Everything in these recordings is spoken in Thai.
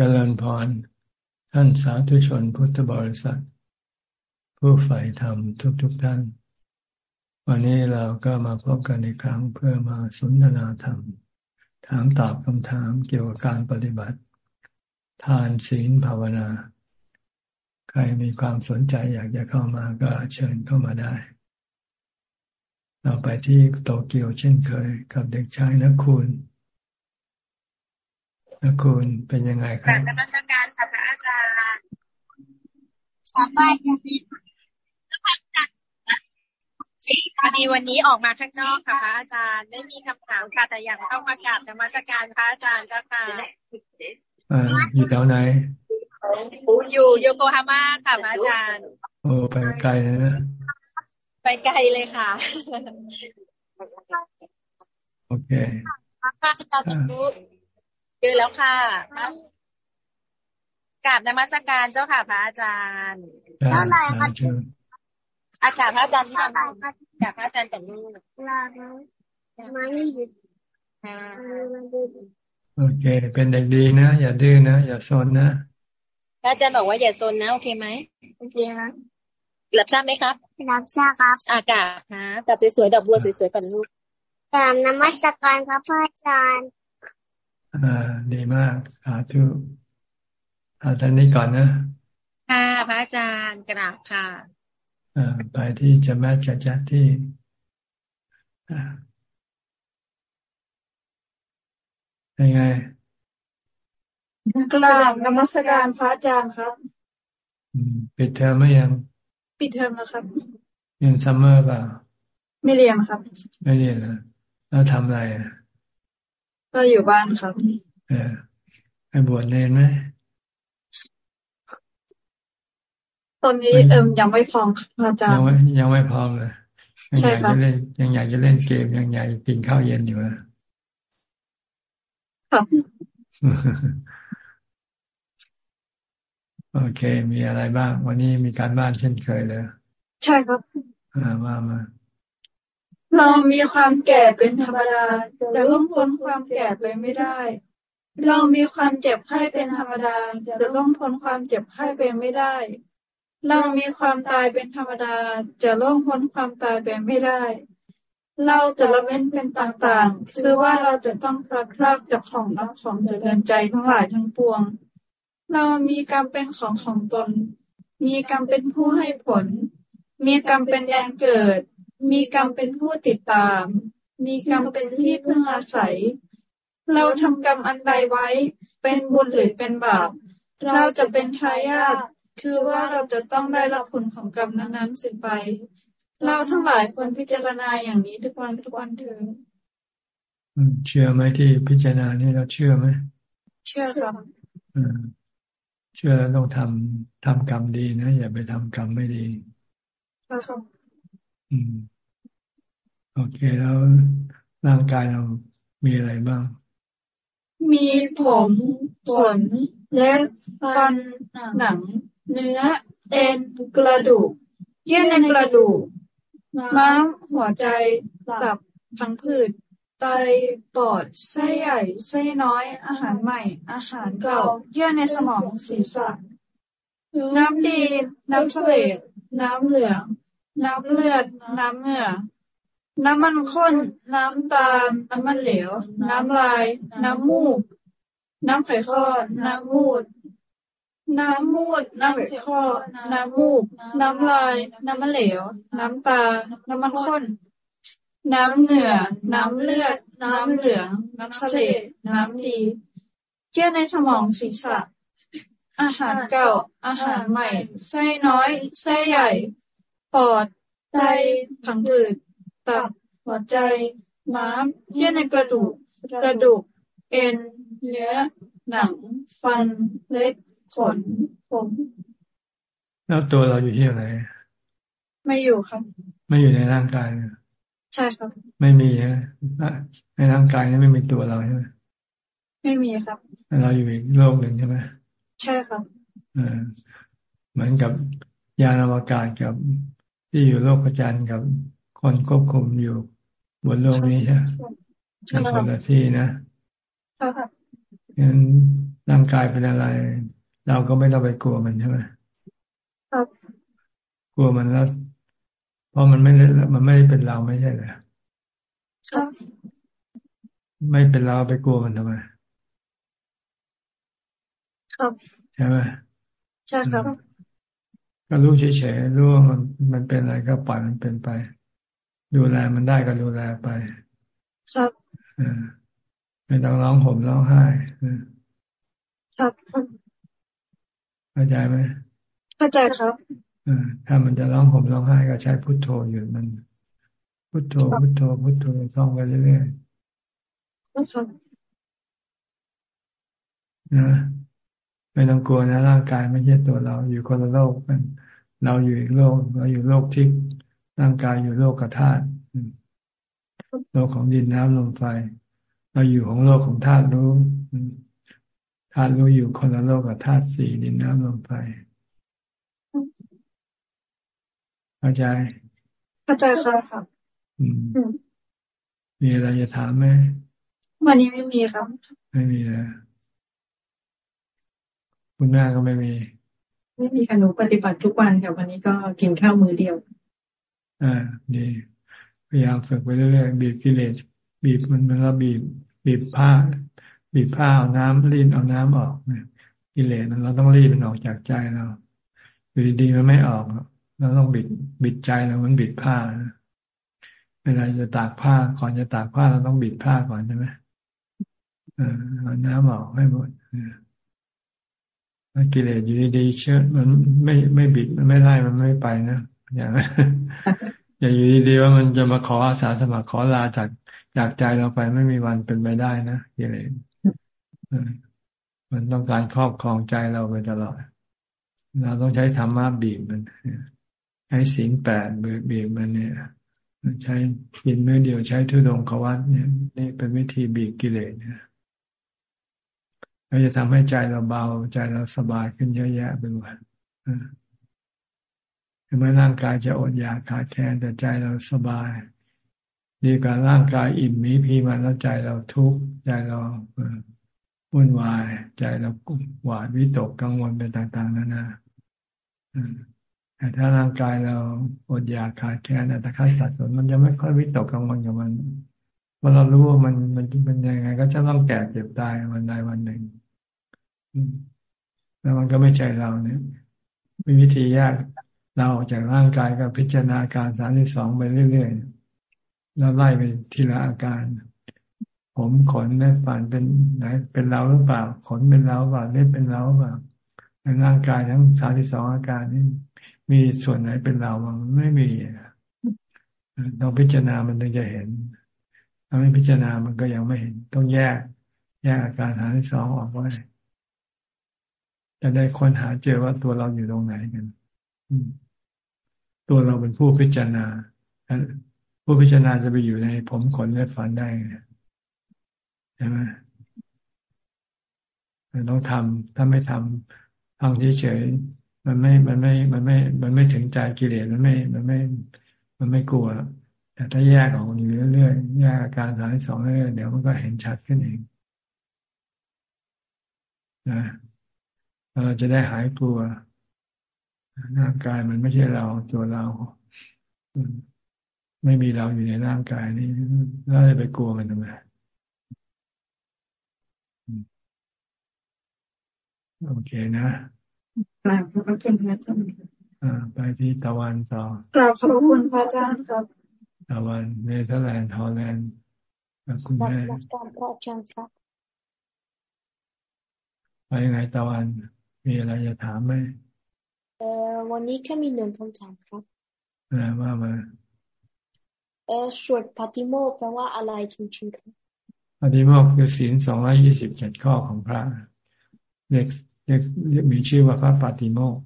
เจริญพร ท่านสาธุชนพุทธบริษัท ผู้ใฝ่ธรรมทุกๆทท่าน วันนี้เราก็มาพบกันอีกครั้งเพื่อมาสนทนาธรรม ถามตอบคำถามเกี่ยวกับการปฏิบัติ ทานศีลภาวนา ใครมีความสนใจอยากจะเข้ามาก็เชิญเข้ามาได้ เราไปที่โตเกียวเช่นเคยกับเด็กชายนักคุณ นะคุณเป็นยังไงครับการนมัสการค่ะพระอาจารย์ชาวบ้านจะมีพอดีวันนี้ออกมาข้างนอกค่ะพระอาจารย์ไม่มีคำถามค่ะแต่อยากเข้ามากราบนมัสการพระอาจารย์เจ้าค่ะอ่าอยู่แถวไหน อยู่โยโกฮาม่าค่ะพระอาจารย์ โอ้ไปไกลเลยนะ ไปไกลเลยค่ะ โอเคพระอาจารย์ เจอแล้วค่ะกราบนมัสการเจ้าค่ะพระอาจารย์เท่าไหร่คะอากาศพระอาจารย์ที่ทำกราบพระอาจารย์กับลูกลาไม่หยุดโอเค เป็นเด็กดีนะ อย่าดื้อนะ อย่าซนนะพระอาจารย์บอกว่าอย่าซนนะ โอเคไหมโอเคครับรับทราบไหมครับ รับทราบครับ อากาศฮะกับสวยๆดอกบัวสวยๆกับลูกกราบนมัสการครับพระอาจารย์ อ่า ดีมากสาธุอาท่านนี้ก่อนนะ ค่ะ พระอาจารย์กราบค่ะอ่าไปที่จะแม่จัดจัดที่อ่าเป็นไงกราบนมัสการพระอาจารย์ครับปิดเทอมไหมยัง ปิดเทอมแล้วครับเรียนซัมเมอร์เปล่า ไม่เรียนครับ ไม่เรียนนะแล้วทำอะไรอะ ก็อยู่บ้านครับเออไปบวชเนนไหมตอนนี้เอิมยังไม่พร้อมอาจารย์ยังไม่ยังไม่พร้อมเลยยังอยากจะเล่น ยังอยากจะเล่นเกมยังอยากกินข้าวเย็นอยู่นะครับโอเค มีอะไรบ้าง วันนี้มีการบ้านเช่นเคยเลยใช่ครับ อ่าว่ามา เรามีความแก่เป็นธรรมดาแต่ล่วงพ้นความแก่ไปไม่ได้ เรามีความเจ็บไข้เป็นธรรมดาแต่ล่วงพ้นความเจ็บไข้ไปไม่ได้ เรามีความตายเป็นธรรมดาจะล่วงพ้นความตายไปไม่ได้ เราจะละเว้นเป็นต่างๆ คือว่าเราจะต้องพลัดพรากจากของรักของเจริญใจทั้งหลายทั้งปวง เรามีกรรมเป็นของของตน มีกรรมเป็นผู้ให้ผล มีกรรมเป็นแดนเกิด มีกรรมเป็นผู้ติดตาม มีกรรมเป็นที่พึ่งอาศัย เราทำกรรมอันใดไว้ เป็นบุญหรือเป็นบาป เราจะเป็นทายาทคือว่าเราจะต้องได้รับผลของกรรมนั้นๆสิ้นไป เราทั้งหลายควรพิจารณาอย่างนี้ทุกวันทุกวันเถิดเชื่อไหมที่พิจารณานี่เราเชื่อไหม เชื่อครับเชื่อแล้วต้องทำทำกรรมดีนะ อย่าไปทำกรรมไม่ดีครับอืม โอเคแล้วร่างกายเรามีอะไรบ้าง มีผมขนเล็บฟันหนัง เนื้อเอ็นกระดูก เยื่อในกระดูก ม้ามหัวใจตับพังผืดไตปอดไส้ใหญ่ไส้น้อย อาหารใหม่ อาหารเก่า เยื่อในสมองศีรษะ น้ำดี น้ำเสลดน้ำเหลือง น้ำเลือด น้ำเหงื่อน้ำมันข้น น้ำตาล น้ำมันเหลว น้ำลาย น้ำมูก น้ำไขข้อน้ำมูด น้ำมูด น้ำไขข้อน้ำมูก น้ำลาย น้ำมันเหลว น้ำตา น้ำมันข้น น้ำเหงื่อ น้ำเลือด น้ำเหลือง น้ำเสลดน้ำดีเยื่อในสมองศีรษะ อาหารเก่า อาหารใหม่ ไส้น้อย ไส้ใหญ่ ปอดไตผังผืดตับหัวใจ ม้าม เยื่อในกระดูก กระดูก เอ็น เนื้อ หนัง ฟัน เล็บ ขน ผม แล้วตัวเราอยู่ที่ไหน ไม่อยู่ครับ ไม่อยู่ในร่างกาย ใช่ครับ ไม่มีฮะในร่างกายนี้ไม่มีตัวเราใช่ไหมไม่มีครับ เราอยู่อีกโลกหนึ่งใช่ไหมใช่ครับเออเหมือนกับยานอวกาศกับ ที่อยู่โลกประจันกับคนควบคุมอยู่บนโลกนี้ใช่ไหมคนละที่นะงั้นร่างกายเป็นอะไร เราก็ไม่ต้องไปกลัวมันใช่ไหมครับกลัวมันแล้ว เพราะมันไม่มันไม่เป็นเราไม่ใช่เหรอครับไม่เป็นเราไปกลัวมันทำไมครับใช่ไหมใช่ครับ ก็รู้เฉยๆรู้ว่ามันมันเป็นอะไรก็ปล่อยมันเป็นไป ดูแลมันได้ก็ดูแลไป ครับไม่ต้องร้องห่มร้องไห้ครับเข้าใจไหมเข้าใจครับถ้ามันจะร้องห่มร้องไห้ก็ใช้พุทโธอยู่มัน พุทโธพุทโธพุทโธท่องไปเรื่อยๆนะ ไม่ต้องกลัวนะร่างกายไม่ใช่ตัวเราอยู่คนละโลกกัน เราอยู่อีกโลก เราอยู่โลกที่ร่างกายอยู่โลกกธาตุโลกของดินน้ำลมไฟ เราอยู่ของโลกของธาตุรู้ธาตุรู้อยู่คนละโลกกับธาตุสี่ดินน้ำลมไฟเข้าใจเข้าใจค่ะอืมมีอะไรจะถามไหมวันนี้ไม่มีครับ ไม่มีนะ คุณแม่ก็ไม่มี ไม่มีค่ะหนูปฏิบัติทุกวันค่ะวันนี้ก็กินข้าวมือเดียว อ่าดีพยายามฝึกไปเรื่อยๆบีบกิเลสบีบมันมันแล้วบีบบีบผ้า บีบผ้าเอาน้ำรีดเอาน้ำออกเนี่ยกิเลสมันเราต้องรีดมันออกจากใจเราอยู่ดีๆมันไม่ออกเราต้องบิดบิดใจเรามันบิดผ้าเวลาจะตากผ้าก่อนจะตากผ้าเราต้องบิดผ้าก่อนใช่ไหมเออเอาน้ำออกให้หมดถ้า กิเลสอยู่ดีๆเชื่อมันไม่ไม่บิดมันไม่ไล่มันไม่ไปนะอย่างอย่าอยู่ดีๆว่ามันจะมาขออาสาสมัครขอลาจากจากใจเราไปไม่มีวันเป็นไปได้นะกิเลสมันต้องการครอบครองใจเราไปตลอด เราต้องใช้ธรรมะบีบมันใช้ศีลแปดบีบมันเนี่ยใช้กินเมื่อเดียวใช้ทุดงขวัตเนี่ยนี่เป็นวิธีบีบกิเลสเนี่ย เราจะทำให้ใจเราเบา ใจเราสบายขึ้นเยอะแยะไปหมดถึงแม้ร่างกายจะอดอยากขาดแคลนแต่ใจเราสบาย ดีกว่าร่างกายอิ่มมีพีมันแล้วใจเราทุกข์ใจเราวุ่นวาย ใจเราหวาดวิตกกังวลไปต่างๆนั่นนะแต่ถ้าร่างกายเราอดอยากขาดแคลนแต่ค่าสัดส่วนมันจะไม่ค่อยวิตกกังวลกับมันเพราะเรารู้ว่ามันมันเป็นยังไง ก็จะต้องแก่เจ็บตายวันใดวันหนึ่ง แล้วมันก็ไม่ใช่เราเนี่ยมีวิธีแยกเราออกจากร่างกายก็พิจารณาการสามสิบสองไปเรื่อยๆแล้วไล่ไปทีละอาการ ผมขนและฝันเป็นไหนเป็นเราหรือเปล่า ขนเป็นเราเปล่าเล็บเป็นเราเปล่าในร่างกายทั้งสามสิบสองอาการนี้มีส่วนไหนเป็นเราบ้างไม่มีต้องพิจารณามันถึงจะเห็นถ้าไม่พิจารณามันก็ยังไม่เห็น ต้องแยก แยกอาการฐานที่สองออกไว้ จะได้ค้นหาเจอว่าตัวเราอยู่ตรงไหนกันตัวเราเป็นผู้พิจารณาผู้พิจารณาจะไปอยู่ในผมขนและฝันได้ใช่ไหมต้องทำถ้าไม่ทำทำเฉยๆมันไม่มันไม่มันไม่ มันไม่ถึงใจกิเลสมันไม่ มันไม่ มันไม่กลัว แต่ถ้าแยกออกอยู่เรื่อยๆแยกอาการฐานสองเรื่อยเดี๋ยวมันก็เห็นชัดขึ้นเองนะ เราจะได้หายกลัวร่างกายมันไม่ใช่เราตัวเรา ไม่มีเราอยู่ในร่างกายนี้เราจะไปกลัวมันทำไมโอเคนะกราบขอบพระคุณพระอาจารย์อ่า ไปที่ตะวันต่อกราบขอบคุณพระอาจารย์ครับตะวันเนเธอร์แลนด์ฮอลแลนด์คุณแม่ไปยังไงตะวัน มีอะไรจะถามไหมเออวันนี้แค่มีหนึ่งคำถามครับอว่ามาเออสวดปฏิโมกแปลว่าอะไรจริงๆครับปฏิโมกคือศีลสองร้อยี่สิบเจ็ดข้อของพระเรียกเรียกเรียกมีชื่อว่าพระปฏิโมก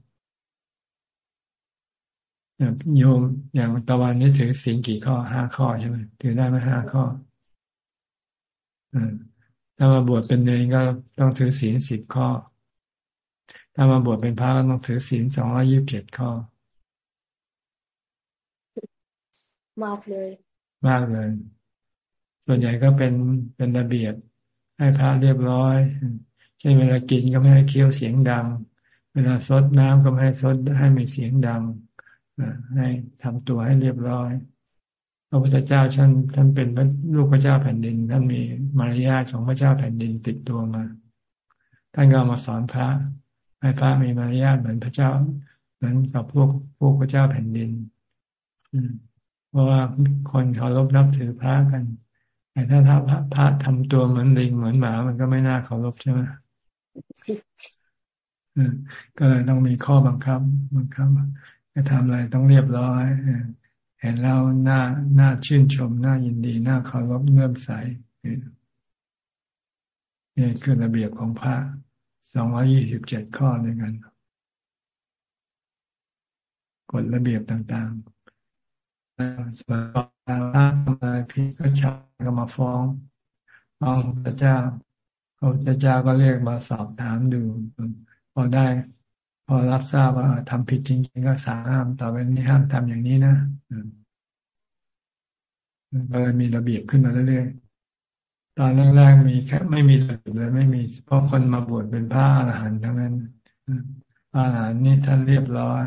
โยมอย่างตะวันนี้ถือศีลกี่ข้อห้าข้อใช่ไหมถือได้ไหมห้าข้อถ้ามาบวชเป็นเนรก็ต้องถือศีลสิบข้อ ถ้ามาบวชเป็นพระก็ต้องถือศีลสองร้อยิบเจ็ดข้อ มากเลย มากเลย ส่วนใหญ่ก็เป็นเป็นระเบียบ ให้พระเรียบร้อยช่นเวลากินก็ไม่ให้เคี้ยวเสียงดัง เวลาซดน้ำก็ไม่ให้ซดให้มีเสียงดังให้ทำตัวให้เรียบร้อยพระพุทธเจ้าท่านท่านเป็นลูกพระเจ้าแผ่นดินท่านมีมารยาทของพระเจ้าแผ่นดินติดตัวมา ท่านก็มาสอนพระ ให้พระมีมารยาทเหมือนพระเจ้า เหมือนกับพวกพวกพระเจ้าแผ่นดินเพราะว่าคนเคารพนับถือพระกัน แต่ถ้าถ้าพระพระทำตัวเหมือนลิงเหมือนหมามันก็ไม่น่าเคารพใช่ไหมก็เลยต้องมีข้อบังคับบังคับจะทำอะไรต้องเรียบร้อยเห็นแล้วน่าน่าชื่นชมน่ายินดีน่าเคารพเงื่อมใสนี่คือระเบียบของพระ สองร้อยี่สิบเจ็ดข้อด้วยกันกฎระเบียบต่างๆสมัยพระอะไรพี่ก็ชาก็มาฟ้องฟ้องพระเจ้าพระเจ้าก็เรียกมาสอบถามดู พอได้ พอรับทราบว่าทำผิดจริงๆก็สาห้ามต่อไปนี้ห้ามทำอย่างนี้นะก็เลยมีระเบียบขึ้นมาเรื่อยๆ ตอนแรกๆมีแค่ไม่มีระเบียบเลยไม่มี เพราะคนมาบวชเป็นพระอรหันต์ทั้งนั้นพระอรหันต์นี่ท่านเรียบร้อย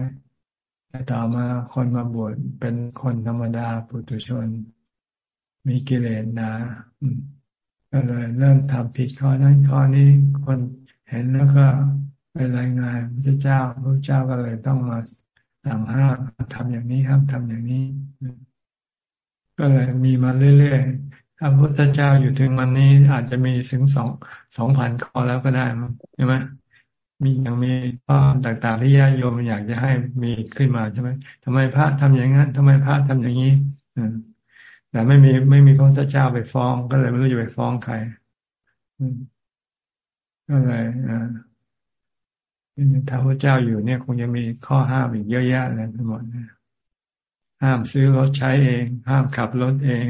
แต่ต่อมาคนมาบวชเป็นคนธรรมดาปุถุชน มีกิเลสหนาก็เลยเริ่มทำผิดข้อนั้นข้อนี้คนเห็นแล้วก็ไปรายงานพระเจ้าพระเจ้าก็เลยต้องมาสั่งห้ามทำอย่างนี้ห้ามทำอย่างนี้ ก็เลยมีมาเรื่อยๆ ถ้าพระพุทธเจ้าอยู่ถึงวันนี้อาจจะมีถึงสองสองพันข้อแล้วก็ได้ใช่ไหมมีอย่างมีข้อต่างๆที่ญาติโยมอยากจะให้มีขึ้นมาใช่ไหมทำไมพระทำอย่างนั้นทำไมพระทำอย่างนี้อแต่ไม่มีไม่มีพระพุทธเจ้าไปฟ้อง ก็เลยไม่รู้จะไปฟ้องใครก็เลยอ่าถ้าพระเจ้าอยู่เนี่ย คงจะมีข้อห้ามอีกเยอะแยะเลยทั้งหมดห้ามซื้อรถใช้เอง ห้ามขับรถเอง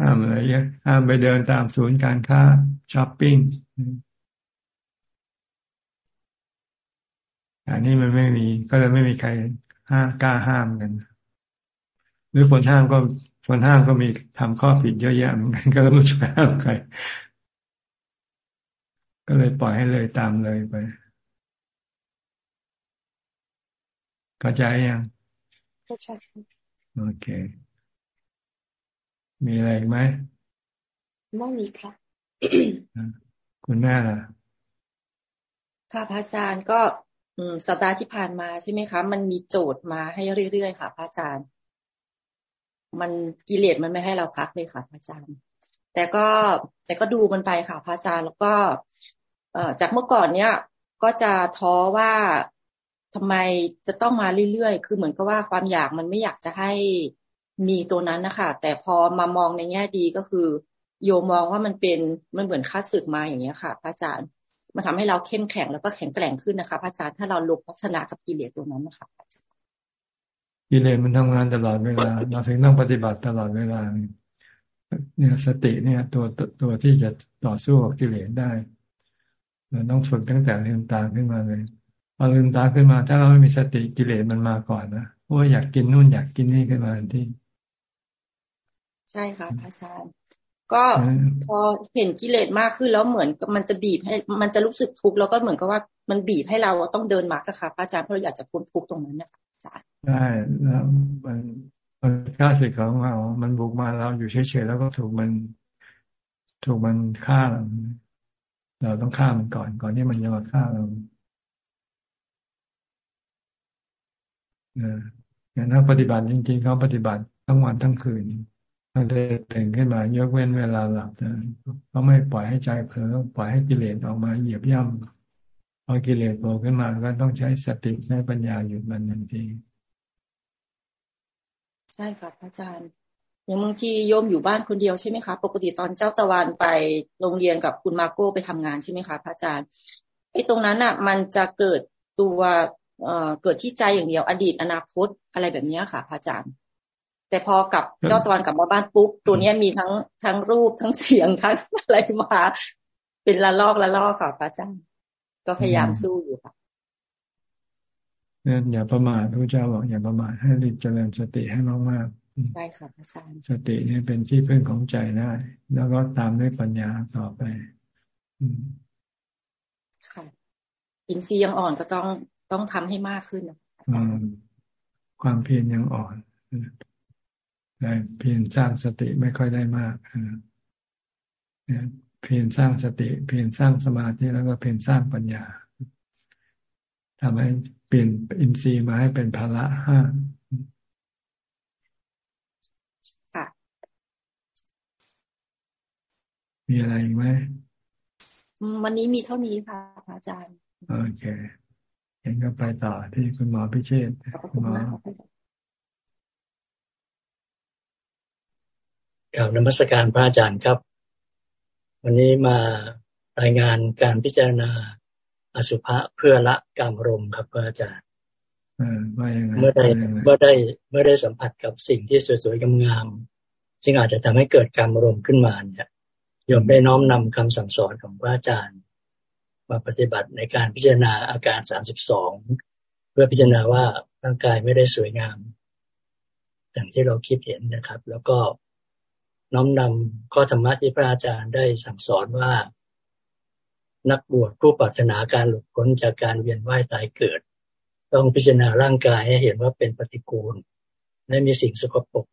ห้ามอะไรเยอะห้ามไปเดินตามศูนย์การค้าช้อปปิ้งอันนี้มันไม่มีก็เลยไม่มีใครห้ามกล้าห้ามกัน หรือคนห้ามก็คนห้ามก็มีทำข้อผิดเยอะแยะเหมือนกันก็ไม่รู้จะห้ามใคร ก็เลยปล่อยให้เลยตามเลยไปเข้าใจยังเข้าใจโอเค มีอะไรไหมไม่มีค่ะ คุณแม่ล่ะ ค่ะพระอาจารย์ก็สัปดาห์ที่ผ่านมาใช่ไหมคะ มันมีโจทย์มาให้เรื่อยๆค่ะ พระอาจารย์ มันกิเลสมันไม่ให้เราพักเลยค่ะ พระอาจารย์ แต่ก็แต่ก็ดูมันไปค่ะ พระอาจารย์แล้วก็ เอ่อจากเมื่อก่อนเนี้ยก็จะท้อว่าทำไมจะต้องมาเรื่อยๆ คือเหมือนกับว่าความอยากมันไม่อยากจะให้ มีตัวนั้นนะคะแต่พอมามองในแง่ดีก็คือ โยมองว่ามันเป็นมันเหมือนค่าศึกมาอย่างเงี้ยค่ะ พระอาจารย์มันทำให้เราเข้มแข็งแล้วก็แข็งแกร่งขึ้นนะคะพระอาจารย์ถ้าเราลงพัฒนากับกิเลสตัวนั้นนะคะพระอาจารย์กิเลสมันทำงานตลอดเวลา เราถึงต้องปฏิบัติตลอดเวลาเนี่ยสติเนี่ย ตัวตัวที่จะต่อสู้กับกิเลสได้เราต้องฝึกตั้งแต่เรียนตาขึ้นมาเลยพอลืมตาขึ้นมา ถ้าเราไม่มีสติกิเลสมันมาก่อนนะว่าอยากกินนู่นอยากกินนี่ขึ้นมาที่ ใช่ค่ะพระอาจารย์ก็พอเห็นกิเลสมากขึ้นแล้วเหมือนมันจะบีบให้ มันจะรู้สึกทุกข์แล้วก็เหมือนกับว่ามันบีบให้เราต้องเดินมากค่ะพระอาจารย์เพราะเราอยากจะพ้นทุกข์ตรงนั้นนะคะอาจารย์ใช่แล้วมันมันฆ่าศึกของเรา มันบุกมาเราอยู่เฉยๆแล้วก็ถูกมัน ถูกมันฆ่าเราต้องฆ่ามันก่อน ก่อนที่มันจะมาฆ่าเราอย่างนักปฏิบัติจริง ๆเขาปฏิบัติทั้งวันทั้งคืน เขาจะตื่นขึ้นมายกเว้นเวลาหลับเขาไม่ปล่อยให้ใจเผลอปล่อยให้กิเลสออกมาเหยียบย่ำพอกิเลสโผล่ขึ้นมาก็ต้องใช้สติใช้ปัญญาหยุดมันทันทีใช่ค่ะพระอาจารย์อย่างบางทีโยมอยู่บ้านคนเดียวใช่ไหมคะปกติตอนเจ้าตะวันไปโรงเรียนกับคุณมาโก้ไปทำงานใช่ไหมคะพระอาจารย์ไอ้ตรงนั้นอะ มันจะเกิดตัวเอ่อเกิดที่ใจอย่างเดียวอดีตอนาคตอะไรแบบนี้ค่ะพระอาจารย์ แต่พอกับเจ้าตะวันกลับมาบ้านปุ๊บตัวนี้มีทั้งทั้งรูปทั้งเสียงทั้งอะไรมาเป็นละลอกละลอกค่ะพระอาจารย์ก็พยายามสู้อยู่ค่ะเนี่ยอย่าประมาทพระเจ้าบอกอย่าประมาทให้รีบเจริญสติให้มากๆใช่ค่ะอาจารย์สติเนี่ยเป็นที่พึ่งของใจได้ แล้วก็ตามด้วยปัญญาต่อไปอืมอินทรีย์ยังอ่อนก็ต้องต้องทำให้มากขึ้นอาจารย์ความเพียรยังอ่อนได้ เพียรสร้างสติไม่ค่อยได้มากเพียรสร้างสติ เพียรสร้างสมาธิแล้วก็เพียรสร้างปัญญาทำให้เปลี่ยนอินทรีย์มาให้เป็นภาระห้ามีอะไรอีกไหมวันนี้มีเท่านี้ค่ะอาจารย์ โอเคเห็นก็ไปต่อที่คุณหมอพิเชษคุณหมอ กล่าวนมัสการพระอาจารย์ครับ วันนี้มารายงานการพิจารณาอสุภะเพื่อละกามรมครับพระอาจารย์เมื่อได้เมื่อได้เมื่อได้สัมผัสกับสิ่งที่สวยๆงามๆซึ่งอาจจะทำให้เกิดการรมขึ้นมาเนี่ยยมได้น้อมนำคำสั่งสอนของพระอาจารย์ มาปฏิบัติในการพิจารณาอาการสามสิบสองเพื่อพิจารณาว่าร่างกายไม่ได้สวยงามอย่างที่เราคิดเห็นนะครับ แล้วก็ น้อมนำข้อธรรมะที่พระอาจารย์ได้สั่งสอนว่า นักบวชผู้ปรารถนาการหลุดพ้นจากการเวียนว่ายตายเกิด ต้องพิจารณาร่างกายให้เห็นว่าเป็นปฏิกูล และมีสิ่งสกปรก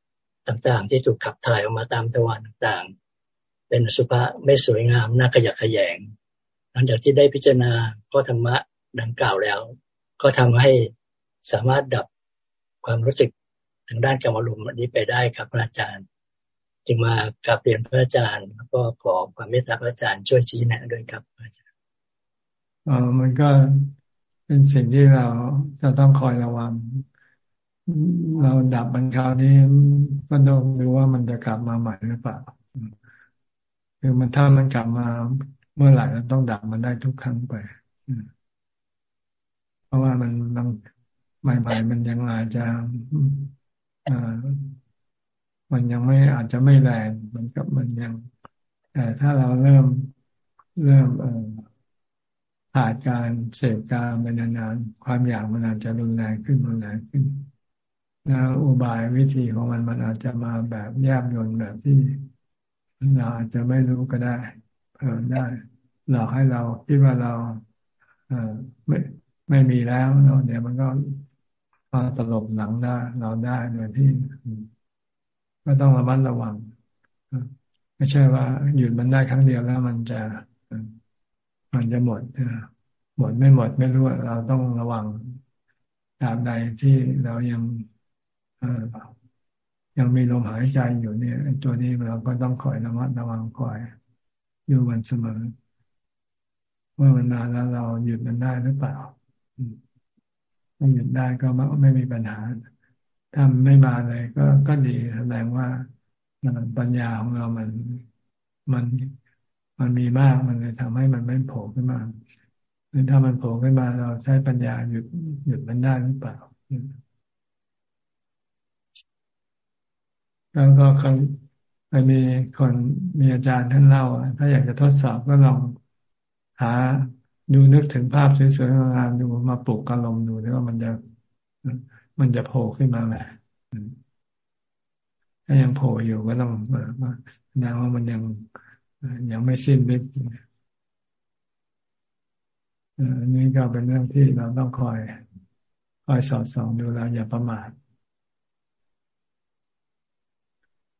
ต่างๆ ที่ถูกขับถ่ายออกมาตามทวารต่างๆ เป็นสุภาไม่สวยงามน่าขยะขยง หลังจากที่ได้พิจารณาข้อธรรมะดังกล่าวแล้ว ก็ทำให้สามารถดับความรู้สึกทางด้านกรรมอารมณ์นี้ไปได้ครับพระอาจารย์ จึงมากราบเรียนพระอาจารย์ แล้วก็ขอความเมตตาพระอาจารย์ช่วยชี้แนะด้วยครับอาจารย์อ๋อมันก็เป็นสิ่งที่เราจะต้องคอยระวัง เราดับมันคราวนี้ก็ต้องดูว่ามันจะกลับมาใหม่หรือเปล่าคือมันถ้ามันกลับมาเมื่อไหร่เราต้องดับมันได้ทุกครั้งไปเพราะว่ามันมันใหม่ๆมันยังอาจจะ มันยังไม่อาจจะไม่แรงมันกับมันยัง แต่ถ้าเราเริ่มเริ่มเอ่อขาดการเสพการไปนานๆความอยากมันอาจจะรุนแรงขึ้นรุนแรงขึ้นแล้วอุบายวิธีของมันมันอาจจะมาแบบแยบยนแบบที่เราอาจจะไม่รู้ก็ได้เพิ่มได้หลอกให้เราคิดว่าเราเออไม่ไม่มีแล้วเนาะเดี๋ยวมันก็มาตลบหลังได้เราได้โดยที่ ก็ต้องระมัดระวัง ไม่ใช่ว่าหยุดมันได้ครั้งเดียวแล้วมันจะมันจะหมดหมดไม่หมดไม่รู้เราต้องระวังตามใดที่เรายังยังมีลมหายใจอยู่เนี่ย ตัวนี้เราก็ต้องคอยระมัดระวังคอยดูมันเสมอว่ามันนานแล้วเราหยุดมันได้หรือเปล่าถ้าหยุดได้ก็ไม่มีปัญหา ถ้าไม่มาเลยก็ก็ดีแสดงว่าปัญญาของเรามันมันมันมีมากมันเลยทำให้มันไม่โผล่ขึ้นมาหรือถ้ามันโผล่ขึ้นมาเราใช้ปัญญาหยุดหยุดมันได้หรือเปล่าแล้วก็เคยเคยมีคนมีอาจารย์ท่านเล่าถ้าอยากจะทดสอบก็ลองหาดูนึกถึงภาพสวยๆงามดูมาปลุกอารมณ์ดูว่ามันจะ มันจะโผล่ขึ้นมาไหมถ้ายังโผล่อยู่ก็ต้องแสดงว่ามันยังยังไม่สิ้นฤทธิ์อันนี้ก็เป็นเรื่องที่เราต้องคอย คอยสอดส่องดูแลอย่าประมาท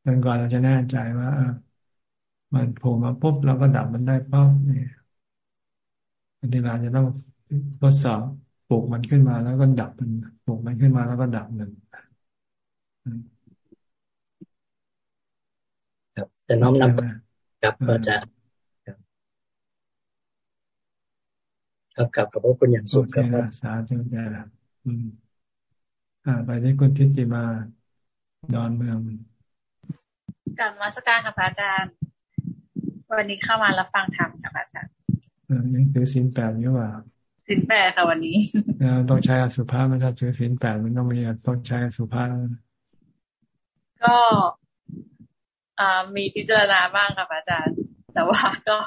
จนกว่าเราจะแน่ใจว่ามันโผล่มาปุ๊บเราก็ดับมันได้ปั๊บนี่บางทีเราจะต้องทดสอบ ปลูกมันขึ้นมาแล้วก็ดับมันปลูกมันขึ้นมาแล้วก็ดับมันครับแต่น้อมนำกับอาจารย์ครับกับขอบพระคุณอย่างสูงครับสาธุจ้าอืมอ่า ไปที่คุณทิติมาดอนเมืองกับมาสการค่ะพระอาจารย์ วันนี้เข้ามารับฟังธรรมค่ะพระอาจารย์ยังถือสินแปดอยู่ว่า สินแปดค่ะวันนี้ต้องใช้อสุภาพมันถ้าถือสินแปดมันต้องมีต้องใช้อสุภาพก็มีพิจารณาบ้างค่ะอาจารย์ แต่ว่าก็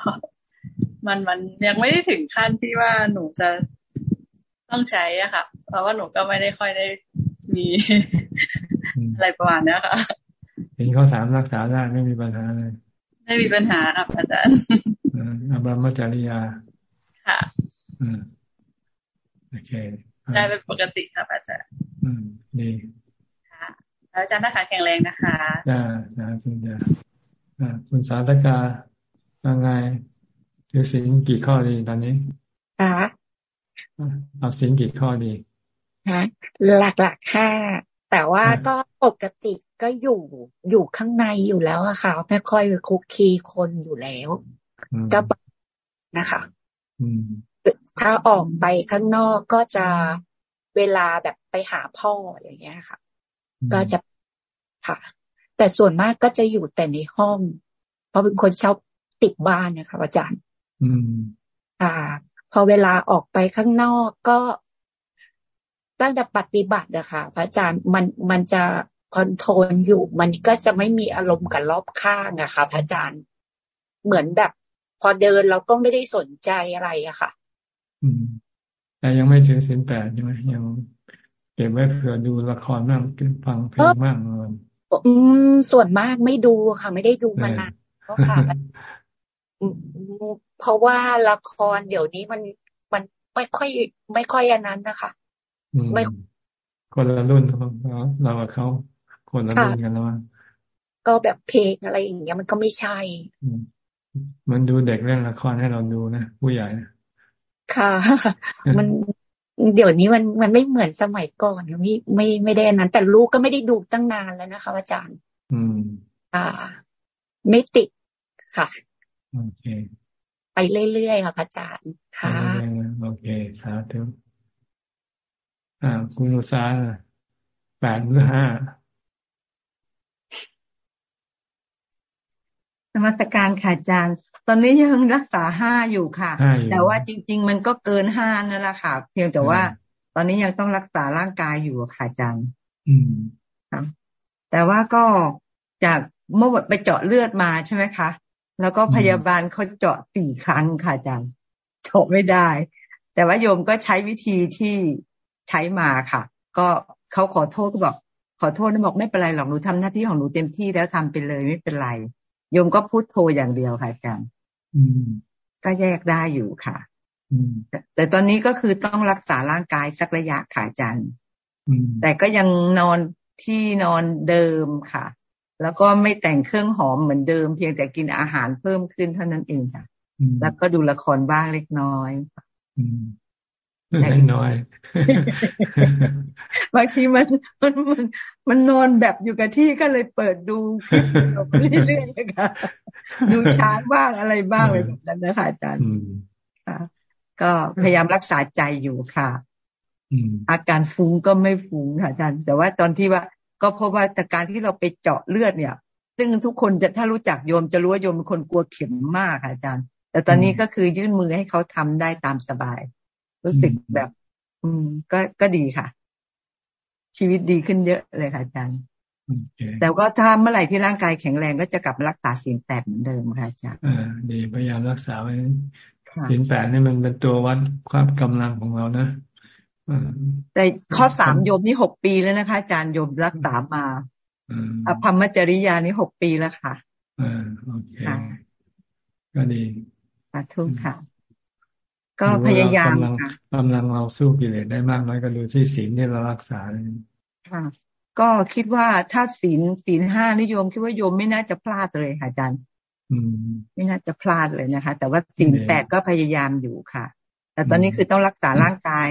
มันมันยังไม่ได้ถึงขั้นที่ว่าหนูจะต้องใช้อะค่ะ เพราะว่าหนูก็ไม่ได้ค่อยได้มีอะไรประมาณนี้ค่ะเห็นเขาสามรักษาได้ไม่มีปัญหาเลยไม่มีปัญหาครับอาจารย์อบรมจริยา ค่ะ โอเคได้เป็นปกติครับอาจารย์ อืมดีค่ะอาจารย์นะคะแข็งแรงนะคะจ้าจ้าคุณจ้าคุณสาธกายังไงถือสินกี่ข้อดีตอนนี้ค่ะเอาสินกี่ข้อดีฮะหลักๆค่ะแต่ว่าก็ปกติก็อยู่อยู่ข้างในอยู่แล้วอะค่ะไม่ค่อยคุกคีคนอยู่แล้ว ก็นะคะ ถ้าออกไปข้างนอกก็จะเวลาแบบไปหาพ่ออย่างเงี้ยค่ะ ก็จะค่ะ แต่ส่วนมากก็จะอยู่แต่ในห้อง เพราะเป็นคนชอบติดบ้านนะคะอาจารย์ อืมอ่า พอเวลาออกไปข้างนอกก็ตั้งแต่ปฏิบัติอะค่ะพระอาจารย์มันมันจะคอนโทรลอยู่ มันก็จะไม่มีอารมณ์กับรอบข้างอะค่ะพระอาจารย์ เหมือนแบบ พอเดินเราก็ไม่ได้สนใจอะไรอะค่ะอืม แต่ยังไม่ถึงสินแปดใช่ไหมยังเก็บไว้เผื่อดูละครบ้างฟังเพลงบ้างอืมส่วนมากไม่ดูค่ะ ไม่ได้ดูมานานเพราะค่ะเพราะว่าละครเดี๋ยวนี้มันมันไม่ค่อย ไม่ค่อยอันนั้นนะคะไม่คนละรุ่นเขาเรากับเขาคนละรุ่นกันแล้วก็แบบเพลงอะไรอย่างเงี้ยมันก็ไม่ใช่มันดูเด็กเล่นละครให้เราดูนะผู้ใหญ่นะ ค่ะ มันเดี๋ยวนี้มันมันไม่เหมือนสมัยก่อนไม่ไม่ไม่ได้นั้น แต่ลูกก็ไม่ได้ดูตั้งนานแล้วนะคะ อาจารย์ อืม อ่า ไม่ติดค่ะโอเคไปเรื่อยๆค่ะอาจารย์ค่ะโอเคสาธุอ่า คุณอุษาแปดหรือห้าสมรการค่ะอาจารย์ ตอนนี้ยังรักษาห้าอยู่ค่ะ แต่ว่าจริง ๆ มันก็เกินห้านั่นแหละค่ะ เพียงแต่ว่า ตอนนี้ยังต้องรักษาร่างกายอยู่ค่ะอาจารย์อืมครับแต่ว่าก็จากเมื่อไปเจาะเลือดมาใช่ไหมคะ แล้วก็พยาบาลเขาเจาะสี่ครั้งค่ะอาจารย์เจาะไม่ได้ แต่ว่าโยมก็ใช้วิธีที่ใช้มาค่ะ ก็เขาขอโทษก็บอกขอโทษนะบอกไม่เป็นไรหรอกหนูทำหน้าที่ของหนูเต็มที่แล้วทำไปเลยไม่เป็นไรโยมก็พูดโทรอย่างเดียวค่ะอาจารย์ ก็แยกได้อยู่ค่ะแต่ตอนนี้ก็คือต้องรักษาร่างกายสักระยะค่ะอาจารย์แต่ก็ยังนอนที่นอนเดิมค่ะ แล้วก็ไม่แต่งเครื่องหอมเหมือนเดิม เพียงแต่กินอาหารเพิ่มขึ้นเท่านั้นเองค่ะ แล้วก็ดูละครบ้างเล็กน้อย น้อยบางทีมันมันมันมันนอนแบบอยู่กับที่ก็เลยเปิดดูเรื่อยๆค่ะดูช้างบ้างอะไรบ้างอะไรแบบนั้นนะคะอาจารย์ค่ะ ก็พยายามรักษาใจอยู่ค่ะอาการฟุ้งก็ไม่ฟุ้งค่ะอาจารย์ แต่ว่าตอนที่ว่า ก็เพราะว่าแต่การที่เราไปเจาะเลือดเนี่ย ซึ่งทุกคนจะถ้ารู้จักโยมจะรู้ว่าโยมเป็นคนกลัวเข็มมากค่ะอาจารย์ แต่ตอนนี้ก็คือยื่นมือให้เขาทำได้ตามสบาย รู้สึกแบบ อืม ก็ก็ดีค่ะ ชีวิตดีขึ้นเยอะเลยค่ะอาจารย์แต่ก็ถ้าเมื่อไหร่ที่ร่างกายแข็งแรงก็จะกลับมารักษาศีลแปดเหมือนเดิมค่ะอาจารย์อ่าดีพยายามรักษาไว้ศีลแปดนี่มันเป็นตัววัดความกำลังของเรานะแต่ข้อสามโยมนี่หกปีแล้วนะคะอาจารย์โยมรักษามาอภรรมจริยานี่หกปีแล้วค่ะอ่าโอเคก็ดีสาธุค่ะ ก็พยายามค่ะกำลังเราสู้กิเลสได้มากน้อยก็ดูที่ศีลที่เรารักษาค่ะก็คิดว่าถ้าศีลศีลห้านิยมคิดว่าโยมไม่น่าจะพลาดเลยค่ะอาจารย์ไม่น่าจะพลาดเลยนะคะ แต่ว่าศีลแปดก็พยายามอยู่ค่ะ แต่ตอนนี้คือต้องรักษาร่างกาย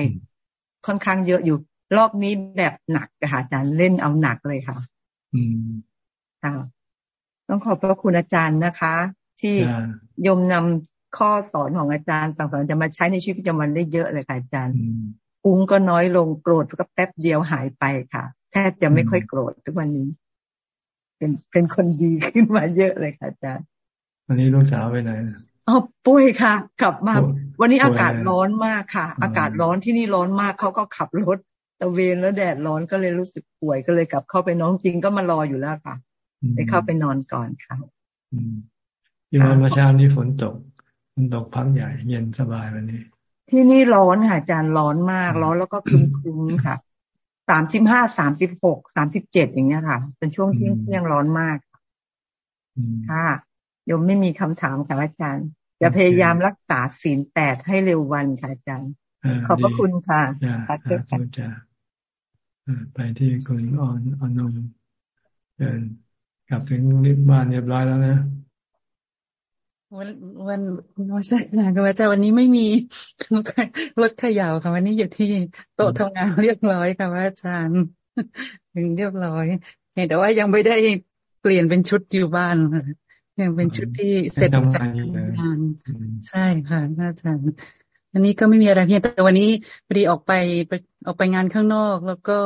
ค่อนข้างเยอะอยู่ รอบนี้แบบหนักค่ะอาจารย์เล่นเอาหนักเลยค่ะ อืมค่ะต้องขอบพระคุณอาจารย์นะคะ ที่ยมนำ ข้อสอนของอาจารย์ต่างๆจะมาใช้ในชีวิตประจำวันได้เยอะเลยค่ะอาจารย์อุ้งก็น้อยลงโกรธก็แป๊บเดียวหายไปค่ะแทบจะไม่ค่อยโกรธทุกวันนี้ เป็นเป็นคนดีขึ้นมาเยอะเลยค่ะอาจารย์วันนี้ลูกสาวไปไหนอ๋อปุ้ยค่ะ กลับมา วันนี้อากาศร้อนมากค่ะ อากาศร้อนที่นี่ร้อนมากเขาก็ขับรถตะเวนแล้วแดดร้อนก็เลยรู้สึกป่วยก็เลยกลับเข้าไปนอนจริงก็มารออยู่แล้วค่ะไปเข้าไปนอนก่อนค่ะที่วันเมื่อเช้านี้ฝนตก มันตกพักใหญ่ เย็นสบายวันนี้ ที่นี่ร้อนค่ะอาจารย์ร้อนมากร้อนแล้วก็คึมคึมค่ะสามสิบห้าสามสิบหกสามสิบเจ็ดอย่างเงี้ยค่ะ เป็นช่วงเที่ยงเที่ยงร้อนมากค่ะโยมไม่มีคำถามค่ะอาจารย์ จะพยายามรักษาศีลแปดให้เร็ววันค่ะอาจารย์ ขอบพระคุณค่ะจ้าจ้าไปที่คุณออนอนงเดินกลับถึงบ้านเรียบร้อยแล้วนะ วันวันวันสักงานกับอาจารย์วันนี้ไม่มีรถขย่าค่ะวันนี้อยู่ที่โต๊ะทำงานเรียบร้อยค่ะอาจารย์ถึงเรียบร้อยแต่ว่ายังไม่ได้เปลี่ยนเป็นชุดอยู่บ้านยังเป็นชุดที่เสร็จจากงานใช่ค่ะอาจารย์อันนี้ก็ไม่มีอะไรเพียงแต่วันนี้พอดีออกไปออกไปงานข้างนอกแล้วก็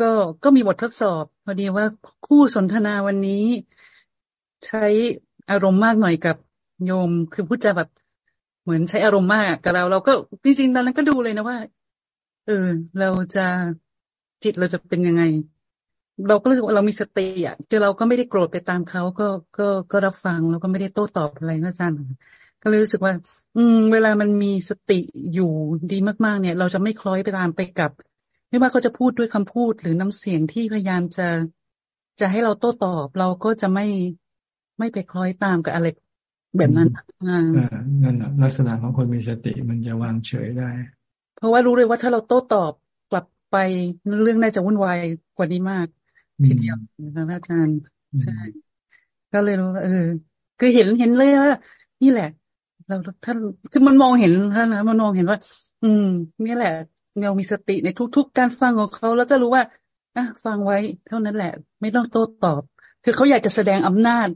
ก็ก็มีบททดสอบ พอดีว่าคู่สนทนาวันนี้ใช้ อารมณ์มากหน่อยกับโยมคือพูดจะแบบเหมือนใช้อารมณ์มากกับเรา เราก็จริงๆตอนนั้นก็ดูเลยนะว่า เออ เราจะจิตเราจะเป็นยังไง เราก็รู้สึกว่าเรามีสติอะคือเราก็ไม่ได้โกรธไปตามเขาก็ก็ก็รับฟังแล้วก็ไม่ได้โต้ตอบอะไรนะอาจารย์ก็เลยรู้สึกว่า อืม เวลามันมีสติอยู่ดีมากๆ เนี่ย เราจะไม่คล้อยไปตามไปกับ ไม่ว่าเขาจะพูดด้วยคำพูดหรือน้ำเสียงที่พยายามจะจะให้เราโต้ตอบ เราก็จะไม่ ไม่ไปคล้อยตามกับอะไรแบบนั้นอ่านั่นลักษณะของคนมีสติมันจะวางเฉยได้ เพราะว่ารู้เลยว่าถ้าเราโต้ตอบกลับไปเรื่องน่าจะวุ่นวายกว่านี้มาก ทีเดียวนะครับอาจารย์ใช่ก็เลยรู้ว่าเออ คือเห็นเห็นเลยว่านี่แหละ เราท่านคือมันมองเห็นท่านนะมันมองเห็นว่า อืมนี่แหละ เรามีสติในทุก ๆ การฟังของเขาแล้วก็รู้ว่าอะฟังไว้เท่านั้นแหละ ไม่ต้องโต้ตอบ คือเขาอยากจะแสดงอำนาจ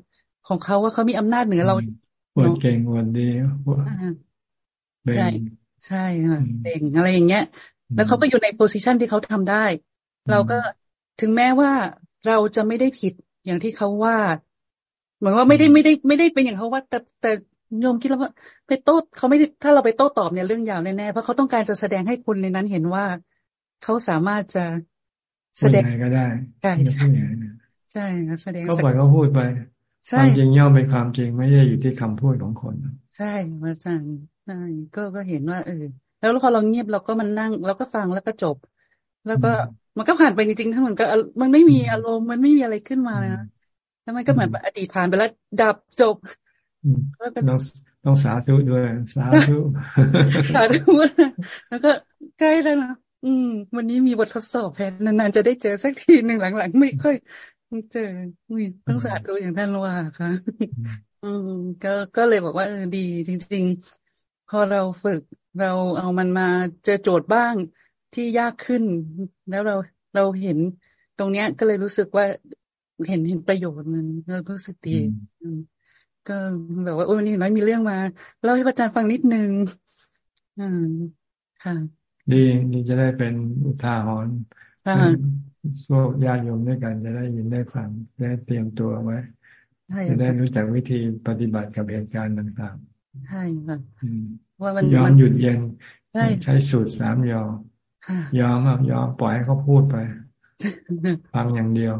ของเขาว่าเขามีอำนาจเหนือเราปวดเก่งวันดีใช่ใช่ค่ะเก่งอะไรอย่างเงี้ย แล้วเขาก็อยู่ในโพสิชันที่เขาทำได้ เราก็ถึงแม้ว่าเราจะไม่ได้ผิดอย่างที่เขาว่า เหมือนว่าไม่ได้ไม่ได้ไม่ได้เป็นอย่างเขาว่า แต่แต่โยมคิดแล้วว่าไปโต้เขาไม่ถ้าเราไปโต้ตอบเนี่ยเรื่องยาวแน่ๆเพราะเขาต้องการจะแสดงให้คนในนั้นเห็นว่าเขาสามารถจะแสดงก็ได้ใช่ใช่ใช่แสดงก็ปล่อยเขาพูดไป ความจริงย่อมเป็นความจริงไม่ได้อยู่ที่คำพูดของคน ใช่อาจารย์ใช่ก็ก็เห็นว่าเออแล้วพอเราเงียบเราก็มันนั่งเราก็ฟังแล้วก็จบ แล้วก็มันก็ผ่านไปจริงๆทั้งหมดก็มันไม่มีอารมณ์มันไม่มีอะไรขึ้นมานะแล้วมันก็เหมือนอดีตผ่านไปแล้วดับจบต้องต้องสาธุด้วยสาธุสาธุแล้วก็ใกล้แล้วนะอืม วันนี้มีบททดสอบแทนนานๆจะได้เจอสักทีหนึ่งหลังๆ ไม่ค่อย เจอต้องสาธุอย่างท่านว่าค่ะ อืมก็ก็เลยบอกว่าเออดี จริง ๆ พอเราฝึกเราเอามันมาเจอโจทย์บ้างที่ยากขึ้น แล้วเราเราเห็นตรงเนี้ยก็เลยรู้สึกว่าเห็นเห็นประโยชน์มันเรารู้สึกดีก็แบบว่าโอ้วันนี้น้อยมีเรื่องมาเล่าให้พระอาจารย์ฟังนิดนึงอืมค่ะดีดีจะได้เป็นอุทาหรณ์ พวกญาติโยมด้วยกันจะได้ยินได้ฟังได้เตรียมตัวไว้จะได้รู้จักวิธีปฏิบัติกับเหตุการณ์ต่างๆ ใช่ค่ะว่ามันยอมหยุดเย็นใช้สูตรสามยอมยอมอะยอมปล่อยให้เขาพูดไป ฟังอย่างเดียว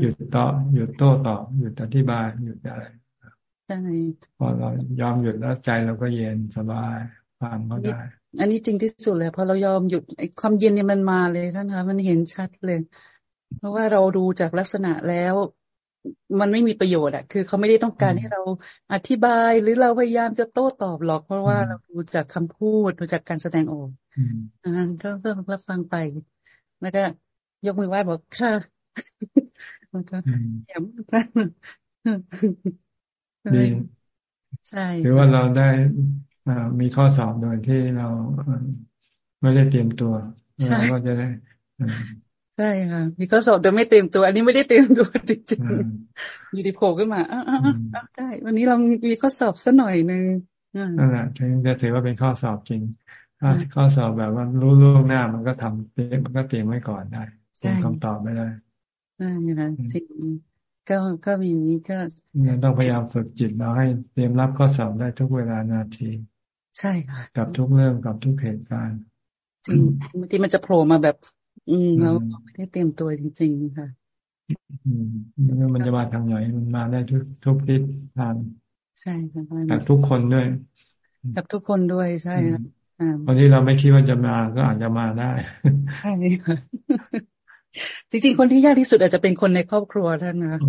หยุดต่อหยุดโต้ตอบหยุดอธิบายหยุดอะไรใช่พอเรายอมหยุดแล้วใจเราก็เย็นสบายฟังก็ได้ อันนี้จริงที่สุดเลยพอเรายอมหยุดความเย็นเนี่ยมันมาเลยท่านคะมันเห็นชัดเลย เพราะว่าเราดูจากลักษณะแล้ว มันไม่มีประโยชน์อะคือเขาไม่ได้ต้องการให้เราอธิบายหรือเราพยายามจะโต้ตอบหรอก เพราะว่าเราดูจากคำพูดดูจากการแสดงออกอ่าก็ก็รับฟังไป แล้วก็ ยกมือไหว้บอกค่ะมันก็เยี่ยมใช่หรือว่าเราได้ มีข้อสอบโดยที่เราไม่ได้เตรียมตัวเราก็จะได้ใช่ค่ะมีข้อสอบโดยไม่เตรียมตัว อันนี้ไม่ได้เตรียมตัวจริงๆอยู่ดีโผล่ขึ้นมาอ้าวได้ วันนี้เรามีข้อสอบสักหน่อยหนึ่งนั่นแหละถึงจะถือว่าเป็นข้อสอบจริงถ้าข้อสอบแบบว่ารู้ล่วงหน้ามันก็ทำเตรียมมันก็เตรียมไว้ก่อนได้เตรียมคำตอบไม่ได้ใช่ค่ะสิ่งก็ก็มีนี้ก็ต้องพยายามฝึกจิตเราให้เตรียมรับข้อสอบได้ทุกเวลานาที ใช่ค่ะ กับทุกเรื่องกับทุกเหตุการณ์จริงบางทีมันจะโผล่มาแบบ อืมเราไม่ได้เตรียมตัวจริง ๆ ค่ะอืมมันจะมาทางไหนมันมาได้ทุกทุกทิศทางใช่ค่ะกับทุกคนด้วย กับทุกคนด้วยใช่ค่ะวันที่เราไม่คิดว่าจะมาก็อาจจะมาได้ใช่ค่ะจริงๆ คนที่ยากที่สุดอาจจะเป็นคนในครอบครัวท่านนะ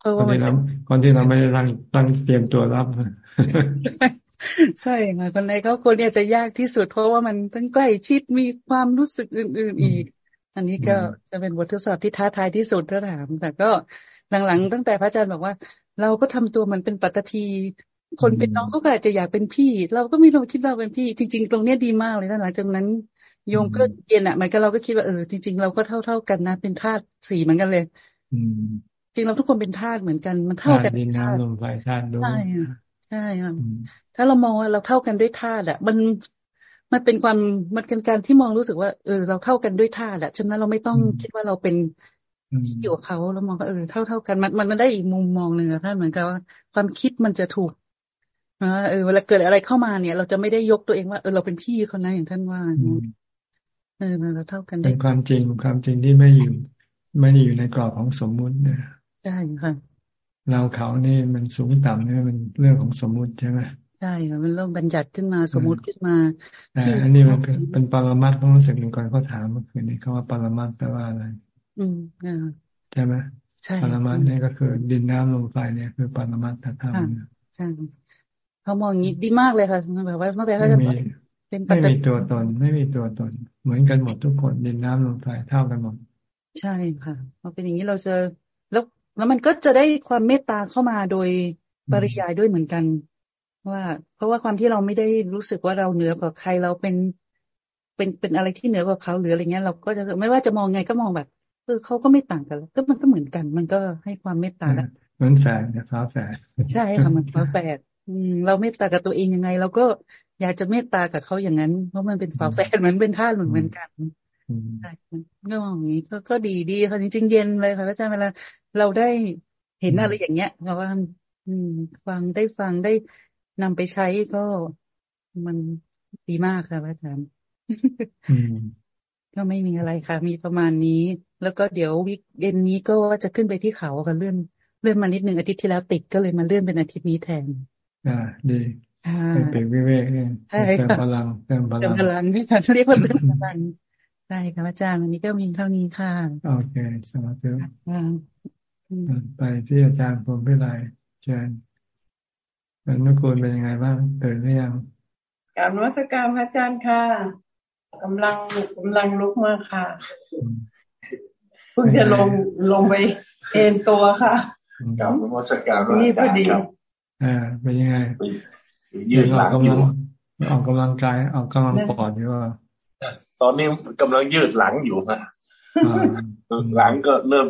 เพราะว่าคนที่เราคนที่เราไม่ได้ตั้งตั้งเตรียมตัวรับ ใช่ค่ะคนในครอบครัวเนี่ยจะยากที่สุด เพราะว่ามันต้องใกล้ชิดมีความรู้สึกอื่น ๆอีก อันนี้ก็จะเป็นบททดสอบที่ท้าทายที่สุดถ้าถาม แต่ก็หลังๆ ตั้งแต่พระอาจารย์บอกว่า เราก็ทำตัวมันเป็นปัตตทีคนเป็นน้องก็อาจจะอยากเป็นพี่ เราก็ไม่รู้คิดเราเป็นพี่ จริง ๆ ตรงเนี้ยดีมากเลยนะหลังจากนั้นโยมก็เย็นอะมันก็เราก็คิดว่าเออจริง ๆ เราก็เท่าเท่ากันนะเป็นธาตุสี่เหมือนกันเลยอืมจริงเราทุกคนเป็นธาตุเหมือนกันมันเท่ากันดินน้ำลมไฟธาตุด้วย ใช่ใช่ค่ะถ้าเรามองว่าเราเท่ากันด้วยธาตุอะมันมันเป็นความมันเป็นการที่มองรู้สึกว่าเออเราเท่ากันด้วยธาตุแหละฉะนั้นเราไม่ต้องคิดว่าเราเป็นที่อยู่กับเขาเรามองก็เออเท่าเท่ากัน มันมันได้อีกมุมมองหนึ่งอะท่านเหมือนกับว่าความคิดมันจะถูกเออเวลาเกิดอะไรเข้ามาเนี่ย เราจะไม่ได้ยกตัวเองว่าเออเราเป็นพี่คนนั้นอย่างท่านว่าเออเราเท่ากันเป็นความจริงความจริงที่ไม่อยู่ ไม่ได้อยู่ในกรอบของสมมุติเนี่ยใช่ค่ะ เราเขานี่มันสูงต่ำนี่มันเรื่องของสมมุติใช่ไหมใช่ค่ะมันเรื่องบัญญัติขึ้นมาสมมุติขึ้นมาแต่อันนี้มันเป็นปรมัตต้องรู้สึกหนึ่งก่อนเขาถามเมื่อคืนนี้เขาว่าปรมัตแปลว่าอะไร อืมอ่าใช่ไหมใช่ปรมัตนี่ก็คือ ดินน้ำลมไฟเนี่ยคือปรมัตถธรรมใช่เขามองอย่างนี้ดีมากเลยค่ะแบบว่าตั้งแต่เขาจะเป็นไม่มีตัวตน ไม่มีตัวตน เหมือนกันหมดทุกคนดินน้ำลมไฟเท่ากันหมด ใช่ค่ะพอเป็นอย่างนี้เราจะ แล้วแล้วมันก็จะได้ความเมตตาเข้ามาโดยปริยายด้วยเหมือนกัน ว่า เพราะว่าความที่เราไม่ได้รู้สึกว่าเราเหนือกว่าใครเราเป็นเป็นเป็นอะไรที่เหนือกว่าเขาหรืออะไรเงี้ยเราก็จะไม่ว่าจะมองไงก็มองแบบเออเขาก็ไม่ต่างกันก็มันก็เหมือนกัน มันก็ให้ความเมตตาแล้วเหมือนแฝดนะฟ้าแฝดใช่ค่ะมันฟ้าแฝดอืมเราเมตตากับตัวเองยังไง เราก็อยากจะเมตตากับเขาอย่างนั้น เพราะมันเป็นฝาแฝดเหมือนเป็นท่าเหมือนเหมือนกันใช่ ก็มองอย่างนี้ก็ก็ดีดีค่ะจริงๆเย็นเลยค่ะอาจารย์เวลาเราได้เห็นอะไรอย่างเงี้ยเพราะว่าอืมฟังได้ฟังได้นำไปใช้ก็มันดีมากค่ะอาจารย์ก็ไม่มีอะไรค่ะ มีประมาณนี้ แล้วก็เดี๋ยววิกเย็นนี้ก็จะขึ้นไปที่เขาค่ะเลื่อนเลื่อนมานิดหนึ่งอาทิตย์ที่แล้วติดก็เลยมาเลื่อนเป็นอาทิตย์นี้แทน อ่า ดีเป็นวิเวกเติมพลังเติมพลังเติมพลังที่ฉันเรียกว่าเติมพลัง ใช่ค่ะอาจารย์วันนี้ก็มีเท่านี้ค่ะ โอเคสวัสดีไปที่อาจารย์ผมพิไลเชิญอนุกูลเป็นยังไงบ้างตื่นหรือยังการวัสการพระอาจารย์ค่ะกำลังกำลังลุกมาค่ะเพิ่งจะลงลงไปเอนตัวค่ะกับนวัสการนี่พอดีอ่าเป็นยังไงยืนออกกำลังออกกำลังกายออกกำลังปอดอยู่ว่า ตอนนี้กำลังยืดหลังอยู่นะหลังก็เริ่ม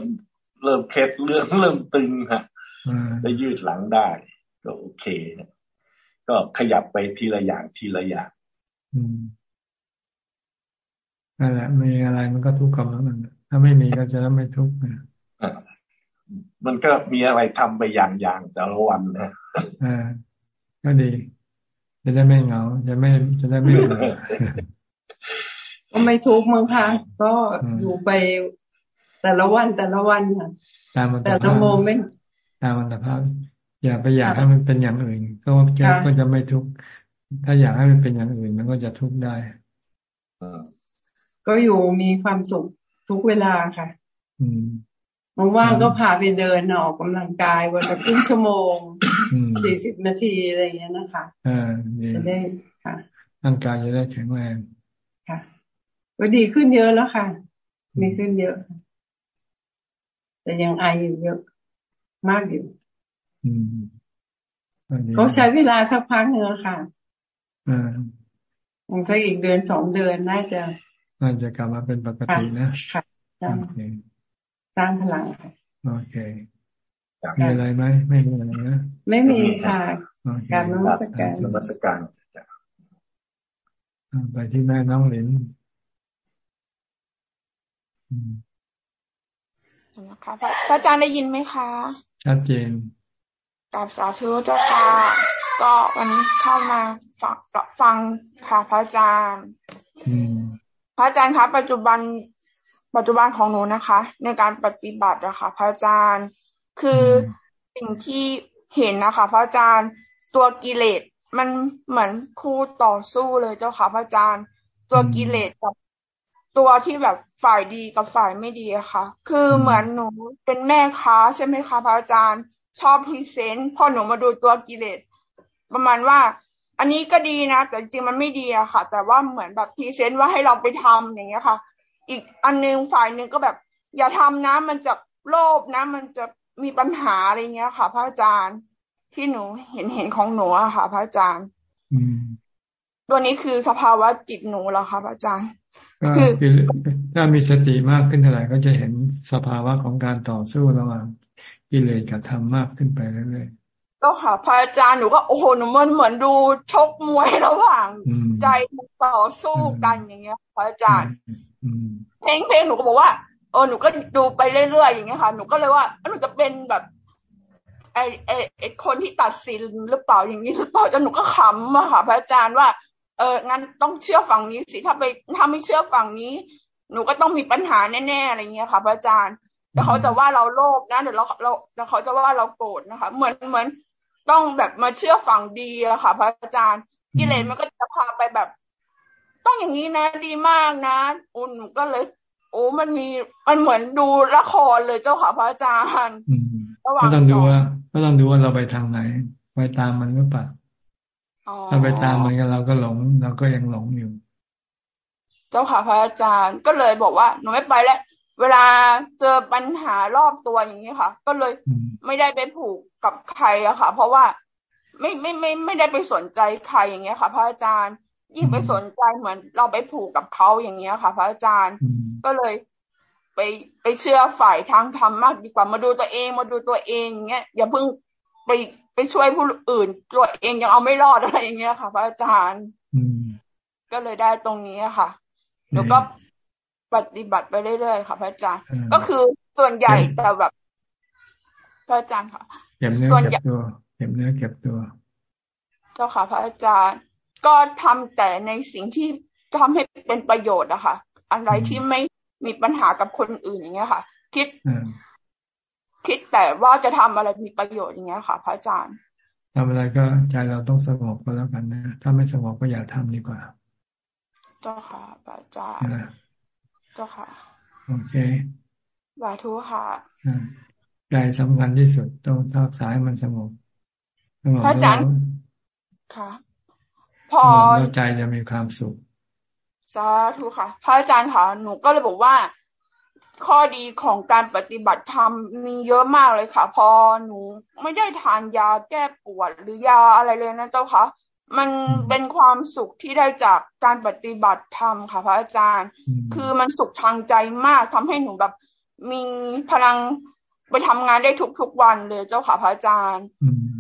เริ่มเคล็ดเรื่องเริ่มตึงฮะได้ยืดหลังได้ ก็โอเคก็ขยับไปทีละอย่างทีละอย่างนั่นแหละมีอะไรมันก็ทุกข์กับมันถ้าไม่มีก็จะไม่ทุกข์นะมันก็มีอะไรทำไปอย่างๆแต่ละวันนะอ่าก็ดี จะได้ไม่เหงา จะไม่จะได้ไม่เหงา ก็ไม่ทุกข์มั้งคะก็อยู่ไปแต่ละวันแต่ละวันค่ะตามมันแต่ละโมเมนต์ตามมันภาพ อย่าไปอยากให้มันเป็นอย่างอื่น ก็จะก็จะไม่ทุกข์ถ้าอยากให้มันเป็นอย่างอื่น มันก็จะทุกข์ได้ก็อยู่มีความสุขทุกเวลาค่ะ อืมว่างก็พาไปเดินออกกำลังกายวันละครึ่งชั่วโมงสี่สิบนาทีอะไรอย่างเงี้ยนะคะอ่าจะได้ค่ะร่างกายจะได้แข็งแรงค่ะ ก็ดีขึ้นเยอะแล้วค่ะมีขึ้นเยอะ แต่ยังไออยู่เยอะ มากอยู่เขาใช้เวลาสักพักหนึ่งค่ะอ่าคงใช้อีกเดือนสองเดือนน่าจะน่าจะกลับมาเป็นปกตินะค่ะสร้างพลังค่ะโอเคมีอะไรไหมไม่มีอะไรนะไม่มีค่ะการนมัสการนมัสการไปที่แม่น้องหลิน นะคะพระอาจารย์ได้ยินไหมคะชัดเจนกับสาธุเจ้าค่ะ ก็วันนี้เข้ามาฟังฟังค่ะพระอาจารย์พระอาจารย์คะปัจจุบันปัจจุบันของหนูนะคะ ในการปฏิบัตินะคะพระอาจารย์คือสิ่งที่เห็นนะคะ พระอาจารย์ตัวกิเลสมันเหมือนคู่ต่อสู้เลยเจ้าค่ะพระอาจารย์ ตัวกิเลสกับตัวที่แบบ ฝ่ายดีกับฝ่ายไม่ดีอะค่ะ คือเหมือนหนูเป็นแม่ค้าใช่ไหมคะพระอาจารย์ ชอบ present พอหนูมาดูตัวกิเลสประมาณว่า อันนี้ก็ดีนะ แต่จริงมันไม่ดีอะค่ะ แต่ว่าเหมือนแบบ present ว่าให้เราไปทำอย่างเงี้ยค่ะ อีกอันนึงฝ่ายหนึ่งก็แบบ อย่าทำนะ มันจะโลภนะ มันจะมีปัญหาอะไรเงี้ยค่ะ พระอาจารย์ที่หนูเห็นเห็นของหนูอะค่ะ พระอาจารย์ตัวนี้คือสภาวะจิตหนูแล้วค่ะพระอาจารย์ คือถ้ามีสติมากขึ้นเท่าไหร่ก็จะเห็นสภาวะของการต่อสู้ระหว่างกิเลสกับธรรมมากขึ้นไปเรื่อยๆก็ค่ะพระอาจารย์หนูก็โอ้โหหนูมันเหมือนดูชกมวยระหว่างใจต่อสู้กันอย่างเงี้ยพระอาจารย์เพลงเพลงหนูก็บอกว่าเออหนูก็ดูไปเรื่อยๆอย่างเงี้ยค่ะ หนูก็เลยว่าหนูจะเป็นแบบไอไอไอคนที่ตัดสินหรือเปล่าอย่างนี้หรือเปล่าจนหนูก็ขำอะค่ะ พระอาจารย์ว่า เอองั้นต้องเชื่อฝั่งนี้สิถ้าไปถ้าไม่เชื่อฝั่งนี้ หนูก็ต้องมีปัญหาแน่ๆอะไรเงี้ยค่ะพระอาจารย์แต่เขาจะว่าเราโลภนะเดี๋ยวเราเราแล้วเขาจะว่าเราโกรธนะคะ เหมือนเหมือนต้องแบบมาเชื่อฝั่งดีอะค่ะ พระอาจารย์กิเลสมันก็จะพาไปแบบ ต้องอย่างนี้นะดีมากนะอุ่นก็เลย โอ้มันมีมันเหมือนดูละครเลยเจ้าค่ะพระอาจารย์ก็ต้องดูว่าก็ต้องดูว่าเราไปทางไหน ไปตามมันหรือเปล่า ถ้าไปตามมันกันเราก็หลงเราก็ยังหลงอยู่ เจ้าค่ะพระอาจารย์ก็เลยบอกว่า หนูไม่ไปแล้วเวลาเจอปัญหารอบตัวอย่างนี้ค่ะ ก็เลยไม่ได้ไปผูกกับใครอะค่ะ เพราะว่าไม่ไม่ไม่ไม่ได้ไปสนใจใครอย่างเงี้ยค่ะ พระอาจารย์ ยิ่งไปสนใจเหมือนเราไปผูกกับเขาอย่างเงี้ยค่ะ พระอาจารย์ก็เลยไปไปเชื่อฝ่ายทางธรรมมากดีกว่ามาดูตัวเองมาดูตัวเองเงี้ยอย่าเพิ่งไป ไปช่วยผู้อื่นตัวเองยังเอาไม่รอดอะไรอย่างเงี้ยค่ะ พระอาจารย์ก็เลยได้ตรงนี้ค่ะหนูก็ปฏิบัติไปเรื่อยๆค่ะ พระอาจารย์ ก็คือส่วนใหญ่แต่แบบ พระอาจารย์ค่ะเก็บเนื้อเก็บตัวเก็บเนื้อเก็บตัว เจ้าค่ะ พระอาจารย์ ก็ทำแต่ในสิ่งที่ทำให้เป็นประโยชน์อะค่ะ อะไรที่ไม่มีปัญหากับคนอื่นอย่างเงี้ยค่ะ คิด คิดแต่ว่าจะทำอะไรมีประโยชน์อย่างเงี้ยค่ะพระอาจารย์ทำอะไรก็ใจเราต้องสงบก็แล้วกันนะ ถ้าไม่สงบก็อย่าทำดีกว่า เจ้าค่ะพระอาจารย์เจ้าค่ะ โอเคสาธุค่ะใจสำคัญที่สุดต้องทักษายมันสงบสงบพระอาจารย์ค่ะ พอใจจะมีความสุขสาธุค่ะ พระอาจารย์ค่ะหนูก็เลยบอกว่า ข้อดีของการปฏิบัติธรรมมีเยอะมากเลยค่ะ พอหนูไม่ได้ทานยาแก้ปวดหรือยาอะไรเลยนะเจ้าคะมันเป็นความสุขที่ได้จากการปฏิบัติธรรมค่ะ พระอาจารย์ คือมันสุขทางใจมากทำให้หนูแบบมีพลังไปทำงานได้ทุกๆวันเลยเจ้าค่ะพระอาจารย์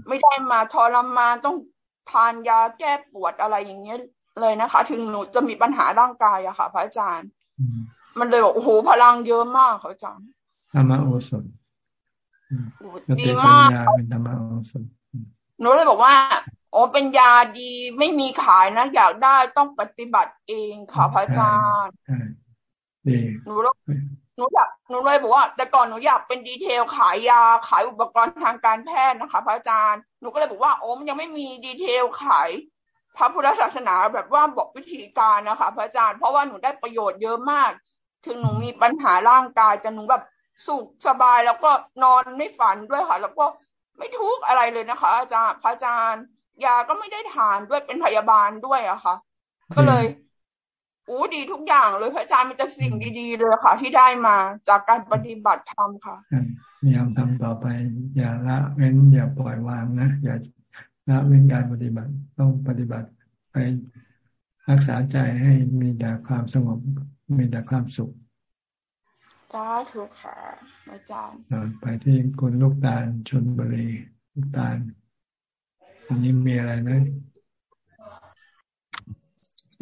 ไม่ได้มาทรมานต้องทานยาแก้ปวดอะไรอย่างเงี้ยเลยนะคะ ถึงหนูจะมีปัญหาร่างกายอะค่ะ พระอาจารย์ มันเลยบอกโอ้โหพลังเยอะมากเขาจังธรรมโอสถดีมากเป็นธรรมโอสถหนูเลยบอกว่าโอ้เป็นยาดีไม่มีขายนะ อยากได้ต้องปฏิบัติเองค่ะพระอาจารย์หนูหนูอยากหนูเลยบอกว่า แต่ก่อนหนูอยากเป็นดีเทลขายยาขายอุปกรณ์ทางการแพทย์นะคะพระอาจารย์หนูก็เลยบอกว่าโอ้มยังไม่มีดีเทลขายพระพุทธศาสนาแบบว่าบอกวิธีการนะคะพระอาจารย์เพราะว่าหนูได้ประโยชน์เยอะมาก ถึงหนูมีปัญหาร่างกายแต่หนูแบบสุขสบายแล้วก็นอนไม่ฝันด้วยค่ะ แล้วก็ไม่ทุกข์อะไรเลยนะคะ อาจารย์พระอาจารย์ ยาก็ไม่ได้ทานด้วยเป็นพยาบาลด้วยอะค่ะ ก็เลยอู้ดีทุกอย่างเลยพระอาจารย์มีแต่สิ่งดีๆเลยค่ะ ที่ได้มาจากการปฏิบัติธรรมค่ะพยายามทำต่อไป อย่าละเว้นอย่าปล่อยวางนะอย่าละเว้นการปฏิบัติต้องปฏิบัติไปรักษาใจให้มีแต่ความสงบ มีแต่ความสุขจ้าถูกค่ะอาจารย์ไปที่คุณลูกตาลชนบุรีลูกตาลอันนี้มีอะไรไหม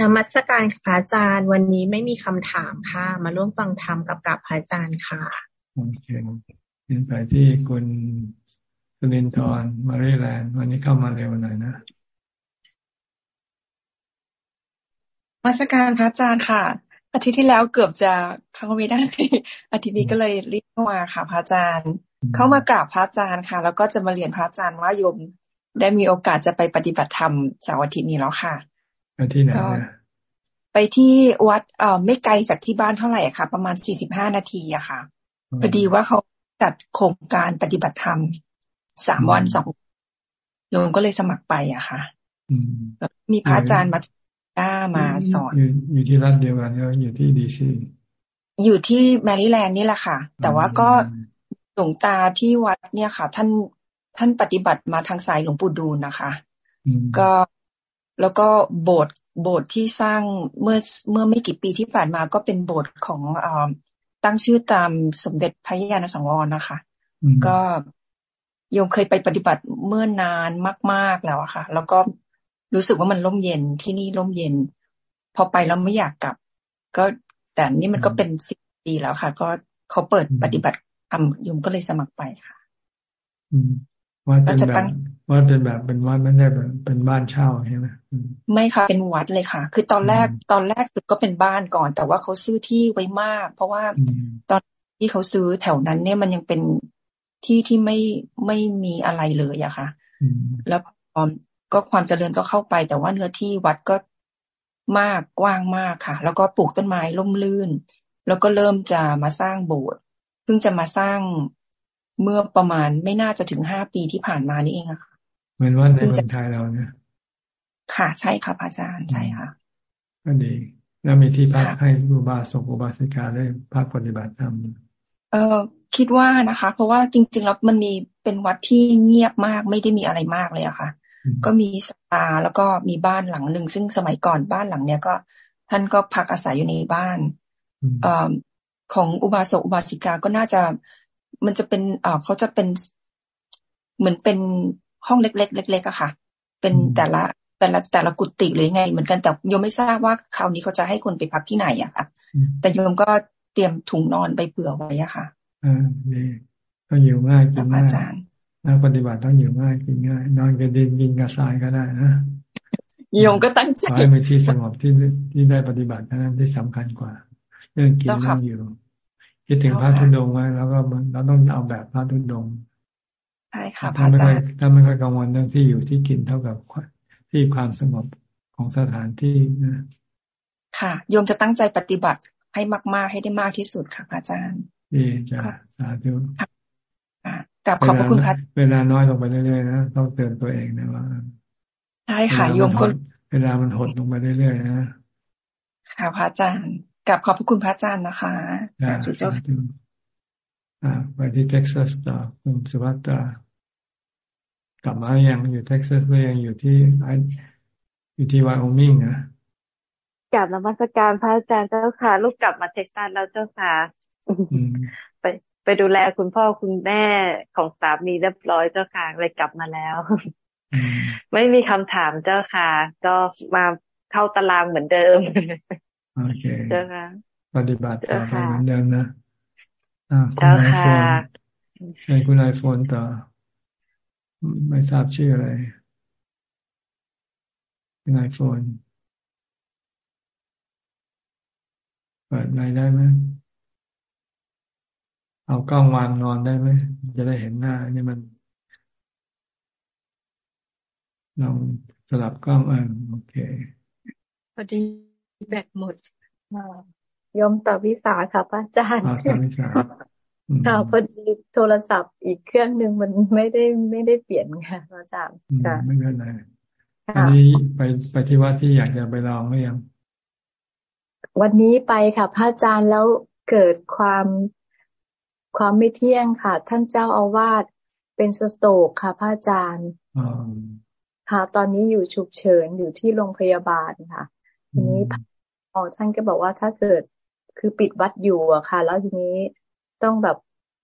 นมัสการพระอาจารย์ วันนี้ไม่มีคำถามค่ะ มาร่วมฟังธรรมกับกับพระอาจารย์ค่ะโอเคเป็นไปที่คุณสุนินทร์มาริแลนด์วันนี้เข้ามาเร็วหน่อยนะมาสการพระอาจารย์ค่ะ อาทิตย์ที่แล้วเกือบจะเข้าไม่ได้ อาทิตย์นี้ก็เลยรีบเข้ามาค่ะพระอาจารย์ เข้ามากราบพระอาจารย์ค่ะ แล้วก็จะมาเรียนพระอาจารย์ว่าโยมได้มีโอกาสจะไปปฏิบัติธรรมเสาร์อาทิตย์นี้แล้วค่ะไปที่ไหนไปที่วัดเอ่อไม่ไกลจากที่บ้านเท่าไหร่ค่ะ ประมาณสี่สิบห้านาทีอะค่ะพอดีว่าเขาจัดโครงการปฏิบัติธรรมสามวันสองโยมก็เลยสมัครไปอะค่ะมีพระอาจารย์มา ด้ามาสอน อยู่ที่รัฐเดียวกันก็อยู่ที่ดีซีอยู่ที่แมริแลนด์นี่แหละค่ะ แต่ว่าก็หลวงตาที่วัดเนี่ยค่ะ ท่านท่านปฏิบัติมาทางสายหลวงปู่ดูลนะคะ ก็แล้วก็โบสถ์โบสถ์ที่สร้างเมื่อเมื่อไม่กี่ปีที่ผ่านมาก็เป็นโบสถ์ของอตั้งชื่อตามสมเด็จพระยาณสังวรนะคะ ก็โยมเคยไปปฏิบัติเมื่อนานมาก ๆแล้วอะค่ะ แล้วก็ รู้สึกว่ามันร่มเย็นที่นี่ร่มเย็น พอไปแล้วไม่อยากกลับ ก็แต่นี่มันก็เป็นสิบปีแล้วค่ะ ก็เขาเปิดปฏิบัติทำโยมก็เลยสมัครไปค่ะวัดเป็นแบบวัดเป็นแบบเป็นวัดไม่ได้แบบเป็นบ้านเช่าใช่ไหมไม่ค่ะเป็นวัดเลยค่ะ คือตอนแรกตอนแรกสุดก็เป็นบ้านก่อน แต่ว่าเขาซื้อที่ไว้มาก เพราะว่าตอนที่เขาซื้อแถวนั้น เนี่ยมันยังเป็นที่ที่ไม่ไม่มีอะไรเลยอะค่ะ แล้ว ก็ความเจริญก็เข้าไป แต่ว่าเนื้อที่วัดก็มากกว้างมากค่ะ แล้วก็ปลูกต้นไม้ร่มรื่น แล้วก็เริ่มจะมาสร้างโบสถ์เพิ่งจะมาสร้างเมื่อประมาณไม่น่าจะถึงห้าปีที่ผ่านมานี่เองอะค่ะเหมือนว่าในเมืองไทยเราเนี่ยค่ะใช่ค่ะอาจารย์ใช่ค่ะก็ดี แล้วมีที่พักให้อุบาสกอุบาสิกาได้พักปฏิบัติธรรมเออคิดว่านะคะ เพราะว่าจริง ๆ แล้วมันมีเป็นวัดที่เงียบมากไม่ได้มีอะไรมากเลยอะค่ะ ก็มีสตาแล้วก็มีบ้านหลังหนึ่งซึ่งสมัยก่อนบ้านหลังเนี้ยก็ ท่านก็พักอาศัยอยู่ในบ้านอของอุบาสกอุบาสิกาก็น่าจะมันจะเป็นเอ่อเขาจะเป็นเหมือนเป็นห้องเล็กๆเล็กๆอะค่ะ เป็นแต่ละแต่ละแต่ละกุฏิหรือไง เหมือนกันแต่โยมไม่ทราบว่าคราวนี้เขาจะให้คนไปพักที่ไหนอะค่ะ แต่โยมก็เตรียมถุงนอนไปเผื่อไว้อะค่ะอ่าดีก็อยู่ง่ายกินง่าย นักปฏิบัติต้องอยู่ง่ายกินง่าย นอนกับดินกินกับทรายก็ได้นะโยมก็ตั้งใจให้ไปที่สงบที่ที่ได้ปฏิบัตินั้นที่สำคัญกว่า เรื่องกินเรื่องอยู่คิดถึงพระทุดงไว้แล้วก็เราต้องเอาแบบพระทุดงใช่ค่ะพระอาจารย์ถ้าไม่ค่อยกังวลเรื่องที่อยู่ที่กินเท่ากับที่ความสงบของสถานที่นะค่ะโยมจะตั้งใจปฏิบัติให้มาก ๆ ให้ได้มากที่สุดค่ะอาจารย์ดีจ้ะสาธุ กับขอบพระคุณพระเวลาน้อยลงไปเรื่อยๆนะต้องเตือนตัวเองนะว่าใช่ค่ะโยมคน เวลามันหดลงไปเรื่อยๆนะค่ะพระอาจารย์กับขอบพระคุณพระอาจารย์นะคะสุดยอดไปที่เท็กซัสต่อคุณสุวัตากลับมายังอยู่เท็กซัสหรือยังอยู่ที่อยู่ที่ไวโอมิงนะกราบนมัสการพระอาจารย์เจ้าค่ะ ลูกกลับมาเท็กซัสแล้วเจ้าค่ะ ไปไปดูแลคุณพ่อคุณแม่ของสามีเรียบร้อยเจ้าค่ะเลยกลับมาแล้ว ไม่มีคำถามเจ้าค่ะ ก็มาเข้าตารางเหมือนเดิมโอเคเจ้าค่ะปฏิบัติต่อไปเหมือนเดิมนะอ่าคุณไอโฟนในคุณไอโฟนต่อ ไม่ทราบชื่ออะไรคุณไอโฟนเปิดไมได้ไหม เอากล้องวางนอนได้ไหมจะได้เห็นหน้านี่มันลองสลับกล้องอ่าโอเคพอดีแบตหมดยมต่อวิสาค่ะพระอาจารย์ค่ะพอดีโทรศัพท์อีกเครื่องหนึ่งมันไม่ได้ไม่ได้เปลี่ยนค่ะพระอาจารย์ค่ะไม่เป็นไรอันนี้ไปไปที่วัดที่อยากจะไปลองหรือยังวันนี้ไปค่ะพระอาจารย์แล้วเกิดความ ความไม่เที่ยงค่ะ ท่านเจ้าอาวาสเป็นสโตกค่ะพระอาจารย์ค่ะ ตอนนี้อยู่ฉุกเฉินอยู่ที่โรงพยาบาลค่ะ ทีนี้อ๋อท่านก็บอกว่าถ้าเกิดคือปิดวัดอยู่อะค่ะ แล้วทีนี้ต้องแบบ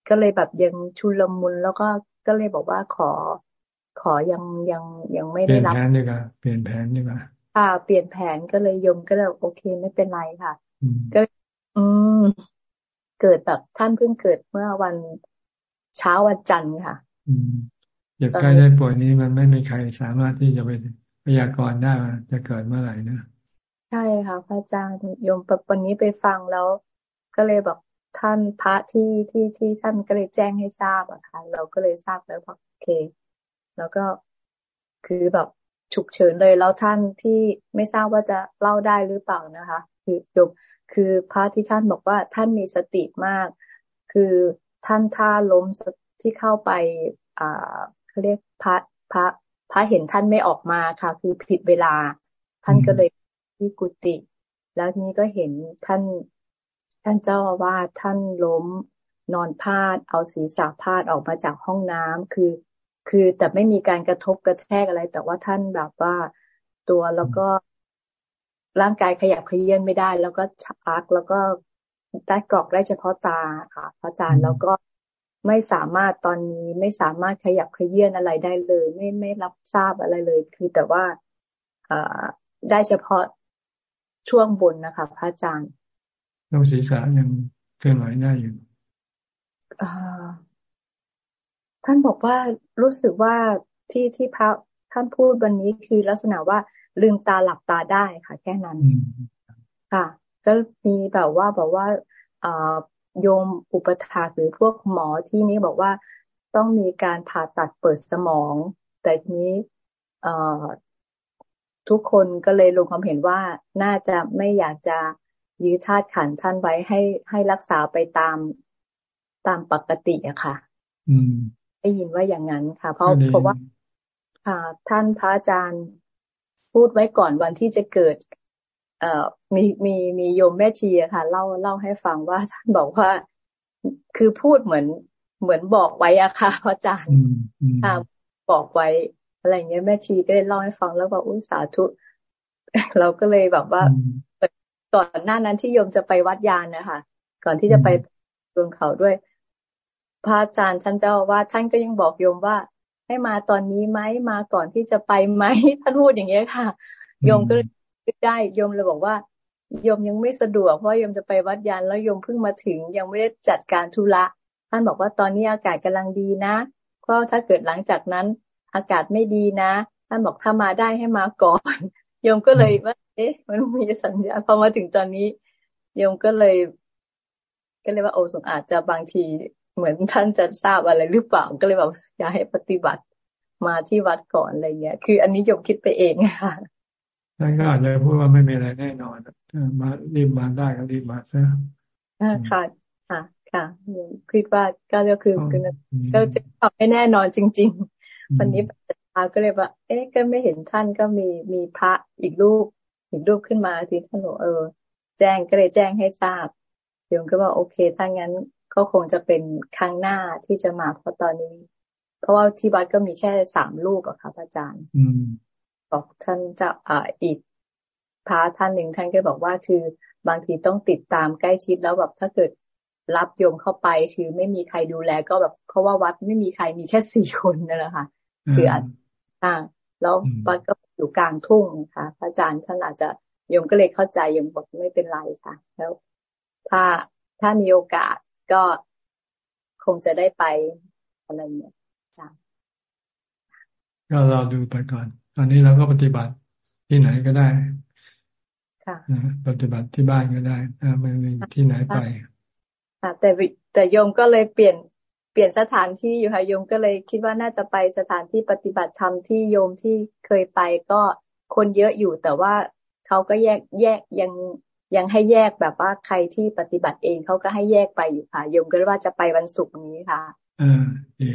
ก็เลยแบบยังชุลมุนแล้วก็ก็เลยบอกว่าขอ ขอยังยังยังไม่ได้รับเปลี่ยนแผนดีกว่าเปลี่ยนแผนดีกว่าค่ะ เปลี่ยนแผนก็เลยยมก็เลยโอเคไม่เป็นไรค่ะ ก็อืม เกิดแบบท่านเพิ่งเกิดเมื่อวันเช้าวันจันทร์ค่ะอืมเจ็บใกล้ได้ป่วยนี้มันไม่มีใครสามารถที่จะไปพยากรณ์ได้จะเกิดเมื่อไหร่นะใช่ค่ะพระอาจารย์โยมวันนี้ไปฟังแล้ว ก็เลยแบบท่านพระที่ที่ที่ท่านก็เลยแจ้งให้ทราบอะค่ะ เราก็เลยทราบแล้วว่าโอเค แล้วก็คือแบบฉุกเฉินเลยแล้วท่านที่ไม่ทราบว่าจะเล่าได้หรือเปล่านะคะ คือโยม คือพระที่ท่านบอกว่าท่านมีสติมาก คือท่านท่าล้มที่เข้าไปอ่าเขาเรียกพระพระพระเห็นท่านไม่ออกมาค่ะ คือผิดเวลา ท่านก็เลยที่กุฏิแล้วทีนี้ก็เห็นท่านท่านเจ้าว่าท่านล้มนอนพาด เอาศีรษะพาดออกมาจากห้องน้ำคือ คือแต่ไม่มีการกระทบกระแทกอะไร แต่ว่าท่านแบบว่าตัวแล้วก็ ร่างกายขยับขยื่นไม่ได้ แล้วก็ชักแล้วก็ได้กรอกได้เฉพาะตาค่ะ พระอาจารย์แล้วก็ไม่สามารถตอนนี้ไม่สามารถขยับขยื่นอะไรได้เลย ไม่ไม่รับทราบอะไรเลย คือแต่ว่าอได้เฉพาะช่วงบนนะคะพระอาจารย์ลงศีรษะยังเคลื่อนไหวได้อยู่ท่านบอกว่ารู้สึกว่าที่ที่พระท่านพูดวันนี้คือลักษณะว่า ลืมตาหลับตาได้ค่ะ แค่นั้นค่ะ ก็มีแบบว่าบอกว่าโยมอุปถาหรือพวกหมอที่นี้บอกว่าต้องมีการผ่าตัดเปิดสมอง แต่ทีนี้ทุกคนก็เลยลงความเห็นว่าน่าจะไม่อยากจะยื้อธาตุขันท่านไว้ให้ให้รักษาไปตามตามปกติอะค่ะอืมได้ยินว่าอย่างนั้นค่ะ เพราะเพราะว่าค่ะท่านพระอาจารย์ พูดไว้ก่อนวันที่จะเกิด เอ่อมีมีมีโยมแม่ชีอะค่ะ เล่าเล่าให้ฟังว่าท่านบอกว่า คือพูดเหมือนเหมือนบอกไว้อะค่ะพระอาจารย์ค่ะบอกไว้อะไรเงี้ยแม่ชีก็เลยเล่าให้ฟังแล้วบอกอุ้ยสาธุเราก็เลยแบบว่าก่อนหน้านั้นที่โยมจะไปวัดยานนะคะก่อนที่จะไปบนเขาด้วย พระอาจารย์ท่านเจ้าว่าท่านก็ยังบอกโยมว่า ให้มาตอนนี้ไหมมาก่อนที่จะไปไหมท่านพูดอย่างเงี้ยค่ะ โยมก็ได้โยมเลยบอกว่าโยมยังไม่สะดวกเพราะโยมจะไปวัดยานแล้วโยมเพิ่งมาถึงยังไม่ได้จัดการธุระท่านบอกว่าตอนนี้อากาศกำลังดีนะก็ถ้าเกิดหลังจากนั้น อากาศไม่ดีนะท่านบอกถ้ามาได้ให้มาก่อนโยมก็เลยว่า เอ๊ะ มันมีสัญญาพอมาถึงตอนนี้โยมก็เลย ก็เลยว่าโอ้สงอาจจะบางที เหมือนท่านจะทราบอะไรหรือเปล่าก็เลยบอกอยากให้ปฏิบัติมาที่วัดก่อนอะไรเงี้ย คืออันนี้โยมคิดไปเองค่ะท่านก็อาจจะพูดว่าไม่มีอะไรแน่นอนมารีบมาได้ก็รีบมาซะค่ะค่ะค่ะคิดว่าก็ก็คือก็จะตอบไม่แน่นอนจริง ๆ วันนี้พาก็เลยว่า เอ๊ะก็ไม่เห็นท่านก็มีมีพระอีกรูปอีกรูปขึ้นมาที่ท่านบอกเออ แจ้งก็เลยแจ้งให้ทราบโยมก็ว่าโอเคถ้างั้น ก็คงจะเป็นครั้งหน้าที่จะมาเพราะตอนนี้ เพราะว่าที่วัดก็มีแค่สามรูปอะค่ะอาจารย์บอกท่านจะอ่าอีกพระท่านหนึ่งท่านก็บอกว่าคือบางทีต้องติดตามใกล้ชิดแล้วแบบถ้าเกิดรับโยมเข้าไปคือไม่มีใครดูแลก็แบบเพราะว่าวัดไม่มีใครมีแค่สี่คนนั่นแหละค่ะคืออ่าแล้ววัดก็อยู่กลางทุ่งค่ะพระอาจารย์ท่านอาจจะโยมก็เลยเข้าใจโยมบอกไม่เป็นไรค่ะ แล้ว ถ้าถ้ามีโอกาส ก็คงจะได้ไปอะไรเงี้ยก็เราดูไปก่อน ตอนนี้เราก็ปฏิบัติที่ไหนก็ได้ค่ะปฏิบัติที่บ้านก็ได้ถ้าไม่มีที่ไหนไปค่ะแต่แต่โยมก็เลยเปลี่ยนเปลี่ยนสถานที่อยู่ค่ะโยมก็เลยคิดว่าน่าจะไปสถานที่ปฏิบัติธรรมที่โยมที่เคยไปก็คนเยอะอยู่แต่ว่าเขาก็แยกแยกยัง ยังให้แยกแบบว่าใครที่ปฏิบัติเองเขาก็ให้แยกไปอยู่ค่ะโยมก็ว่าจะไปวันศุกร์นี้ค่ะเออดี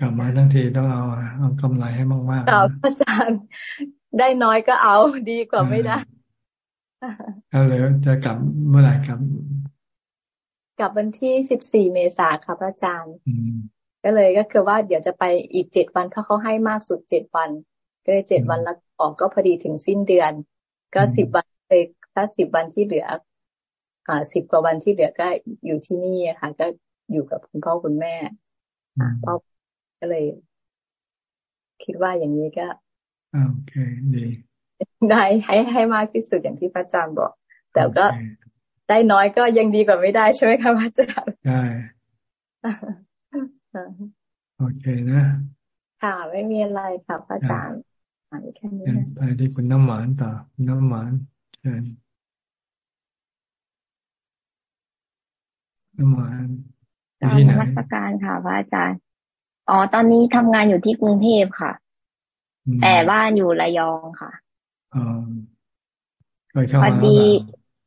กลับมาทั้งทีต้องเอาเอากำไรให้มากๆเอาอาจารย์ได้น้อยก็เอาดีกว่าไม่ได้ก็เลยจะกลับเมื่อไหร่ครับ กลับวันที่สิบสี่เมษาค่ะพระอาจารย์ก็เลยก็คือว่าเดี๋ยวจะไปอีกเจ็ดวันเขาเขาให้มากสุดเจ็ดวัน ก็เลยเจ็ดวันแล้วออกก็พอดีถึงสิ้นเดือน ก็สิบวันเลย ถ้าสิบวันที่เหลือ อ่าสิบกว่าวันที่เหลือก็อยู่ที่นี่ค่ะ ก็อยู่กับคุณพ่อคุณแม่อ่าพ่อก็เลย คิดว่าอย่างนี้ก็โอเคดีได้ให้ให้มากที่สุดอย่างที่พระอาจารย์บอก แต่ก็ได้น้อยก็ยังดีกว่าไม่ได้ใช่ไหมคะพระอาจารย์ได้โอเคนะค่ะไม่มีอะไรค่ะพระอาจารย์แค่นี้ไปที่คุณน้ำหวานต่อคุณน้ำหวานเชิญ น้ำหวานอยู่ที่ไหนรัชการค่ะพระอาจารย์ อ๋อ ตอนนี้ทำงานอยู่ที่กรุงเทพค่ะ แต่บ้านอยู่ระยองค่ะอ๋อเคยเข้ามา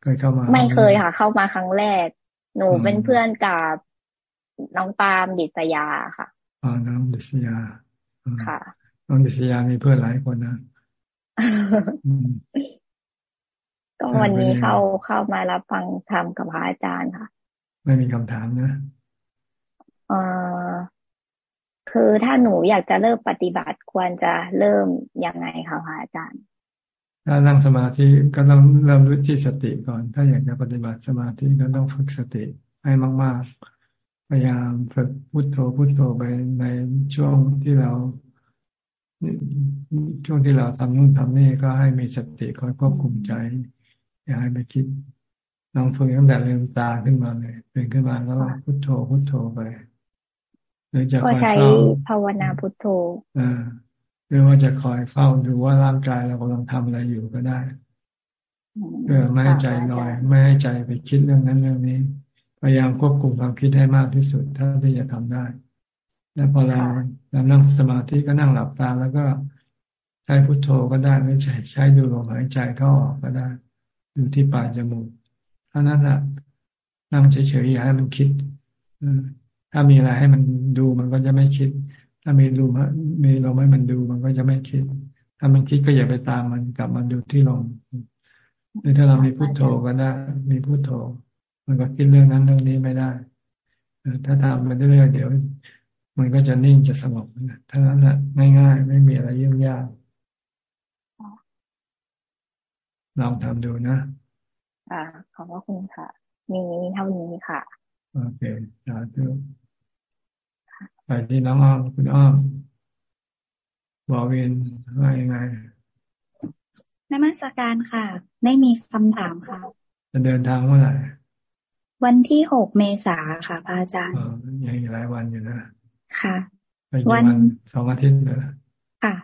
เคยเข้ามา ไม่เคยค่ะ เข้ามาครั้งแรก หนูเป็นเพื่อนกับน้องปามดิษยาค่ะอ๋อน้องดิษยาค่ะน้องดิษยามีเพื่อนหลายคนนะก็วันนี้เข้าเข้ามารับฟังธรรมกับพระอาจารย์ค่ะ ไม่มีคำถามนะเออคือถ้าหนูอยากจะเริ่มปฏิบัติควรจะเริ่มยังไงคะพระอาจารย์ ถ้านั่งสมาธิก็ต้องเริ่มด้วยที่สติก่อน ถ้าอยากจะปฏิบัติสมาธิก็ต้องฝึกสติให้มาก ๆ พยายามฝึกพุโทโธพุโทโธไปในช่วงที่เราช่วงที่เราทำนู่นทำนี่ก็ให้มีสติคอยควบคุมใจ อย่าให้ไปคิด ลองฝึกตั้งแต่ลืมตาขึ้นมาเลยตื่นขึ้นมาแล้วพุโทโธพุโทโธไปหรือจะคอยใช้ภาวนาพุโทโธอ่าหรือว่าจะคอยเฝ้าดูว่าร่างกายเรากำลังทำอะไรอยู่ก็ได้เพื่อไม่ให้ใจลอย ไม่ให้ใจไปคิดเรื่องนั้นเรื่องนี้ พยายามควบคุมความคิดให้มากที่สุดเท่าที่จะทำได้ แล้วพอเราเรานั่งสมาธิก็นั่งหลับตาแล้วก็ใช้พุทโธก็ได้ไม่ใช่ใช้ดูลมหายใจเข้าออกก็ได้ดูที่ปลายจมูก เท่านั้นแหละนั่งเฉยๆอย่าให้มันคิดถ้ามีอะไรให้มันดูมันก็จะไม่คิด ถ้ามีลมมีลมให้มันดูมันก็จะไม่คิด ถ้ามันคิดก็อย่าไปตามมันกลับมาดูที่ลมหรือถ้าเรามีพุโทโธก็ได้ มีพุโทโธ มันก็คิดเรื่องนั้นเรื่องนี้ไม่ได้ถ้าทำมันเรื่อยๆเดี๋ยว มันก็จะนิ่งจะสงบเท่านั้นแหละง่ายๆ ไม่มีอะไรยุ่งยากลองทำดูนะ อ่าขอบพระคุณค่ะมีเท่านี้ค่ะ โอเคสาธุไปที่น้องอ้อมคุณอ้อมบอกเวียนว่ายังไงนมัสการค่ะ ไม่มีคำถามค่ะ จะเดินทางเมื่อไหร่ วันที่หกเมษาค่ะพระอาจารย์ยังอีกหลายวันอยู่นะ ค่ะ วันสองอาทิตย์เหรอค่ะ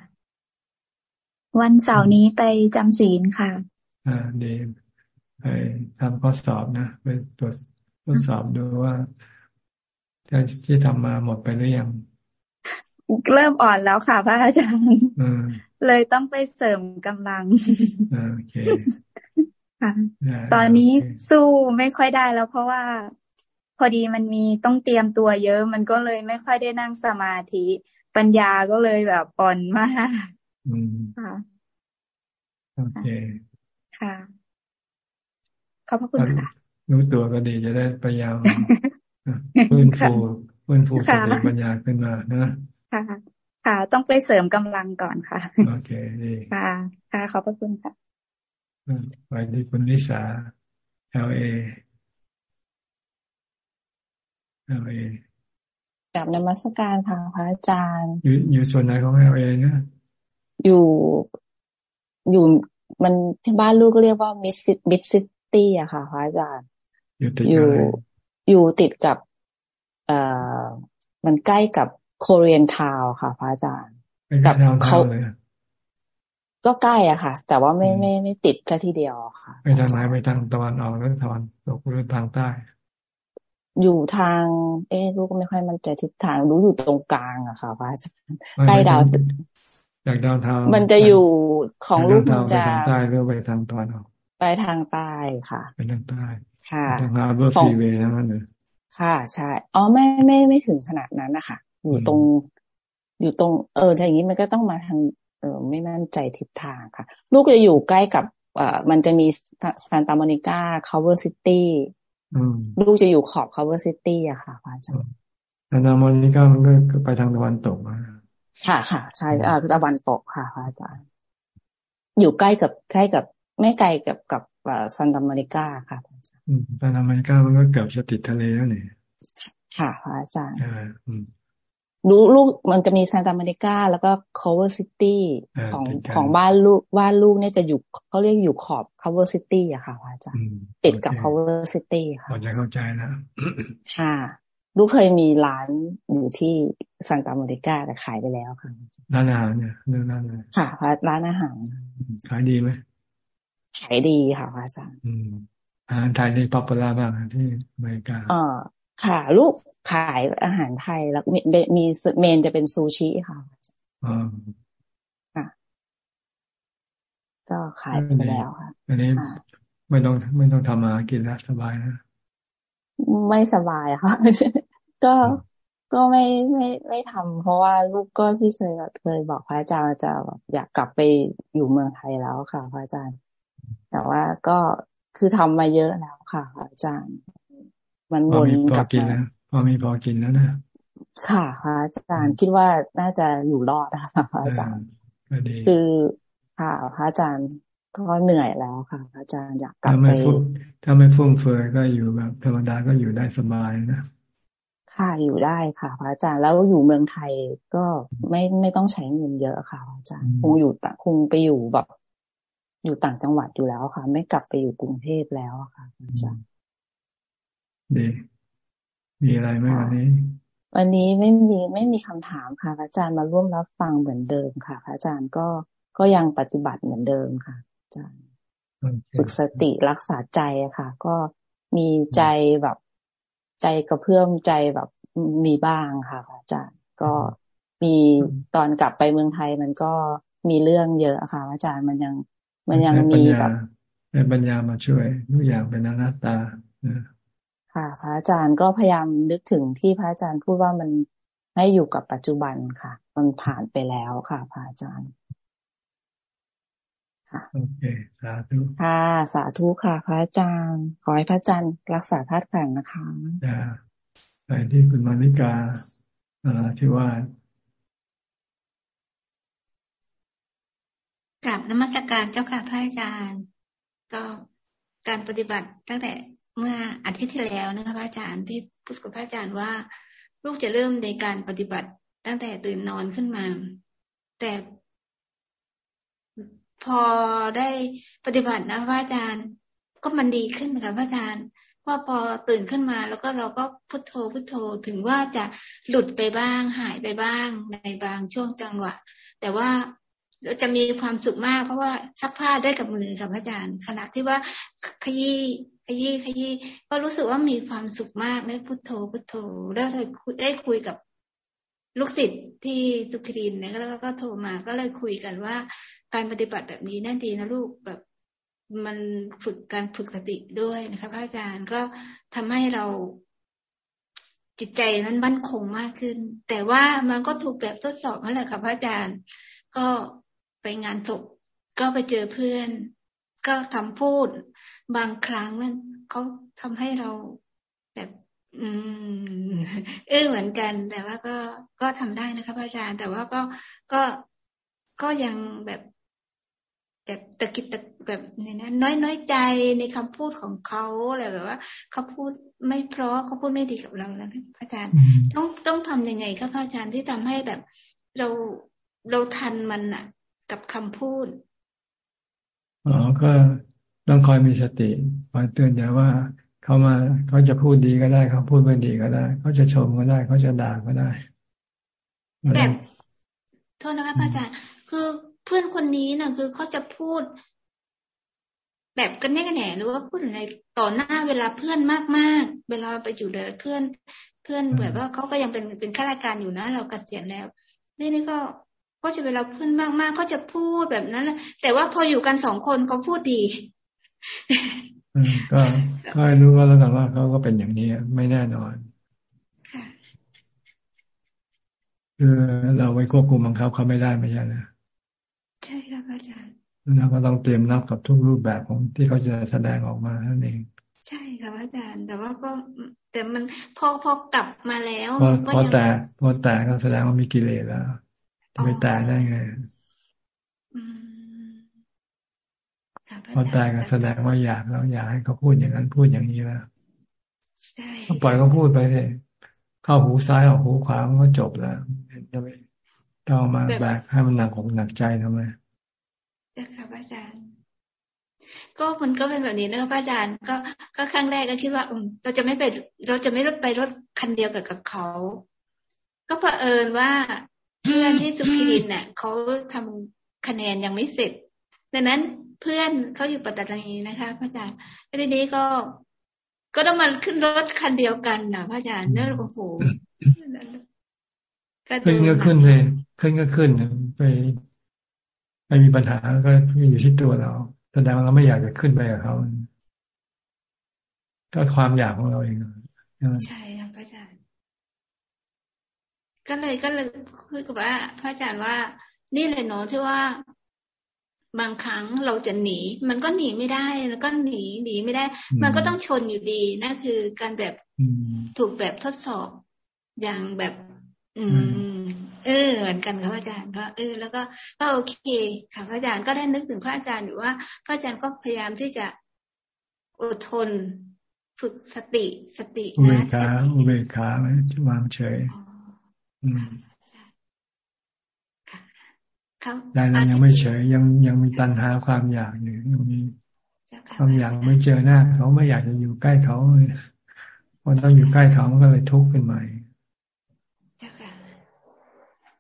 วันเสาร์นี้ไปจำศีลค่ะ อ่าดี ไปทำข้อสอบนะไปตรวจทดสอบดูว่าที่ทำมาหมดไปหรือยังเริ่มอ่อนแล้วค่ะพระอาจารย์เลยต้องไปเสริมกำลังโอเคตอนนี้สู้ไม่ค่อยได้แล้วเพราะว่า พอดีมันมีต้องเตรียมตัวเยอะ มันก็เลยไม่ค่อยได้นั่งสมาธิ ปัญญาก็เลยแบบอ่อนมากค่ะโอเคค่ะข อบพระคุณค่ะรู้ตัวก็ดีจะได้พยายามฟื้นฟูฟื้นฟูสติปัญญาขึ้นมานะค่ะ ค่ะ ต้องไปเสริมกำลังก่อนค่ะ โอเคดีค่ะ ค่ะ ขอบพระคุณค่ะไปที่คุณนิสา L A L A กับนมัสการค่ะพระอาจารย์ อยู่อยู่ส่วนไหนของ L A เนี่ยอยู่อยู่มันที่บ้านลูกก็เรียกว่ามิสซิมิสซิ ตี้อะค่ะพระอาจารย์อยู่ติดอยู่อยู่ติดกับ เอ่อมันใกล้กับโคเรียนทาวค่ะพระอาจารย์กับเขาก็ใกล้อะค่ะ แต่ว่าไม่ไม่ไม่ติดแค่ที่เดียวค่ะไปทางไหนไปทางตะวันออกหรือตะวันตกหรือทางใต้ อยู่ทาง เอ๊ลูกก็ไม่ค่อยมั่นใจทิศทางรู้อยู่ตรงกลางอะค่ะพระอาจารย์ใกล้ดาวจากดาวทางมันจะอยู่ของลูกมันจะไปทางใต้หรือไปทางตะวันออก ไปทางใต้ค่ะ ไปทางใต้ค่ะทาง Harbor Freeway นั้นเลยค่ะใช่อ๋อไม่ไม่ไม่ถึงขนาดนั้นนะคะอยู่ตรง อยู่ตรง เออถ้าอย่างนี้มันก็ต้องมาทาง เออไม่มั่นใจทิศทางค่ะ ลูกจะอยู่ใกล้กับเอ่อมันจะมีซานตาโมนิกา Culver City ลูกจะอยู่ขอบ Culver City อะค่ะอาจารย์ซานตาโมนิกามันก็ไปทางตะวันตกมาค่ะค่ะ ใช่อ่าตะวันตกค่ะอาจารย์อยู่ใกล้กับใกล้กับ ไม่ไกลกับกับซานตาโมนิกาค่ะซานตาโมนิกามันก็เกือบจะติดทะเลแล้วนี่ค่ะพระอาจารย์รู้ลูกมันจะมีซานตาเมริกาแล้วก็ cover city ของของบ้านลูกบ้านลูกเนี่ยจะอยู่เขาเรียกอยู่ขอบ cover city อะค่ะอาจารย์ติดกับ cover city ค่ะพอจะเข้าใจนะค่ะลูกเคยมีร้านอยู่ที่ซานตาเมริกาแต่ขายไปแล้วค่ะร้านอาหารเนี่ยเรื่องนั้นเลยค่ะร้านอาหารขายดีไหม ขายดีค่ะอาจารย์อาหารไทยนี่ป๊อปปูล่ามากที่อเมริกาอ๋อค่ะ ลูกขายอาหารไทยแล้วมีมีเมนจะเป็นซูชิค่ะค่ะก็ขายไปแล้วค่ะ อันนี้ไม่ต้องไม่ต้องทำมากินแล้วสบายนะ ไม่สบายค่ะ ก็ก็ไม่ไม่ไม่ทำเพราะว่าลูกก็ที่เคยเคยบอกพระอาจารย์จะแบบอยากกลับไปอยู่เมืองไทยแล้วค่ะ พระอาจารย์ แต่ว่าก็คือทำมาเยอะแล้วค่ะพระอาจารย์ มันวนกลับมาพอมีพอกินแล้วนะค่ะพระอาจารย์คิดว่าน่าจะอยู่รอดนะคะพระอาจารย์คือค่ะพระอาจารย์ก็เหนื่อยแล้วค่ะพระอาจารย์อยากกลับไปถ้าไม่ฟุ่มเฟือยก็อยู่แบบธรรมดาก็อยู่ได้สบายนะค่ะอยู่ได้ค่ะพระอาจารย์แล้วอยู่เมืองไทยก็ไม่ไม่ต้องใช้เงินเยอะค่ะพระอาจารย์คงอยู่ต่คงไปอยู่แบบ อยู่ต่างจังหวัดอยู่แล้วค่ะ ไม่กลับไปอยู่กรุงเทพแล้วค่ะอาจารย์ดีมีอะไรไหมวันนี้ วันนี้ไม่มีไม่มีคำถามค่ะพระอาจารย์มาร่วมรับฟังเหมือนเดิมค่ะพระอาจารย์ก็ก็ยังปฏิบัติเหมือนเดิมค่ะอาจารย์ฝึกสติรักษาใจค่ะ ก็มีใจแบบใจกระเพื่อมใจแบบมีบ้างค่ะอาจารย์ก็มีตอนกลับไปเมืองไทยมันก็มีเรื่องเยอะค่ะอาจารย์มันยัง มันยังมีแบบเป็นปัญญามาช่วยทุกอย่างเป็นอนัตตาค่ะ พระอาจารย์ก็พยายามนึกถึงที่พระอาจารย์พูดว่ามันให้อยู่กับปัจจุบันค่ะ มันผ่านไปแล้วค่ะ พระอาจารย์โอเคสาธุค่ะ สาธุค่ะ พระอาจารย์ ขอให้พระอาจารย์รักษาธาตุแข็งนะคะจ้าไปที่คุณมานิกาที่ว่า กับนมัสการเจ้าค่ะพระอาจารย์ ก็การปฏิบัติตั้งแต่เมื่ออาทิตย์ที่แล้วนะคะพระอาจารย์ที่พูดกับพระอาจารย์ว่า ลูกจะเริ่มในการปฏิบัติตั้งแต่ตื่นนอนขึ้นมา แต่พอได้ปฏิบัตินะพระอาจารย์ก็มันดีขึ้นค่ะพระอาจารย์ว่าพอตื่นขึ้นมาแล้วก็เราก็พุโทโธพุโทโธถึงว่าจะหลุดไปบ้างหายไปบ้างในบางช่วงจังหวะ แต่ว่า เราจะมีความสุขมาก เพราะว่าซักผ้าได้กับมือค่ะพระอาจารย์ ขณะที่ว่าขยี้ขยี้ขยี้ก็รู้สึกว่ามีความสุขมากได้พุโทโธพุโทโธแล้วเลยได้คุยกับลูกศิษย์ที่สุขรินเนี่ยแล้วก็โทรมาก็เลยคุยกันว่า การปฏิบัติแบบนี้น่าดีนะลูกแบบมันฝึกการฝึกสติด้วยนะคะพระอาจารย์ก็ทำให้เราจิตใจนั้นมั่นคงมากขึ้น แต่ว่ามันก็ถูกแบบทดสอบนั่นแหละค่ะพระอาจารย์ ก็ ไปงานศพก็ไปเจอเพื่อน ก็คำพูด บางครั้งนั้นเขาทำให้เราแบบ อืมเออเหมือนกัน แต่ว่าก็ก็ทำได้นะคะพระอาจารย์ แต่ว่าก็ก็ก็ยังแบบแบบตะกิดตะแบบเนี่ยนะน้อยน้อยใจในคำพูดของเขาอะไรแบบว่า เขาพูดไม่เพราะเขาพูดไม่ดีกับเราแล้วพระอาจารย์ ต้องต้องทํำยังไงครับพระอาจารย์ที่ทำให้แบบ เราเราทันมันอะ กับคำพูดอ๋อก็ต้องคอยมีสติคอยเตือนใจว่าเขามาเขาจะพูดดีก็ได้เขาพูดไม่ดีก็ได้เขาจะชมก็ได้เขาจะด่าก็ได้แบบโทษนะคะพระอาจารย์คือเพื่อนคนนี้นะคือเขาจะพูด แบบกันแน่กันแหนหรือว่าพูดอะไรต่อหน้าเวลาเพื่อนมากๆ เวลาไปอยู่เลยเพื่อน เพื่อนแบบว่าเขาก็ยังเป็นเป็นข้าราชการอยู่นะ เราเกษียณแล้วนี่นี่ก็ ก็จะเวลาเพื่อนมากๆเขาจะพูดแบบนั้นแหละแต่ว่าพออยู่กันสองคนเขาพูดดีก็ก็รู้ว่าแล้วกันว่าเขาก็เป็นอย่างนี้ไม่แน่นอนคือเราไว้ควบคุมบังคับเขาไม่ได้ไม่ใช่นะใช่ค่ะอาจารย์เราก็ต้องเตรียมรับกับทุกรูปแบบของที่เขาจะแสดงออกมานั่นเอง ใช่ค่ะอาจารย์ แต่ว่าก็แต่มันพอพอกลับมาแล้วพอแต่พอแต่ก็แสดงว่ามีกิเลสแล้ว จะไปแต่ได้ไงพอแต่ก็แสดงว่าอยากแล้วอยากให้เขาพูดอย่างนั้นพูดอย่างนี้แล้วก็ปล่อยเขาพูดไปเลยเข้าหูซ้ายออกหูขวามันก็จบแล้วจะไปต้องมาแบกให้มันหนักของหนักใจทำไมจ้ะค่ะอาจารย์ก็มันก็เป็นแบบนี้นะคะอาจารย์ก็ก็ครั้งแรกก็คิดว่าอืมเราจะไม่ไปเราจะไม่รถไปรถคันเดียวกับกับเขา ก็เผอิญว่า เพื่อนที่สุขีรินเนี่ยเขาทำคะแนนยังไม่เสร็จ ดังนั้นเพื่อนเขาอยู่ปัตตานีนะคะพระอาจารย์ทีนี้ก็ก็ต้องมาขึ้นรถคันเดียวกันนะพระอาจารย์เนอะโอ้โหขึ้นก็ขึ้นเลย ขึ้นก็ขึ้นไปไม่มีปัญหาก็อยู่ที่ตัวเราแสดงว่าเราไม่อยากจะขึ้นไปกับเขาก็ความอยากของเราเองใช่ครับอาจารย์ ก็เลยก็เลยคุยกับว่า พระอาจารย์ว่า นี่เลยเนาะที่ว่าบางครั้งเราจะหนี มันก็หนีไม่ได้แล้วก็หนีหนีไม่ได้ มันก็ต้องชนอยู่ดีนั่นคือการแบบถูกแบบทดสอบอย่างแบบ อืม เออเหมือนกันค่ะพระอาจารย์ก็เออ แล้วก็ก็โอเคค่ะพระอาจารย์ก็ได้นึกถึงพระอาจารย์อยู่ว่า พระอาจารย์ก็พยายามที่จะอดทน ฝึกสติสติอุเบกขาอุเบกขาไว้วางเฉย ใจเรายังไม่เฉยยังยังมีตัณหาความอยากอยู่ยังมีความอยากไม่เจอหน้าเขาไม่อยากจะอยู่ใกล้เขาเลยพอต้องอยู่ใกล้เขามันก็เลยทุกข์ขึ้นมา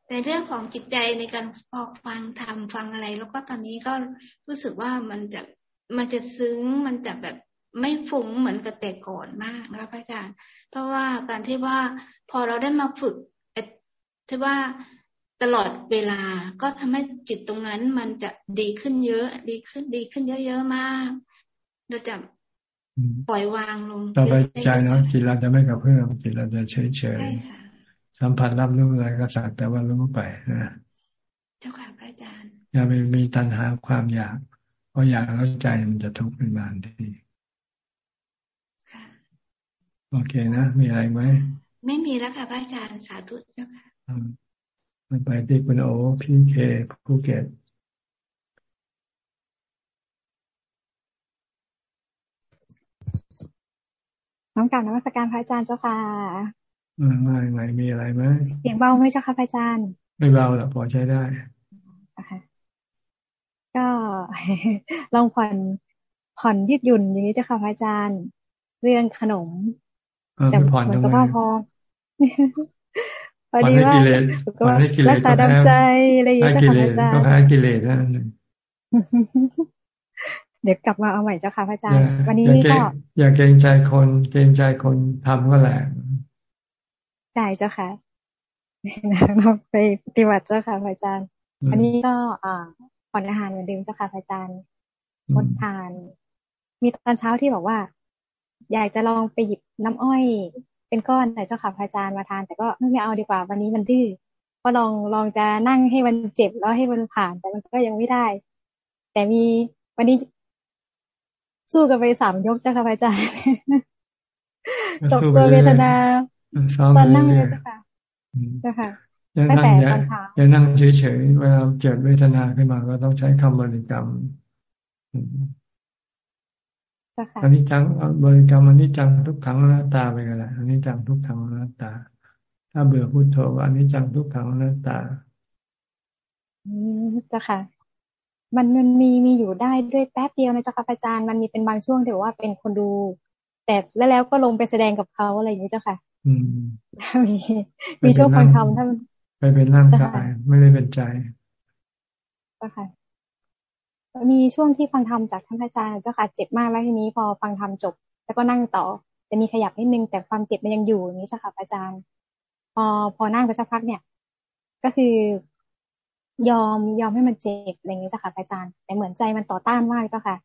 ในเรื่องของจิตใจในการพอฟังทำฟังอะไร แล้วก็ตอนนี้ก็รู้สึกว่ามันจะมันจะซึ้งมันจะแบบไม่ฟุ้งเหมือนกับแต่ก่อนมากนะคะพระอาจารย์ เพราะว่าการที่ว่าพอเราได้มาฝึก ที่ว่าตลอดเวลาก็ทำให้จิตตรงนั้นมันจะดีขึ้นเยอะ ดีขึ้นดีขึ้นเยอะๆมากเราจะปล่อยวางลงต่อไปใจเนาะจิตเราจะไม่กระเพื่อมจิตเราจะเฉยเฉยสัมผัสรับรู้อะไรก็สักแต่ว่ารู้ไปนะเจ้าค่ะพระอาจารย์อย่าไปมีตัณหาความอยากเพราะอยากแล้วใจมันจะทุกข์เป็นบางทีโอเคนะ มีอะไรไหม ไม่มีแล้วค่ะพระอาจารย์สาธุเจ้าค่ะ ไปที่คุณโอพี่เคภูเก็ตน้องการนมัสการพระอาจารย์เจ้าค่ะมาไงมีอะไรไหมเสียงเบาไหมเจ้าค่ะพระอาจารย์ ไม่เบาหรอกพอใช้ได้ค่ะก็ลองผ่อนผ่อนยืดหยุ่นอย่างนี้เจ้าค่ะพระอาจารย์ เรื่องขนมแต่ผ่อนตรงไหนพอ พอดีว่ารักษาดำใจอะไรอย่างเงี้ยค่ะอาจารย์ก็แพ้กิเลสนั่นเดี๋ยวกลับมาเอาใหม่เจ้าค่ะพระอาจารย์ วันนี้ก็อย่าเกรงใจคนเกรงใจคนทำก็แหละได้เจ้าค่ะเราไปปฏิบัติเจ้าค่ะพระอาจารย์ อันนี้ก็อ่าผ่อนอาหารเหมือนเดิมเจ้าค่ะพระอาจารย์งดทาน มีตอนเช้าที่บอกว่า อยากจะลองไปหยิบน้ำอ้อย เป็นก้อนแต่เจ้าค่ะพระอาจารย์มาทาน แต่ก็ไม่เอาดีกว่าวันนี้มันดื้อก็ลองลองจะนั่งให้มันเจ็บแล้วให้มันผ่าน แต่มันก็ยังไม่ได้ แต่มีวันนี้สู้กันไปสามยกเจ้าค่ะพระอาจารย์จบตัวเวทนาตอนนั่งเลยค่ะเจ้าค่ะตั้งแต่ตอนเช้าอย่านั่งเฉยๆเวลาเกิดเวทนาขึ้นมาก็ต้องใช้คำบริกรรม อันนี้จังบริกรรมอันนี้จังทุกขังหน้าตาไปกันแหละอันนี้จังทุกขังหน้าตา ถ้าเบื่อพุทโธอันนี้จังทุกขังหน้าตาอืมจ้ะค่ะ มันมันมีมีอยู่ได้ด้วยแป๊บเดียวนะจ้ะค่ะอาจารย์มันมีเป็นบางช่วงที่ว่าเป็นคนดู แต่แล้วแล้วก็ลงไปแสดงกับเขาอะไรอย่างนี้เจ้าค่ะ อืมมีมีช่วงฟังธรรมท่านไปเป็นร่างกายไม่ได้เป็นใจก็ค่ะ มีช่วงที่ฟังธรรมจากท่านอาจารย์เจ้าค่ะเจ็บมากแล้วทีนี้พอฟังธรรมจบ แล้วก็นั่งต่อจะมีขยับนิดนึงแต่ความเจ็บมันยังอยู่อย่างนี้เจ้าค่ะอาจารย์ พอพอนั่งไปสักพักเนี่ย ก็คือยอมยอมให้มันเจ็บอะไรอย่างนี้เจ้าค่ะอาจารย์ แต่เหมือนใจมันต่อต้านมากเจ้าค่ะ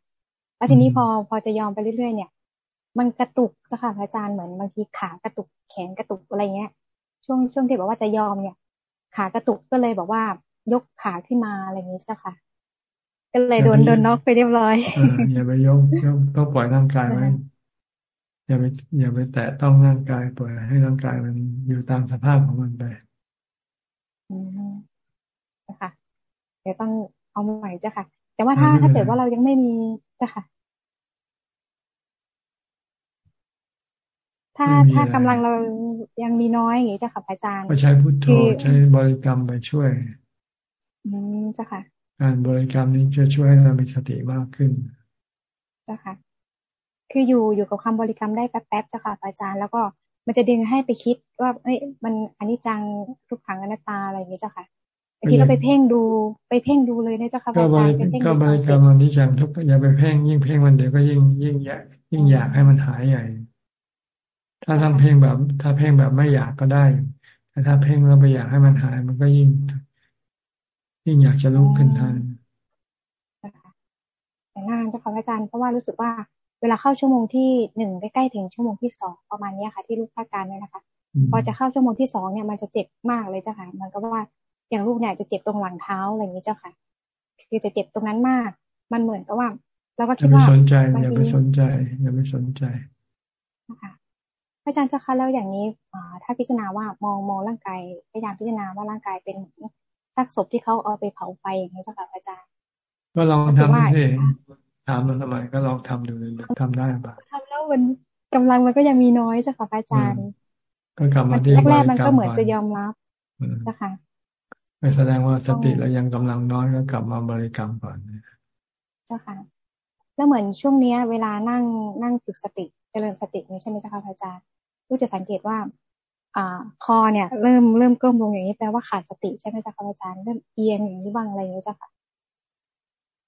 แล้วทีนี้พอพอจะยอมไปเรื่อยๆเนี่ย มันกระตุกเจ้าค่ะอาจารย์เหมือนบางทีขากระตุกแขนกระตุกอะไรเงี้ย ช่วงช่วงที่บอกว่าจะยอมเนี่ย ขากระตุกก็เลยบอกว่ายกขาขึ้นมาอะไรอย่างนี้เจ้าค่ะ ก็เลยโดนโดนน็อกไปเรียบร้อยอย่าไปยกยกต้องปล่อยร่างกายไว้อย่าไปอย่าไปแตะต้องร่างกายปล่อยให้ร่างกายมันอยู่ตามสภาพของมันไปอืมค่ะเดี๋ยวต้องเอาใหม่จ้ะค่ะ แต่ว่าถ้าถ้าเกิดว่าเรายังไม่มีจ้ะค่ะ ถ้าถ้ากำลังเรายังมีน้อยอย่างนี้จ้ะค่ะอาจารย์ก็ใช้พุทโธใช้บริกรรมไปช่วยอืมจ้ะค่ะ การบริกรรมนี้จะช่วยให้เรามีสติมากขึ้นจ้ะค่ะ คืออยู่อยู่กับคำบริกรรมได้แป๊บๆจ้ะค่ะอาจารย์ แล้วก็มันจะดึงให้ไปคิดว่าเอ้ยมันอันนี้จังทุกขังอนัตตาอะไรอย่างนี้จ้ะค่ะบางทีเราไปเพ่งดูไปเพ่งดูเลยนะเจ้าค่ะอาจารย์ก็บริกรรมอันนี้จังทุกอย่าไปเพ่งยิ่งเพ่งมันเดี๋ยวก็ยิ่งยิ่งอยากยิ่งอยากให้มันหายใหญ่ ถ้าทำเพ่งแบบ ถ้าเพ่งแบบไม่อยากก็ได้แต่ถ้าเพ่งแล้วไปอยากให้มันหาย มันก็ยิ่ง ยิ่งอยากจะลุกขึ้นทันแต่นานจะขออาจารย์เพราะว่ารู้สึกว่าเวลาเข้าชั่วโมงที่หนึ่งใกล้ๆถึงชั่วโมงที่สองประมาณนี้ค่ะ ที่รู้อาการเนี่ยนะคะ พอจะเข้าชั่วโมงที่สองเนี่ยมันจะเจ็บมากเลยเจ้าค่ะมันก็ว่าอย่างลูกเนี่ยจะเจ็บตรงหลังเท้าอะไรอย่างนี้เจ้าค่ะ คือจะเจ็บตรงนั้นมาก มันเหมือนกับว่าเราก็คิดว่าอย่าไปสนใจอย่าไปสนใจอย่าไปสนใจนะคะอาจารย์เจ้าค่ะแล้วอย่างนี้ถ้าพิจารณาว่ามองมองร่างกายพยายามพิจารณาว่าร่างกายเป็นเหมือน ซากศพที่เขาเอาไปเผาไฟอย่างนี้เจ้าค่ะอาจารย์ ก็ลองทำดูสิถามมันทำไมก็ลองทำดูเลยทำได้ปะทำแล้วมันกำลังมันก็ยังมีน้อยเจ้าค่ะอาจารย์ ก็กลับมาที่แรกๆมันก็เหมือนจะยอมรับเจ้าค่ะไม่แสดงว่าสติแล้วยังกำลังน้อยก็กลับมาบริกรรมก่อนเจ้าค่ะแล้วเหมือนช่วงเนี้ย เวลานั่งนั่งฝึกสติเจริญสตินี้ใช่ไหมเจ้าค่ะอาจารย์ลูกจะสังเกตว่า อ่าคอเนี่ย เริ่มเริ่มก้มลงอย่างนี้แปลว่าขาดสติใช่ไหมเจ้าค่ะอาจารย์เริ่มเอียงอย่างนี้บ้างอะไรอย่างนี้เจ้าค่ะ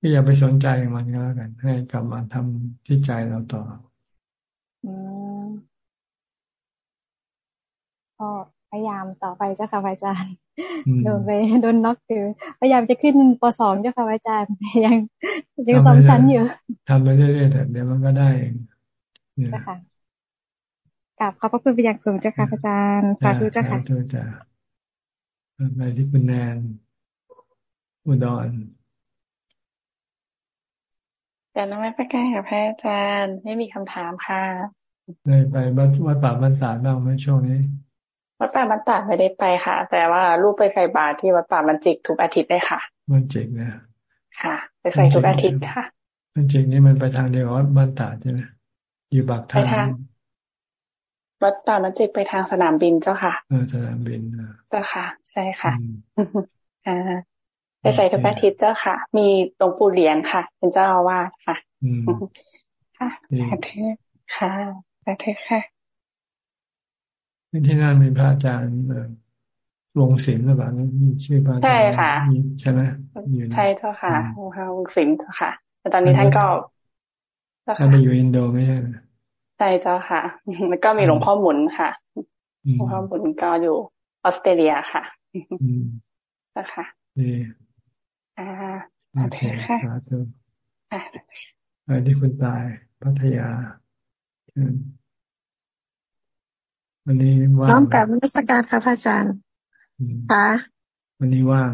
ก็อย่าไปสนใจมันก็แล้วกันให้กลับมาทำที่ใจเราต่ออืมก็พยายามต่อไปเจ้าค่ะอาจารย์โดนไปโดนน็อกคือพยายามจะขึ้นปสองเจ้าค่ะอาจารย์ยังยังสองชั้นอยู่ทำไปเรื่อยๆแต่เดี๋ยวมันก็ได้เองค่ะ กลับขอบพระคุณไปอย่างสูงเจ้าค่ะอาจารย์ฝากดูเจ้าค่ะจ้าไปที่คุณแนนอุดรแต่น้องไม่ไปใกล้กับพระอาจารย์ไม่มีคำถามค่ะได้ไปวัดวัดป่าบรรดาบ้างไหมช่วงนี้วัดป่าบรรดาไม่ได้ไปค่ะ แต่ว่าลูกไปใส่บาตรที่วัดป่าบรรจิกทุกอาทิตย์ได้ค่ะบรรจิกนะค่ะ ไปใส่ทุกอาทิตย์ค่ะบรรจิกนี่มันไปทางเดียววัดบรรดาใช่ไหมอยู่บากทาง วัดป่าบรรจิกไปทางสนามบินเจ้าค่ะเออสนามบินเจ้าค่ะ ใช่ค่ะอ่าไปใส่ทุกอาทิตย์เจ้าค่ะ มีหลวงปู่เหรียญค่ะ เป็นเจ้าอาวาสค่ะค่ะประเทศค่ะประเทศค่ะที่นั่นมีพระอาจารย์วงศิลป์หรือเปล่ามีชื่อพระอาจารย์ใช่ค่ะใช่ไหมใช่เจ้าค่ะวงวงศิลป์ค่ะแต่ตอนนี้ท่านก็ท่านไปอยู่อินโดไม่ใช่ ใช่เจ้าค่ะ แล้วก็มีหลวงพ่อหมุนค่ะหลวงพ่อหมุนก็อยู่ออสเตรเลียค่ะนะคะดีอ่าโอเคค่ะไปที่คุณตายพัทยาวันนี้ว่างน้อมกับมรสการค่ะพระอาจารย์ค่ะวันนี้ว่าง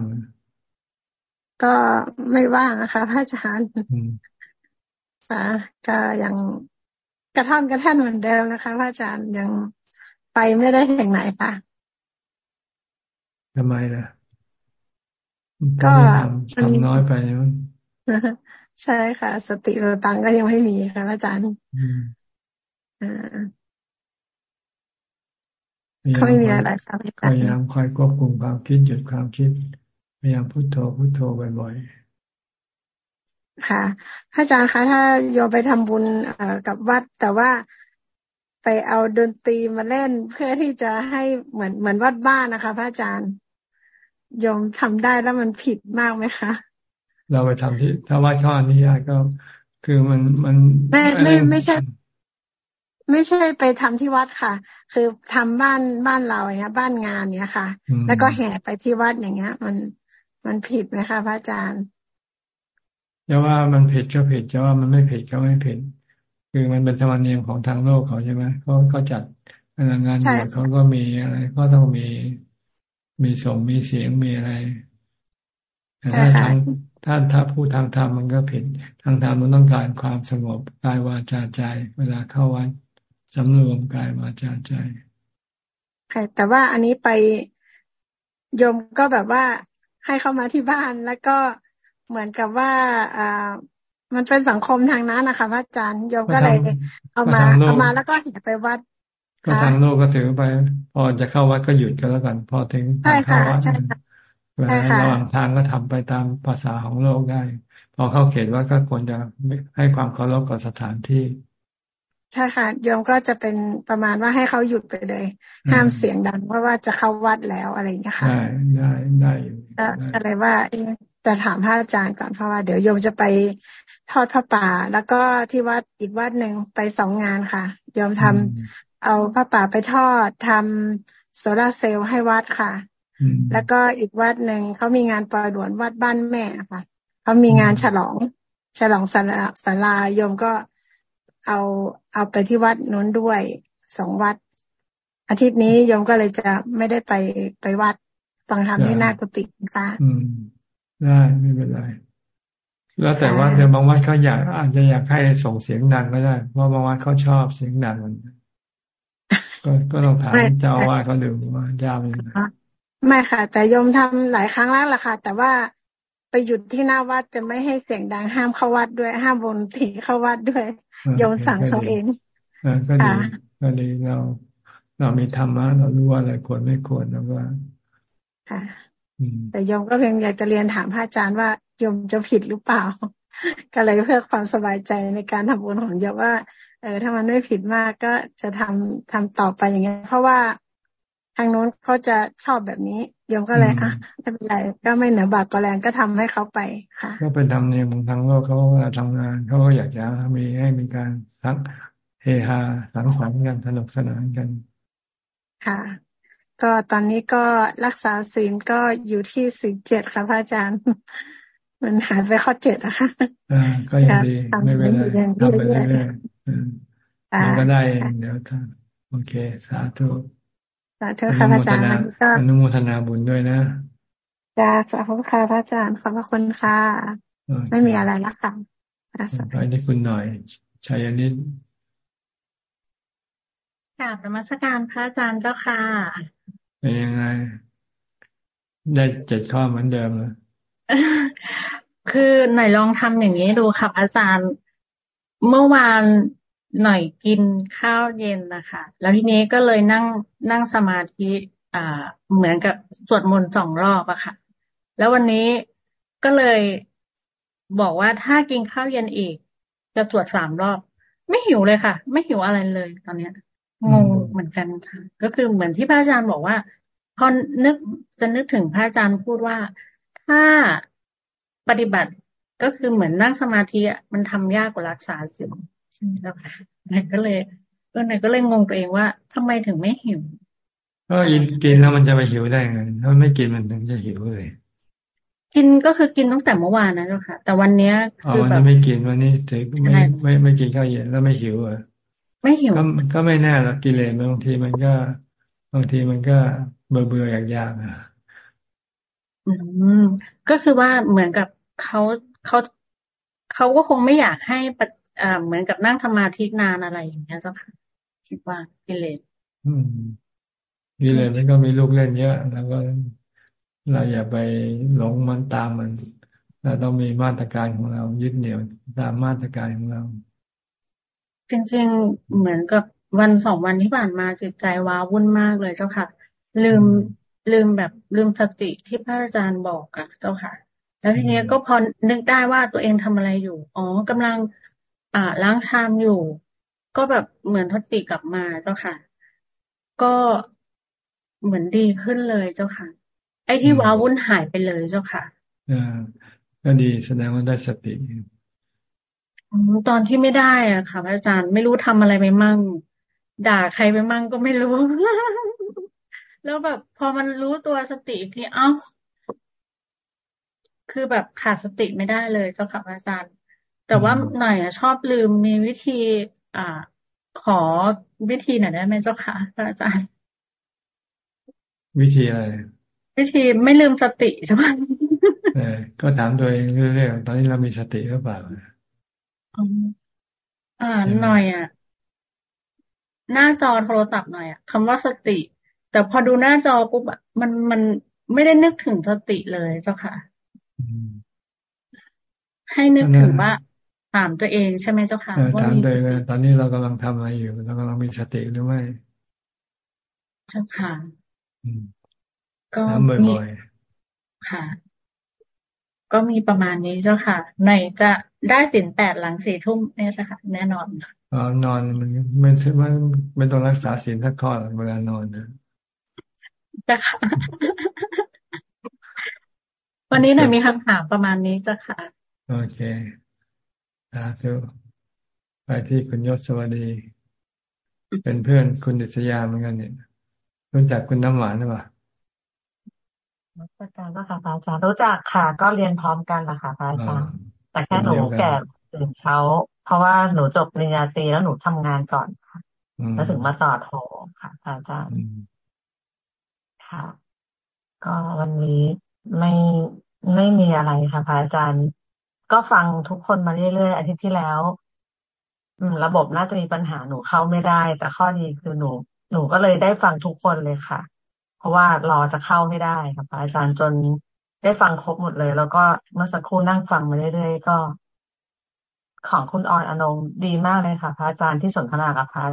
ก็ไม่ว่างนะคะพระอาจารย์ค่ะก็ยัง กระท่อนกระแท่นเหมือนเดิมนะคะพระอาจารย์ยังไปไม่ได้ถึงไหนค่ะทำไมล่ะก็ทำน้อยไปมั้งใช่ค่ะ สติเราตังก็ยังไม่มีค่ะอาจารย์เขาไม่มีอะไรครับพยายามคอยควบคุมความคิดหยุดความคิด พยายามพุโทโธพุโทโธบ่อยๆ ค่ะพระอาจารย์คะถ้าโยไปทำบุญเอ่อกับวัด แต่ว่าไปเอาดนตรีมาเล่นเพื่อที่จะให้เหมือนเหมือนวัดบ้านนะคะ พระอาจารย์ยมทำได้แล้วมันผิดมากไหมคะ เราไปทำที่ถ้าว่าช่อนี้ญาตก็ คือมันมันไม่ไม่ไม่ใช่ ไม่ใช่ไปทำที่วัดค่ะ คือทำบ้านบ้านเราอย่างเงี้ย บ้านงานเนี้ยค่ะ แล้วก็แห่ไปที่วัดอย่างเงี้ย มันมันผิดไหมคะพระอาจารย์ จะว่ามันผิดก็ผิดจะว่ามันไม่ผิดก็ไม่ผิด คือมันเป็นธรรมเนียมของทางโลกเขาใช่ไหมเขาเขาจัดพนักงานบวชเขาก็มีอะไรก็ต้องมีมีส่งมีเสียงมีอะไรแต่ถ้าทางถ้าถ้าพูดทางธรรมมันก็ผิด ทางธรรมมันต้องการความสงบกายวาจาใจ เวลาเข้าวัดสำรวมกายวาจาใจค่ะแต่ว่าอันนี้ไปโยมก็แบบว่าให้เข้ามาที่บ้านแล้วก็ เหมือนกับว่าอ่ามันเป็นสังคมทางนั้นนะคะพระอาจารย์โยมก็เลยเอามาเอามาแล้วก็เห็นไปวัด ก็ทางโลกก็ถือไป พอจะเข้าวัดก็หยุดกันแล้วกัน พอถึงทางเข้าวัดเวลาระหว่างทางก็ทำไปตามภาษาของโลกได้ พอเข้าเขตว่าก็ควรจะให้ความเคารพกับสถานที่ ใช่ค่ะโยมก็จะเป็นประมาณว่าให้เขาหยุดไปเลย ห้ามเสียงดังเพราะว่าจะเข้าวัดแล้วอะไรอย่างเงี้ยค่ะ ได้ได้ได้อยู่อะไรว่า แต่ถามพระอาจารย์ก่อนเพราะว่าเดี๋ยวโยมจะไปทอดพระป่า แล้วก็ที่วัดอีกวัดหนึ่งไปสองงานค่ะโยมทำเอาผ้าป่าไปทอดทำโซลาเซลล์ให้วัดค่ะ แล้วก็อีกวัดหนึ่งเขามีงานปล่อยหลวนวัดบ้านแม่ค่ะเขามีงานฉลอง ฉลองสาลาสาลายมก็เอาเอาไปที่วัดนู้นด้วยสองวัด อาทิตย์นี้โยมก็เลยจะไม่ได้ไปไปวัดฟังธรรมที่หน้ากุฏิค่ะอืม ได้ไม่เป็นไร แล้วแต่ว่าเดี๋ยวบางวัดเขาอยากอาจจะอยากให้ส่งเสียงดังก็ได้ว่าบางวัดเขาชอบเสียงดังมันก็ก็ต้องถามเจ้าว่าเขาดูว่าเจ้าเป็นยังไงไม่ค่ะ แต่โยมทำหลายครั้งแล้วล่ะค่ะ แต่ว่าไปหยุดที่หน้าวัดจะไม่ให้เสียงดังห้ามเข้าวัดด้วย ห้ามบนถีเข้าวัดด้วยโยมสั่งเขาเองก็ดีก็ดีเรา เรามีธรรมะเรารู้ว่าอะไรควรไม่ควรแล้วว่าค่ะ แต่โยมก็เพียงอยากจะเรียนถามพระอาจารย์ว่าโยมจะผิดหรือเปล่า ก็เลยเพื่อความสบายใจในการทำบุญของโยมว่า เออถ้ามันไม่ผิดมากก็จะทำทำต่อไปอย่างเงี้ยเพราะว่าทางโน้นเขาจะชอบแบบนี้โยมก็เลยอะไม่เป็นไรก็ไม่เหนือบากก็แรงก็ทำให้เขาไปค่ะ ก็เป็นธรรมเนียมของทางโลกเขาเวลาทำงานเขาก็อยากจะมีให้มีการสักเฮฮาสังสรรค์กันสนุกสนานกัน ค่ะ ก็ตอนนี้ก็รักษาศีลก็อยู่ที่สี่เจ็ดค่ะพระอาจารย์ มันหายไปข้อเจ็ดอะค่ะอ่าก็ยังดีไม่เป็นไรทำไปเรื่อยๆมันก็ได้เดี๋ยวท่านโอเค สาธุสาธุค่ะพระอาจารย์อนุโมทนาบุญด้วยนะจ้าสาธุค่ะพระอาจารย์ขอบพระคุณค่ะ ไม่มีอะไรแล้วค่ะไปที่คุณหน่อยชัยนิด กราบนมัสการพระอาจารย์เจ้าค่ะเป็นยังไง ได้เจ็ดข้อเหมือนเดิมเลยคือหน่อยลองทำอย่างนี้ดูค่ะอาจารย์ เมื่อวานหน่อยกินข้าวเย็นนะคะ แล้วทีนี้ก็เลยนั่งนั่งสมาธิอ่าเหมือนกับสวดมนต์สองรอบอะค่ะ แล้ววันนี้ก็เลยบอกว่าถ้ากินข้าวเย็นอีก จะสวดสามรอบ ไม่หิวเลยค่ะ ไม่หิวอะไรเลยตอนเนี้ย งงเหมือนกันค่ะ ก็คือเหมือนที่พระอาจารย์บอกว่าพอนึกจะนึกถึงพระอาจารย์พูดว่า ถ้าปฏิบัติก็คือเหมือนนั่งสมาธิมันทำยากกว่ารักษาศีลใช่ไหมล่ะค่ะนายก็เลยก็นายก็เลยงงตัวเองว่าทำไมถึงไม่หิวก็กินกินแล้วมันจะไปหิวได้ไงถ้าไม่กินมันถึงจะหิวเลย กินก็คือกินตั้งแต่เมื่อวานนะเจ้าค่ะ แต่วันเนี้ยคือแบบวันนี้ไม่กินวันนี้ถึงไม่ไม่ไม่กินข้าวเย็นแล้วไม่หิวอะ ไม่หิวก็ก็ไม่แน่ละกิเลสบางทีมันก็บางทีมันก็เบื่อเบื่ออยากยากอะอืมก็คือว่าเหมือนกับเขาเขาเขาก็คงไม่อยากให้อ่าเหมือนกับนั่งสมาธินานอะไรอย่างเงี้ยเจ้าค่ะคิดว่ากิเลสอืมกิเลสนี่ก็มีลูกเล่นเยอะแล้วก็เราอย่าไปหลงมันตามมันเราต้องมีมาตรการของเรายึดเหนี่ยวตามมาตรการของเรา จริงๆเหมือนกับวันสองวันที่ผ่านมาจิตใจว้าวุ่นมากเลยเจ้าค่ะ ลืมลืมแบบลืมสติที่พระอาจารย์บอกอะเจ้าค่ะ แล้วทีนี้ก็พอนึกได้ว่าตัวเองทำอะไรอยู่ อ๋อกำลัง อ่าล้างชามอยู่ ก็แบบเหมือนสติกลับมาเจ้าค่ะ ก็เหมือนดีขึ้นเลยเจ้าค่ะ ไอ้ที่ว้าวุ่นหายไปเลยเจ้าค่ะอ่าก็ดีแสดงว่าได้สติ ตอนที่ไม่ได้อะค่ะอาจารย์ไม่รู้ทำอะไรไปมั่ง ด่าใครไปมั่งก็ไม่รู้ แล้วแบบ พอมันรู้ตัวสติที่เอ้า คือแบบขาดสติไม่ได้เลยเจ้าค่ะอาจารย์ แต่ว่าหน่อยอะชอบลืมมีวิธี อ่า ขอวิธีไหนได้ไหมเจ้าค่ะอาจารย์ วิธีอะไร วิธีไม่ลืมสติใช่ไหมเออก็ถามตัวเองเรื่อยๆตอนนี้เรามีสติหรือเปล่า อ่าหน่อยอะ หน้าจอโทรศัพท์หน่อยอะคำว่าสติ แต่พอดูหน้าจอปุ๊บอะมันมันไม่ได้นึกถึงสติเลยเจ้าค่ะให้นึกถึงว่าถามตัวเองใช่ไหมเจ้าค่ะว่าถามตัวเองตอนนี้เรากำลังทำอะไรอยู่เรากำลังมีสติหรือไม่เจ้าค่ะก็มีค่ะ ก็มีประมาณนี้เจ้าค่ะ ในจะ ได้สินแปดหลังสี่ทุ่มเนี่ยใช่ค่ะแน่นอนอ๋อนอนมันไม่ใช่ว่าไม่ต้องรักษาสินทักข้อเวลานอนนะจ้ะค่ะวันนี้หน่อยมีคำถามประมาณนี้จ้ะค่ะ โอเคสาธุไปที่คุณยศสวัสดี เป็นเพื่อนคุณดิษยาเหมือนกันเนี่ยรู้จักคุณน้ำหวานหรือเปล่ารู้จักกันค่ะพระอาจารย์รู้จักค่ะ ก็เรียนพร้อมกันแหละค่ะพระอาจารย์ แต่แค่หนูแก่ตื่นเช้า เพราะว่าหนูจบปริญญาตรีแล้วหนูทำงานก่อนค่ะแล้วถึงมาต่อโทค่ะอาจารย์ค่ะ ก็วันนี้ไม่ไม่มีอะไรค่ะพระอาจารย์ ก็ฟังทุกคนมาเรื่อยๆอาทิตย์ที่แล้วอืมระบบน่าจะมีปัญหาหนูเข้าไม่ได้ แต่ข้อดีคือหนู หนูก็เลยได้ฟังทุกคนเลยค่ะ เพราะว่ารอจะเข้าไม่ได้ค่ะพระอาจารย์จน ได้ฟังครบหมดเลย แล้วก็เมื่อสักครู่นั่งฟังมาเรื่อยๆก็ ของคุณออยอนงดีมากเลยค่ะ พระอาจารย์ที่สนทนากับพระ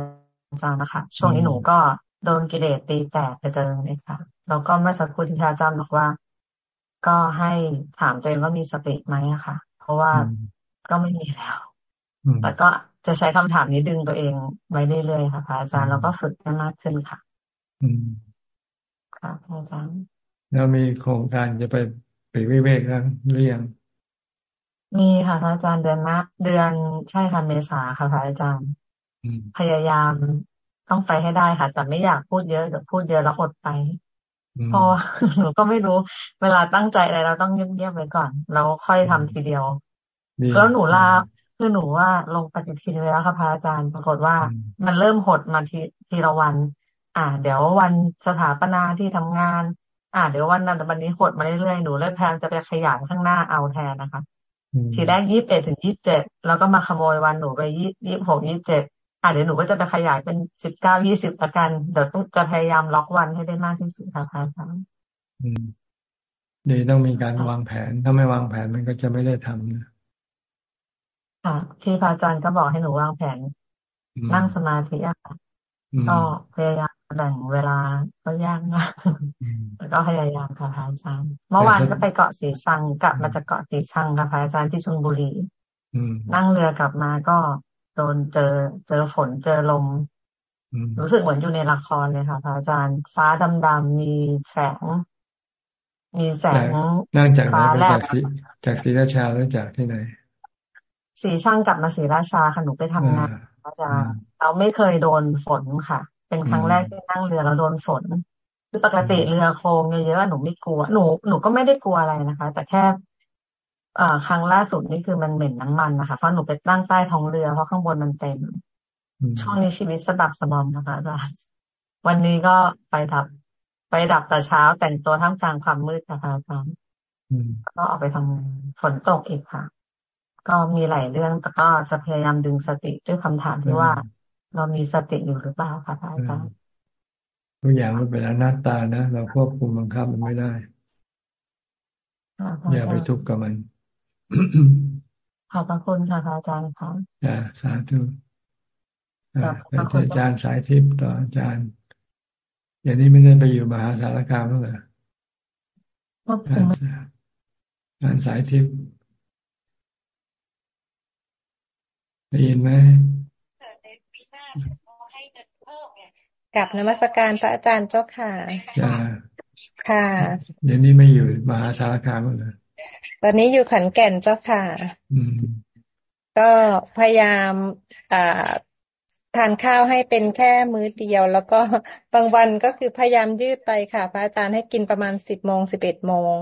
อาจารย์นะคะ ช่วงนี้หนูก็โดนกิเลสตีแตกไปเจอเลยค่ะ แล้วก็เมื่อสักครู่ที่พระอาจารย์บอกว่า ก็ให้ถามตัวเองว่ามีสติไหมอะค่ะ เพราะว่าก็ไม่มีแล้วแต่ก็จะใช้คำถามนี้ดึงตัวเองไว้เรื่อยๆค่ะพระอาจารย์แล้วก็ฝึกให้มากขึ้นค่ะ อืมค่ะพระอาจารย์แล้วมีโครงการจะไป ไปวิเวกแล้วหรือยัง มีค่ะพระอาจารย์เดือนมะเดือนใช่ค่ะเมษาค่ะพระอาจารย์พยายามต้องไปให้ได้ค่ะแต่ไม่อยากพูดเยอะเดี๋ยวพูดเยอะแล้วอดไปพอหนูก็ไม่รู้ เวลาตั้งใจอะไรเราต้องเงียบๆไว้ก่อน แล้วค่อยทำทีเดียว แล้วหนูลาคือหนูว่าลงปฏิทินไว้แล้วค่ะพระอาจารย์ปรากฏว่า มันเริ่มหดมาทีทีละวัน อ่า เดี๋ยววันสถาปนาที่ทำงาน อ่าเดี๋ยววันนั้นวันนี้หดมาเรื่อยๆหนูเลยแพนจะไปขยายข้างหน้าเอาแทนนะคะทีแรกยี่สิบเอ็ดถึงยี่สิบเจ็ดแล้วก็มาขโมยวันหนูไปยี่ยี่หกยี่สิบเจ็ดอ่าเดี๋ยวหนูก็จะไปขยายเป็นสิบเก้ายี่สิบละกันเดี๋ยวจะพยายามล็อกวันให้ได้มากที่สุดค่ะอาจารย์ดีต้องมีการวางแผน ถ้าไม่วางแผนมันก็จะไม่ได้ทำนะค่ะที่พระอาจารย์ก็บอกให้หนูวางแผนนั่งสมาธิอะค่ะก็พยายาม แบ่งเวลาก็ยากมากแต่ก็พยายามค่ะอาจารย์เมื่อวานก็ไปเกาะสีชังกลับมาจากเกาะสีชังค่ะอาจารย์ที่ชลบุรีนั่งเรือกลับมาก็โดนเจอเจอฝนเจอลมรู้สึกเหมือนอยู่ในละครเลยค่ะพระอาจารย์ฟ้าดำๆมีแสง มีแสงนั่งจากไหนจากสีจากศรีราชาหรือจากที่ไหนสีช่างกลับมาศรีราชาค่ะหนูไปทำงานอาจารย์เราไม่เคยโดนฝนค่ะ เป็นครั้งแรกที่นั่งเรือแล้วโดนฝนคือปกติเรือโค้งเยอะๆหนูไม่กลัวหนูหนูก็ไม่ได้กลัวอะไรนะคะ แต่แค่อ่าครั้งล่าสุดนี่คือมันเหม็นน้ำมันนะคะเพราะหนูไปตั้งใต้ท้องเรือเพราะข้างบนมันเต็มช่วงนี้ชีวิตสะบักสะบอมนะคะอาจารย์วันนี้ก็ไปดับ ไปดับแต่เช้าแต่งตัวท่ามกลางความมืดนะคะอาจารย์ก็ออกไปทำฝนตกอีกค่ะ ก็มีหลายเรื่องแต่ก็จะพยายามดึงสติด้วยคำถามที่ว่า เรามีสติอยู่หรือเปล่าคะอาจารย์ทุกอย่างมันเป็นอนัตตานะเราควบคุมบังคับมันไม่ได้อย่าไปทุกข์กับมันขอบพระคุณค่ะอาจารย์ค่ะอ่าสาธุอาจารย์สายทิพย์ต่ออาจารย์อย่างนี้ไม่ได้ไปอยู่มหาสารคามแล้วเหรออาจารย์สายทิพย์ได้ยินไหม กับนมัสการพระอาจารย์เจ้าค่ะค่ะ เดี๋ยวนี้ไม่อยู่มหาสารคามแล้วตอนนี้อยู่ขันแก่นเจ้าค่ะ ก็พยายามอ่าทานข้าวให้เป็นแค่มื้อเดียว แล้วก็บางวันก็คือพยายามยืดไปค่ะ พระอาจารย์ให้กินประมาณสิบโมงสิบเอ็ดโมง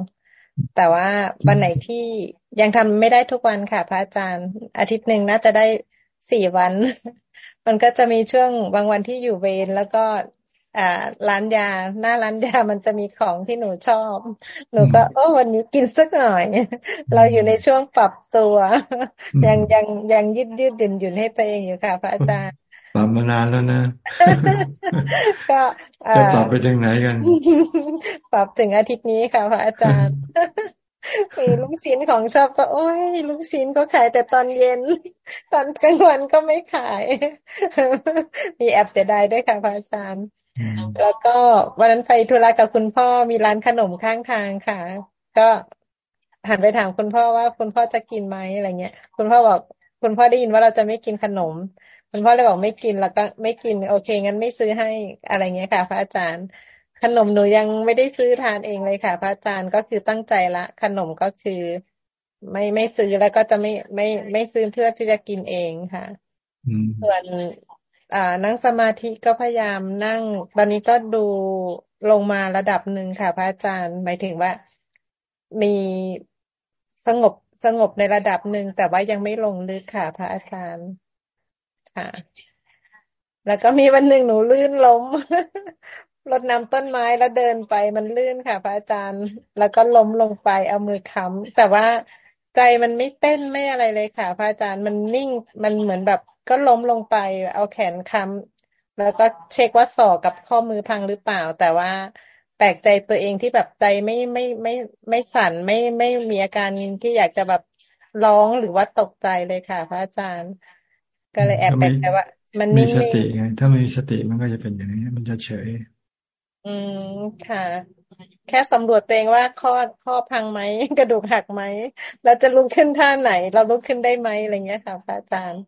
แต่ว่าวันไหนที่ยังทำไม่ได้ทุกวันค่ะ พระอาจารย์อาทิตย์หนึ่งน่าจะได้สี่วัน มันก็จะมีช่วงบางวันที่อยู่เวรแล้วก็อ่าร้านยา หน้าร้านยามันจะมีของที่หนูชอบ หนูก็โอ้วันนี้กินสักหน่อย เราอยู่ในช่วงปรับตัว ยังยังยังยืดยืดหยุ่นหยุ่นให้ตัวเองอยู่ค่ะ พระอาจารย์ปรับมานานแล้วนะก็จะปรับไปถึงไหนกัน ปรับถึงอาทิตย์นี้ค่ะ พระอาจารย์ มีลูกชิ้นของชอบก็โอ้ยลูกชิ้นก็ขายแต่ตอนเย็น ตอนกลางวันก็ไม่ขาย มีแอบเสียดายด้วยค่ะพระอาจารย์ แล้วก็วันนั้นไปธุระกับคุณพ่อมีร้านขนมข้างทางค่ะ ก็หันไปถามคุณพ่อว่าคุณพ่อจะกินไหมอะไรเงี้ย คุณพ่อบอก คุณพ่อได้ยินว่าเราจะไม่กินขนม คุณพ่อเลยบอกไม่กินแล้วก็ไม่กิน โอเคงั้นไม่ซื้อให้อะไรเงี้ยค่ะ พระอาจารย์ ขนมหนูยังไม่ได้ซื้อทานเองเลยค่ะ พระอาจารย์ก็คือตั้งใจละ ขนมก็คือ ไม่ไม่ซื้อแล้วก็จะไม่ไม่ไม่ซื้อเพื่อที่จะกินเองค่ะส่วนอ่านั่งสมาธิก็พยายามนั่ง ตอนนี้ก็ดูลงมาระดับหนึ่งค่ะ พระอาจารย์หมายถึงว่ามีสงบสงบในระดับหนึ่งแต่ว่ายังไม่ลงลึกค่ะ พระอาจารย์ค่ะ แล้วก็มีวันหนึ่งหนูลื่นล้ม รดน้ำต้นไม้แล้วเดินไปมันลื่นค่ะ พระอาจารย์ แล้วก็ล้มลงไปเอามือค้ำแต่ว่าใจมันไม่เต้นไม่อะไรเลยค่ะ พระอาจารย์มันนิ่งมันเหมือนแบบ ก็ล้มลงไป เอาแขนค้ำแล้วก็เช็คว่าศอกกับข้อมือพังหรือเปล่า แต่ว่าแปลกใจตัวเองที่แบบใจไม่ไม่ไม่ไม่สั่นไม่ไม่มีอาการที่อยากจะแบบร้องหรือว่าตกใจเลยค่ะ พระอาจารย์ ก็เลยแอบแปลกใจว่า มันนิ่งมีสติไงถ้ามีสติมันก็จะเป็นอย่างนี้มันจะเฉย อืมค่ะ แค่สำรวจตัวเองว่าข้อข้อพังไหมกระดูกหักไหมเราจะลุกขึ้นท่าไหน เราลุกขึ้นได้ไหมอะไรเงี้ยค่ะพระอาจารย์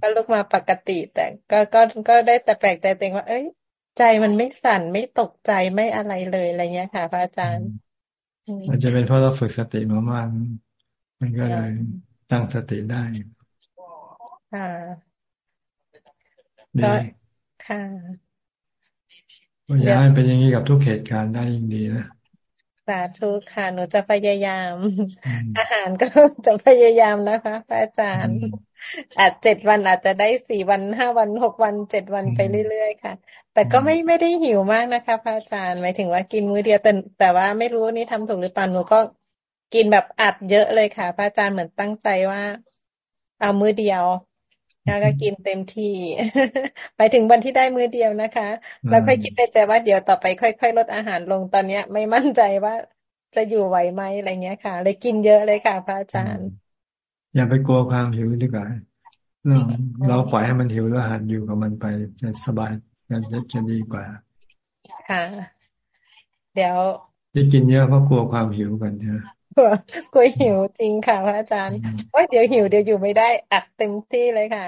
ก็ลุกมาปกติ แต่ก็ก็ก็ได้แต่แปลกใจตัวเองว่า เอ้ย ใจมันไม่สั่นไม่ตกใจไม่อะไรเลยอะไรเงี้ยค่ะพระอาจารย์มันจะเป็นเพราะเราฝึกสติมามากมันก็เลยตั้งสติได้ค่ะดีค่ะ อยากให้เป็นอย่างนี้กับทุกเหตุการณ์ได้ยิ่งดีนะสาธุค่ะหนูจะพยายาม อาหารก็จะพยายามนะคะพระอาจารย์ อาจเจ็ดวันอาจจะได้สี่วันห้าวันหกวันเจ็ดวันไปเรื่อยๆค่ะ แต่ก็ไม่ไม่ได้หิวมากนะคะพระอาจารย์หมายถึงว่ากินมื้อเดียวแต่แต่ว่าไม่รู้นี่ทำถูกหรือเปล่าหนูก็กินแบบอัดเยอะเลยค่ะ พระอาจารย์เหมือนตั้งใจว่า เอามื้อเดียว แล้วก็กินเต็มที่ ไปถึงวันที่ได้มื้อเดียวนะคะ แล้วค่อยคิดในใจว่าเดี๋ยวต่อไปค่อย ๆ ลดอาหารลงตอนเนี้ย ไม่มั่นใจว่าจะอยู่ไหวไหมอะไรเงี้ยค่ะ เลยกินเยอะเลยค่ะพระอาจารย์ อย่าไปกลัวความหิวดีกว่าเรื่องเราปล่อยให้มันหิวแล้วหันอยู่กับมันไปจะสบายจะจะดีกว่าค่ะ เดี๋ยวที่กินเยอะเพราะกลัวความหิวกันใช่ไหม กลัวกลัวหิวจริงค่ะพระอาจารย์ว่าเดี๋ยวหิวเดี๋ยวอยู่ไม่ได้อัดเต็มที่เลยค่ะ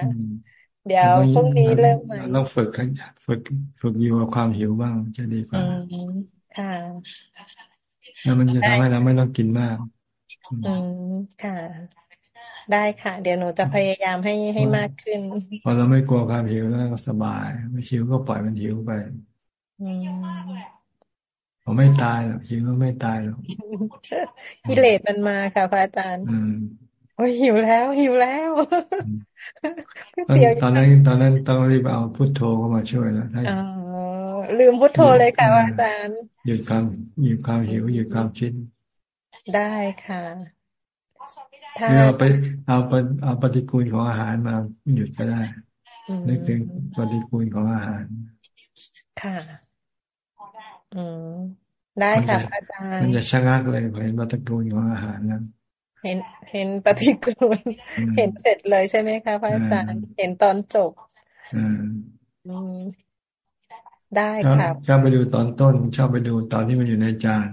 เดี๋ยวพรุ่งนี้เริ่มใหม่ต้องฝึกฝึกฝึกอยู่กับความหิวบ้างจะดีกว่าค่ะแล้วมันจะทำให้เราไม่ต้องกินมาก อืมค่ะ ได้ค่ะ เดี๋ยวหนูจะพยายามให้ให้มากขึ้น พอเราไม่กลัวความหิวแล้วสบาย ไม่หิวก็ปล่อยมันหิวไปอืม เขาไม่ตายหรอกหิวก็ไม่ตายหรอกกิเลสมันมาค่ะพระอาจารย์โอ้ยหิวแล้ว หิวแล้วตอนนั้นตอนนั้นต้องรีบเอาพุทโธเข้ามาช่วยแล้วอ๋อลืมพุทโธเลยค่ะอาจารย์หยุดความหยุดความหิวหยุดความคิด ได้ค่ะถ้าเอาไปเอาเอาปฏิกูลของอาหารมาหยุดก็ได้นึกถึงปฏิกูลของอาหาร ค่ะ อืมได้ค่ะอาจารย์มันจะชะงักเลยเห็นปฏิกูลของอาหารนั้นเห็นเห็นปฏิกูลเห็นเสร็จเลยใช่ไหมคะพระอาจารย์เห็นตอนจบอืมได้ค่ะชอบไปดูตอนต้น ชอบไปดูตอนที่มันอยู่ในจาน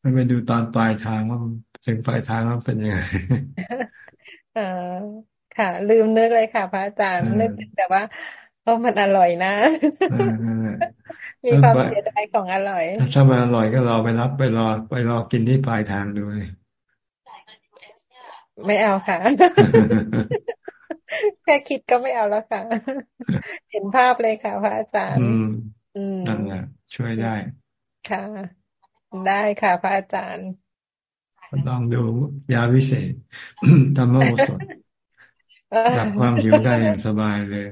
ไม่ไปดูตอนปลายทางว่าถึงปลายทางว่าเป็นยังไงอ่าค่ะ ลืมนึกเลยค่ะ พระอาจารย์นึกแต่ว่าเออมันอร่อยนะ มีความเสียดายของอร่อย ถ้ามันอร่อยก็รอไปรับไปรอไปรอกินที่ปลายทางดูเลยไม่เอาค่ะ แค่คิดก็ไม่เอาแล้วค่ะ เห็นภาพเลยค่ะพระอาจารย์ อืมนั่นแหละช่วยได้ ค่ะ ได้ค่ะ พระอาจารย์ลองดูยาวิเศษธรรมโอสถจับความหิวได้อย่างสบายเลย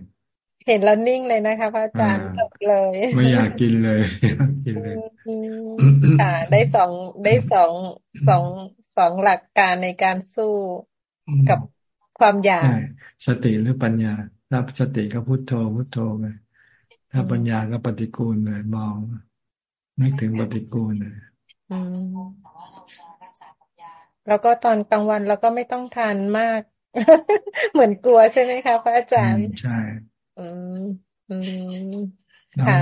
เห็นแล้วนิ่งเลยนะคะพระอาจารย์จบเลย ไม่อยากกินเลยกินเลยค่ะได้สองได้สองสองสองหลักการในการสู้กับความอยากสติหรือปัญญา ถ้าสติก็พุโทโธพุโทโธไปถ้าปัญญาก็ปฏิกูลเลยมองนึกถึงปฏิกูลเลยแล้วก็ตอนกลางวันเราก็ไม่ต้องทานมาก เหมือนกลัวใช่ไหมคะพระอาจารย์ใช่อืมอืม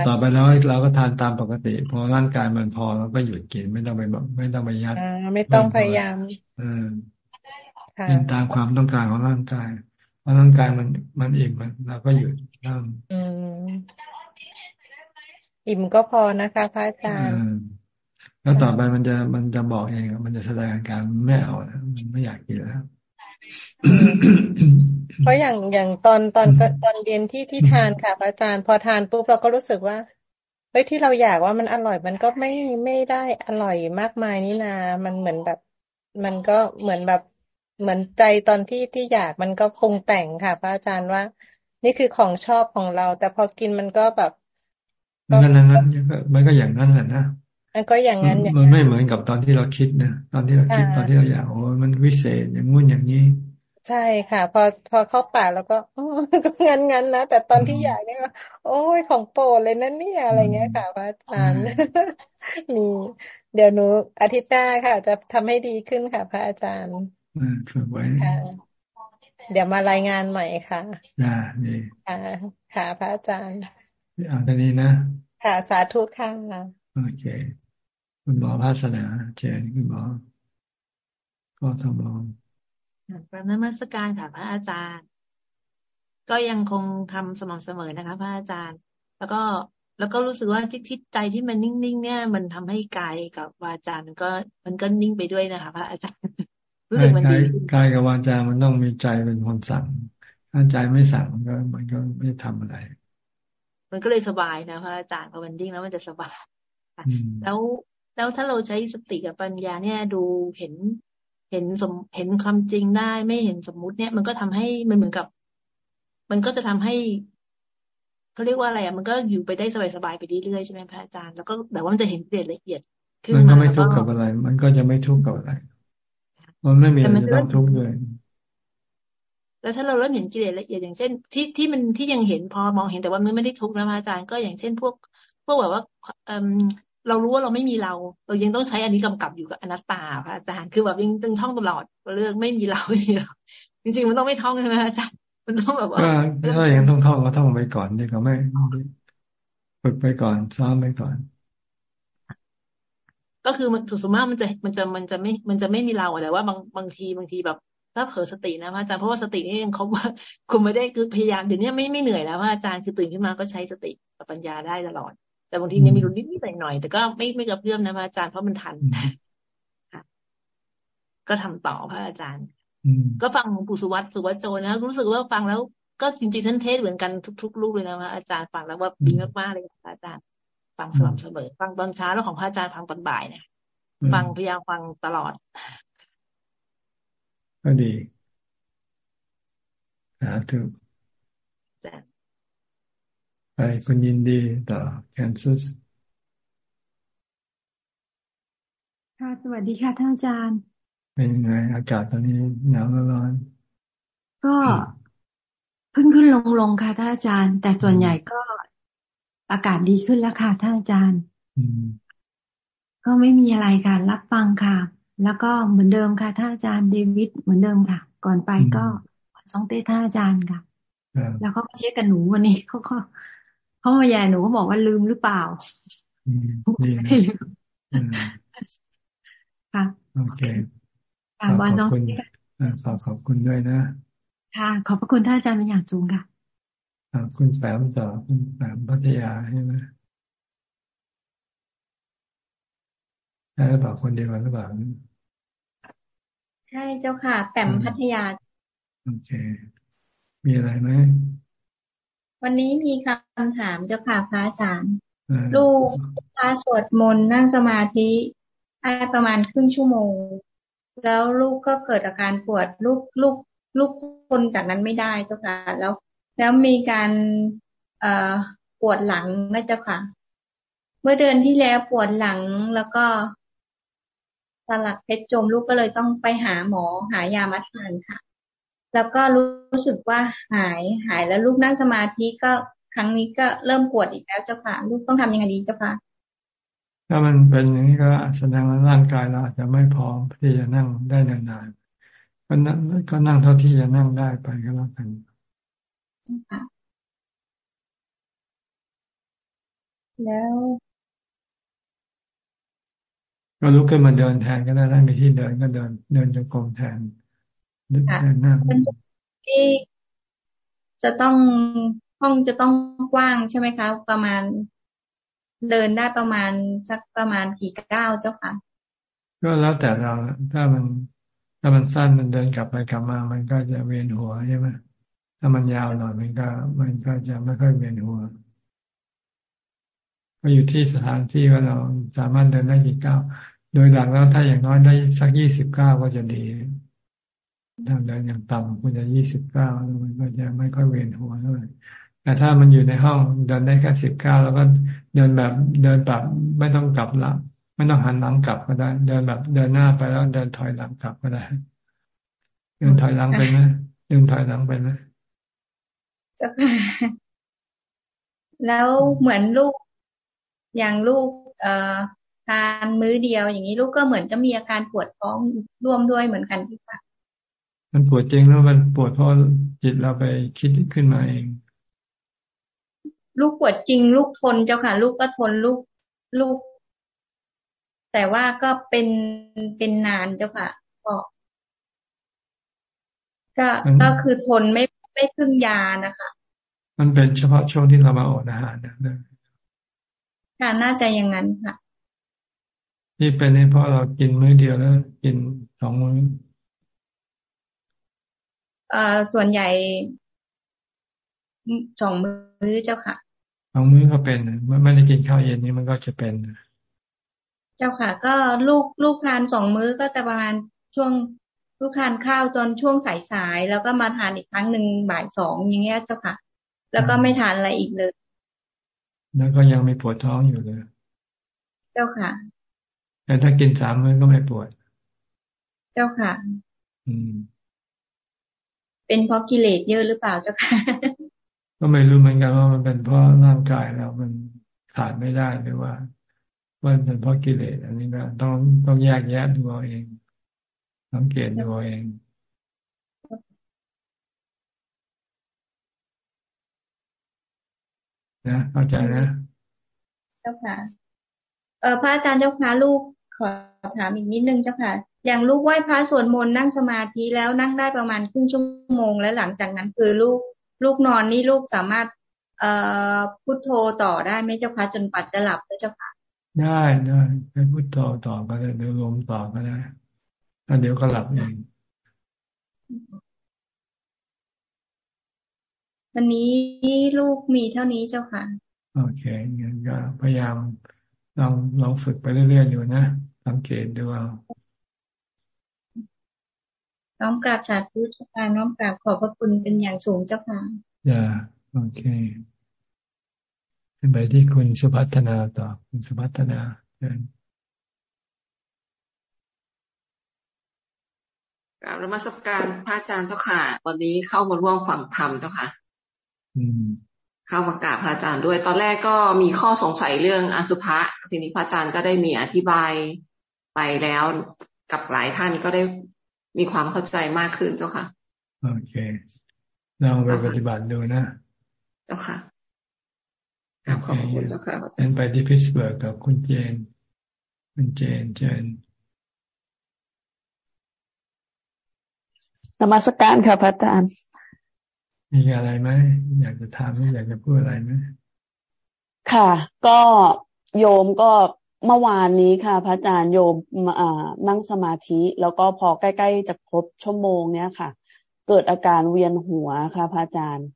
ต่อไปแล้วเราก็ทานตามปกติ พอร่างกายมันพอเราก็หยุดกินไม่ต้องไปไม่ต้องไปยัดไม่ต้องพยายามอืมกินตามความต้องการของร่างกายพอร่างกายมันมันอิ่มมันเราก็หยุดนั่งอิ่มก็พอนะคะพระอาจารย์แล้วต่อไปมันจะมันจะบอกเองมันจะแสดงอาการไม่เอาแล้วมันไม่อยากกินแล้ว เพราะอย่างอย่างตอนตอนตอนเย็นที่ที่ทานค่ะอาจารย์พอทานปุ๊บเราก็รู้สึกว่าเฮ้ยที่เราอยากว่ามันอร่อยมันก็ไม่ไม่ได้อร่อยมากมายนี่นา มันเหมือนแบบ มันก็เหมือนแบบเหมือนใจตอนที่ที่อยากมันก็ปรุงแต่งค่ะพระอาจารย์ว่า นี่คือของชอบของเรา แต่พอกินมันก็แบบมันก็นั้นมันก็อย่างนั้นแหละนะ มันก็อย่างนั้นมันไม่เหมือนกับตอนที่เราคิดนะตอนที่เราคิดตอนที่เราอยากโอ้มันวิเศษอย่างงู้นอย่างนี้ ใช่ค่ะ พอพอเข้าป่าแล้วก็ก็งั้นงั้นนะแต่ตอนที่อยากเนี่ยโอ้ยของโปรดเลยนั่นเนี่ยอะไรเงี้ยค่ะพระอาจารย์มี เดี๋ยวหนูอาทิตย์หน้าค่ะ จะทำให้ดีขึ้นค่ะ พระอาจารย์ฝึกไว้ค่ะเดี๋ยวมารายงานใหม่ค่ะอ่าดีค่ะค่ะพระอาจารย์เอาตอนนี้นะค่ะสาธุค่ะโอเค คุณหมอภาสนาเจนคุณหมอ ก็ทำลองพระนมัสการค่ะพระอาจารย์ ก็ยังคงทำสม่ำเสมอนะคะ พระอาจารย์ แล้วก็แล้วก็รู้สึกว่าที่ทิศใจที่มันนิ่งๆเนี่ย มันทำให้กายกับวาจามันก็ มันก็นิ่งไปด้วยนะคะ พระอาจารย์รู้สึกมันดีกายกับวาจามันต้องมีใจเป็นคนสั่ง ถ้าใจไม่สั่งมันก็มันก็ไม่ทำอะไร มันก็เลยสบายนะพระอาจารย์พอมันนิ่งแล้วมันจะสบายแล้ว แล้วถ้าเราใช้สติกับปัญญาเนี่ยดูเห็นเห็นสมเห็นความจริงได้ไม่เห็นสมมุติเนี่ย มันก็ทำให้มันเหมือนกับ มันก็จะทำให้เขาเรียกว่าอะไรอะมันก็อยู่ไปได้สบายๆไปเรื่อยๆใช่ไหมพระอาจารย์แล้วก็แต่ว่ามันจะเห็นเด่นละเอียดขึ้นมามันก็ไม่ทุกข์กับอะไร มันก็จะไม่ทุกข์กับอะไร มันไม่มีอะไรจะต้องทุกข์เลยแล้วถ้าเราเริ่มเห็นกิเลสละเอียดอย่างเช่น ที่ที่มันที่ยังเห็นพอมองเห็นแต่ว่ามันไม่ได้ทุกข์นะพระอาจารย์ก็อย่างเช่นพวก พวกแบบว่า เอเรารู้ว่าเราไม่มีเรา เรายังต้องใช้อันนี้กำกับอยู่กับอนัตตาพระอาจารย์คือแบบยังตึงท่องตลอดเรื่องไม่มีเราไม่มีเราจริงๆมันต้องไม่ท่องใช่ไหมอาจารย์มันต้องแบบว่าถ้ายังต้องท่องก็ท่องไปก่อนดีกว่าไม่ฝึกไปก่อนซ้อมไปก่อน ก็คือมันถูกสมมติมันจะมันจะมันจะไม่มันจะไม่มีเราแต่ว่าบางบางทีบางทีแบบถ้าเผลอสตินะพระอาจารย์เพราะว่าสตินี่ยังเขาว่าคุณไม่ได้คือพยายามเดี๋ยวนี้ไม่ไม่เหนื่อยแล้วพระอาจารย์คือตื่นขึ้นมาก็ใช้สติกับปัญญาได้ตลอด แต่บางทีเนี่ยมีรุนนิดนิดหน่อยหน่อยแต่ก็ไม่ไม่กับเรื่องนะพระอาจารย์เพราะมันทันค่ะก็ทำต่อพระอาจารย์ก็ฟังปุสุวัตสุวัจโจนะรู้สึกว่าฟังแล้ว ก็จริงๆท่านเทศเหมือนกันทุกๆลูกเลยนะพระอาจารย์ฟังแล้วว่าดีมากๆเลยพระอาจารย์ ฟังสม่ำเสมอฟังตอนเช้าแล้วของพระอาจารย์ฟังตอนบ่ายเนี่ยฟังพยายามฟังตลอดก็ดีสาธุ ไปคุณยินดีต่อแคนซัสค่ะสวัสดีค่ะท่านอาจารย์ เป็นยังไง อากาศตอนนี้หนาวร้อน ก็ขึ้นขึ้นลงลงค่ะท่านอาจารย์ แต่ส่วนใหญ่ก็อากาศดีขึ้นแล้วค่ะท่านอาจารย์ก็ไม่มีอะไรค่ะ รับฟังค่ะ แล้วก็เหมือนเดิมค่ะท่านอาจารย์เดวิดเหมือนเดิมค่ะ ก่อนไปก็สองเต้ท่านอาจารย์ค่ะ แล้วก็เช็คกันหนูวันนี้เขาก็ เขามาแย่หนูก็บอกว่าลืมหรือเปล่าไม่ลืมค่ะโอเคค่ะวันสองขอขอบคุณด้วยนะค่ะ ขอบพระคุณท่านอาจารย์เป็นอย่างสูงค่ะคุณแปมต่อคุณแปมพัทยาใช่ไหมใช่หรือเปล่าคนเดียวกันหรือเปล่าใช่เจ้าค่ะ แปมพัทยา โอเค มีอะไรไหม วันนี้มีคำถามเจ้าค่ะพระอาจารย์ ลูกพาสวดมนต์นั่งสมาธิได้ประมาณครึ่งชั่วโมง แล้วลูกก็เกิดอาการปวดลูกลูกลูกคนจากนั้นไม่ได้เจ้าค่ะ แล้ว แล้วมีการเอ่อปวดหลังนะเจ้าค่ะ เมื่อเดือนที่แล้วปวดหลังแล้วก็สลักเพชรจมลูกก็เลยต้องไปหาหมอหายามาทานค่ะ แล้วก็รู้สึกว่าหายหายแล้วลูกนั่งสมาธิก็ครั้งนี้ก็เริ่มปวดอีกแล้วเจ้าค่ะ ลูกต้องทำยังไงดีเจ้าค่ะถ้ามันเป็นอย่างนี้ก็แสดงว่าร่างกายเราอาจจะไม่พร้อมที่จะนั่งได้นานๆก็นั่งก็นั่งเท่าที่จะนั่งได้ไปก็แล้วกันแล้วก็ลุกขึ้นมาเดินแทนก็ได้ถ้ามีที่เดินก็เดินเดินจงกรมแทน ค่ะที่จะต้องห้องจะต้องกว้างใช่ไหมคะ ประมาณ เดินได้ประมาณสักประมาณกี่ก้าวเจ้าค่ะ ก็แล้วแต่เราถ้ามันถ้ามันสั้นมันเดินกลับไปกลับมา มันก็จะเวียนหัวใช่ไหมถ้ามันยาวหน่อยมันก็ มันก็จะไม่ค่อยเวียนหัวก็อยู่ที่สถานที่ว่าเราสามารถเดินได้กี่ก้าวโดยหลักแล้วถ้าอย่างน้อยได้สักยี่สิบก้าวก็จะดี ทางเดินอย่างต่ำคุณจะยี่สิบเก้ามันก็จะไม่ค่อยเวียนหัวเท่าไหร่แต่ถ้ามันอยู่ในห้องเดินได้แค่สิบเก้าแล้วก็เดินแบบเดินแบบไม่ต้องกลับหลังไม่ต้องหันหลังกลับก็ได้ เดินแบบเดินหน้าไปแล้วเดินถอยหลังกลับก็ได้ เดินถอยหลังไปไหมเดินถอยหลังไปไหมจ้าค่ะแล้วเหมือนลูกอย่างลูก เอ่อทานมื้อเดียวอย่างนี้ลูกก็เหมือนจะมีอาการปวดท้องร่วมด้วยเหมือนกันที่ค่ะ มันปวดจริงแล้วมันปวดเพราะจิตเราไปคิดขึ้นมาเอง ลูกปวดจริง ลูกทนเจ้าค่ะ ลูกก็ทนลูกลูก แต่ว่าก็เป็นเป็นนานเจ้าค่ะก็ก็ก็คือทนไม่ไม่พึ่งยานะคะ มันเป็นเฉพาะช่วงที่เรามาอดอาหารนะค่ะน่าจะอย่างนั้นค่ะที่เป็นนี่เพราะเรากินมื้อเดียวแล้ว กินสองมื้อ เอ่อส่วนใหญ่สองมื้อเจ้าค่ะสองมื้อก็เป็นไม่ไม่ได้กินข้าวเย็นนี่มันก็จะเป็น เจ้าค่ะ ก็ลูกลูกทานสองมื้อก็จะประมาณช่วงลูกทานข้าวจนช่วงสายๆแล้วก็มาทานอีกครั้งหนึ่งบ่ายสองอย่างเงี้ยเจ้าค่ะ แล้วก็ไม่ทานอะไรอีกเลย แล้วก็ยังมีปวดท้องอยู่เลย เจ้าค่ะแต่ถ้ากินสามมื้อก็ไม่ปวด เจ้าค่ะ อืม เป็นเพราะกิเลสเยอะหรือเปล่าเจ้าค่ะ ก็ไม่รู้เหมือนกันว่ามันเป็นเพราะร่างกายเรามันขาดไม่ได้หรือว่าว่าเป็นเพราะกิเลสอันนี้ก็ต้องต้องแยกแยะดูเอาเองสังเกตดูเองนะเข้าใจนะเจ้าค่ะ เออพระอาจารย์เจ้าค่ะลูกขอถามอีกนิดนึงเจ้าค่ะ อย่างลูกไหว้พระสวดมนต์นั่งสมาธิแล้วนั่งได้ประมาณครึ่งชั่วโมง แล้วหลังจากนั้นคือลูกลูกนอนนี่ลูกสามารถ เอ่อพุทโธต่อได้ไหมเจ้าค่ะจนปัดจะหลับเจ้าค่ะได้ได้ไปพุทโธต่อก็ได้เดี๋ยวลมต่อก็ได้แล้วเดี๋ยวก็หลับเองวันนี้ลูกมีเท่านี้เจ้าค่ะ โอเคงั้นก็พยายามลองลองฝึกไปเรื่อยๆอยู่นะสังเกตดูเอา น้อมกราบสาธุเจ้าค่ะน้อมกราบขอบพระคุณเป็นอย่างสูงเจ้าค่ะอย่าโอเคไปที่คุณสุพัฒนาต่อคุณสุพัฒนาเชิญกราบนมัสการพระอาจารย์เจ้าค่ะ วันนี้เข้ามาร่วมฟังธรรมเจ้าค่ะเข้ามากราบพระอาจารย์ด้วย ตอนแรกก็มีข้อสงสัยเรื่องอสุภะทีนี้พระอาจารย์ก็ได้มีอธิบายไปแล้วกับหลายท่านก็ได้ มีความเข้าใจมากขึ้นเจ้าค่ะ โอเคลองไปปฏิบัติดูนะ เจ้าค่ะขอบคุณเจ้าค่ะเป็นไปที่พิสเบิร์กกับคุณเจน คุณเจนเจนนมัสการค่ะพระอาจารย์ มีอะไรไหมอยากจะถามหรืออยากจะพูดอะไรไหมค่ะ ก็โยมก็ เมื่อวานนี้ค่ะ พระอาจารย์โยมอ่านั่งสมาธิ แล้วก็พอใกล้ๆจะครบชั่วโมงเนี้ยค่ะ เกิดอาการเวียนหัวค่ะพระอาจารย์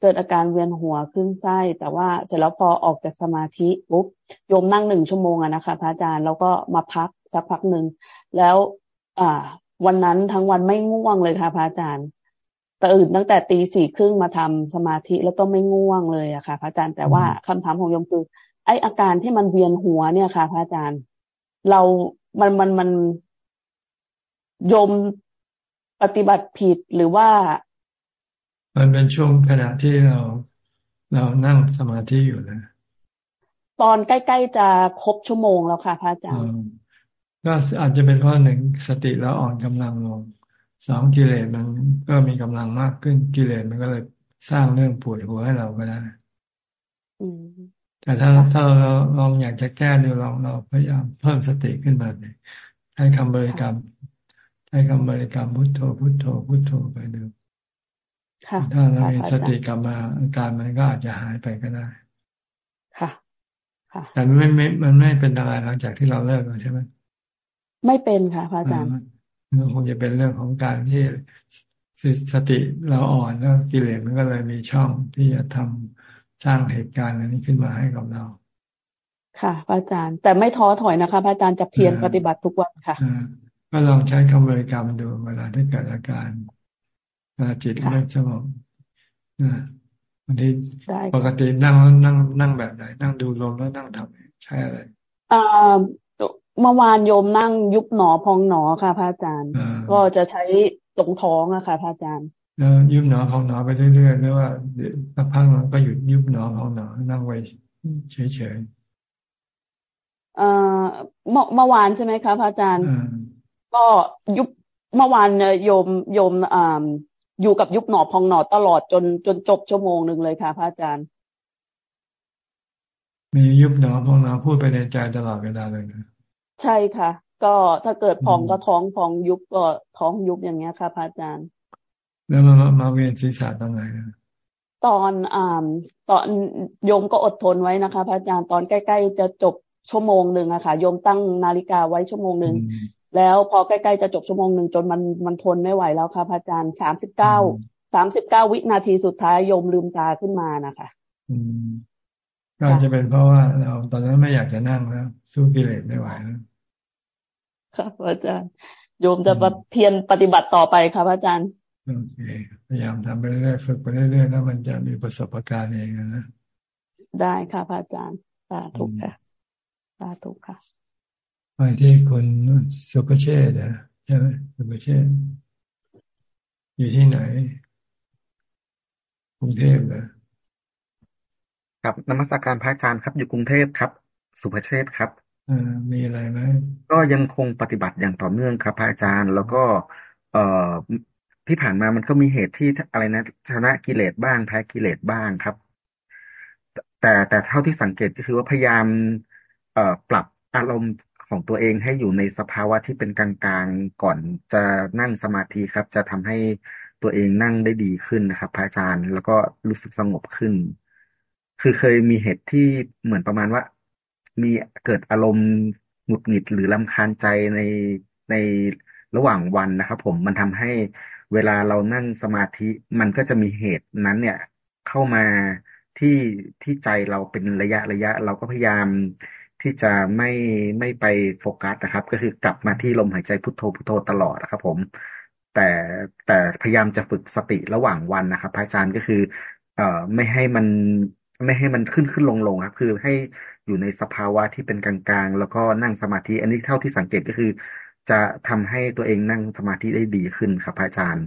เกิดอาการเวียนหัวขึ้นไส้ แต่ว่าเสร็จแล้วพอออกจากสมาธิปุ๊บโยมนั่งหนึ่งชั่วโมงอะนะคะพระอาจารย์แล้วก็มาพักสักพักหนึ่งแล้ว อ่า วันนั้นทั้งวันไม่ง่วงเลยค่ะพระอาจารย์ตื่นตั้งแต่ตีสี่ครึ่งมาทำสมาธิแล้วก็ไม่ง่วงเลยอะค่ะ พระอาจารย์แต่ว่าคำถามของโยมคือ ไออาการที่มันเวียนหัวเนี่ยค่ะพระอาจารย์ เรา มัน มัน มันโยมปฏิบัติผิดหรือว่า มันเป็นช่วงขณะที่เราเรานั่งสมาธิอยู่นะ ตอนใกล้ ๆ จะครบชั่วโมงแล้วค่ะพระอาจารย์ก็อาจจะเป็นเพราะหนึ่งสติแล้วอ่อนกำลังลงสองกิเลสมันก็มีกำลังมากขึ้นกิเลสมันก็เลยสร้างเรื่องปวดหัวให้เราก็ได้ แต่ถ้าถ้าเราลองอยากจะแก้ดูลองเราพยายามเพิ่มสติขึ้นมาเลยให้คำบริกรรมให้คำบริกรรมพุทโธพุทโธพุทโธไปดูถ้าเรามีสติกลับมาอาการมันก็อาจจะหายไปก็ได้ ค่ะ ค่ะ แต่มันไม่ไม่มันไม่เป็นอะไรหลังจากที่เราเลิกใช่ไหมไม่เป็นค่ะพระอาจารย์มันคงจะเป็นเรื่องของการที่สติเราอ่อนแล้วกิเลสมันก็เลยมีช่องที่จะทำ สร้างเหตุการณ์อันนี้ขึ้นมาให้กับเรา ค่ะพระอาจารย์ แต่ไม่ท้อถอยนะคะพระอาจารย์จะเพียรปฏิบัติทุกวันค่ะก็ลองใช้คำบริกรรมดูเวลาที่เกิดอาการเวลาจิตเริ่มสงบนะบางทีปกตินั่งนั่งนั่งแบบไหน นั่งดูลมแล้วนั่งทำใช่อะไรอ่าเมื่อวานโยมนั่งยุบหนอพองหนอค่ะพระอาจารย์ ก็จะใช้ตรงท้องอะค่ะพระอาจารย์ แล้วยุบหนอพองหนอไปเรื่อยๆหรือว่าสักพักมันก็หยุดยุบหนอพองหนอนั่งไว้เฉยๆเอ่อเมื่อเมื่อวานใช่ไหมคะพระอาจารย์ก็ยุบเมื่อวานโยมโยมอ่าอยู่กับยุบหนอพองหนอตลอดจนจนจบชั่วโมงหนึ่งเลยค่ะพระอาจารย์ มียุบหนอพองหนอพูดไปในใจตลอดเวลาเลยนะใช่ค่ะ ก็ถ้าเกิดพองก็ท้องพองยุบก็ท้องยุบอย่างเงี้ยค่ะพระอาจารย์ แล้วมามาเวียนศีรษะตอนไหนตอนอ่าตอนโยมก็อดทนไว้นะคะ พระอาจารย์ตอนใกล้ ๆ จะจบชั่วโมงหนึ่งอะค่ะโยมตั้งนาฬิกาไว้ชั่วโมงหนึ่งแล้วพอใกล้ๆจะจบชั่วโมงหนึ่งจนมันมันทนไม่ไหวแล้วค่ะพระอาจารย์สามสิบเก้าสามสิบเก้าวินาทีสุดท้ายโยมลืมตาขึ้นมานะคะอืมก็จะเป็นเพราะว่าเราตอนนั้นไม่อยากจะนั่งแล้วสู้กิเลสไม่ไหวแล้วครับอาจารย์โยมจะเพียรปฏิบัติต่อไปครับอาจารย์ โอเคพยายามทำไปเรื่อยๆฝึกไปเรื่อยๆแล้วมันจะมีประสบการณ์เองนะได้ค่ะพระอาจารย์สาธุค่ะสาธุค่ะไปที่คนสุภเชษนะใช่ไหมสุภเชษอยู่ที่ไหนกรุงเทพเหรอครับนมัสการพระอาจารย์ครับ อยู่กรุงเทพครับ สุภเชษครับมีอะไรไหมก็ยังคงปฏิบัติอย่างต่อเนื่องครับพระอาจารย์ แล้วก็ เอ่อ ที่ผ่านมามันก็มีเหตุที่อะไรนะชนะกิเลสบ้างแพ้กิเลสบ้างครับ แต่แต่เท่าที่สังเกตก็คือว่าพยายามเอ่อปรับอารมณ์ของตัวเองให้อยู่ในสภาวะที่เป็นกลางๆก่อนจะนั่งสมาธิครับ จะทำให้ตัวเองนั่งได้ดีขึ้นนะครับ พระอาจารย์แล้วก็รู้สึกสงบขึ้น คือเคยมีเหตุที่เหมือนประมาณว่า มีเกิดอารมณ์หงุดหงิดหรือลำคาญใจในในระหว่างวันนะครับ ผมมันทำให้ เวลาเรานั่งสมาธิมันก็จะมีเหตุนั้นเนี่ยเข้ามาที่ที่ใจเราเป็นระยะระยะ เราก็พยายามที่จะไม่ไม่ไปโฟกัสนะครับ ก็คือกลับมาที่ลมหายใจพุทโธพุทโธตลอดนะครับ ผม แต่แต่พยายามจะฝึกสติระหว่างวันนะครับพระอาจารย์ก็คือ เอ่อไม่ให้มันไม่ให้มันขึ้นขึ้นลงลงครับ คือให้อยู่ในสภาวะที่เป็นกลางๆ แล้วก็นั่งสมาธิ อันนี้เท่าที่สังเกตก็คือ จะทำให้ตัวเองนั่งสมาธิได้ดีขึ้นครับอาจารย์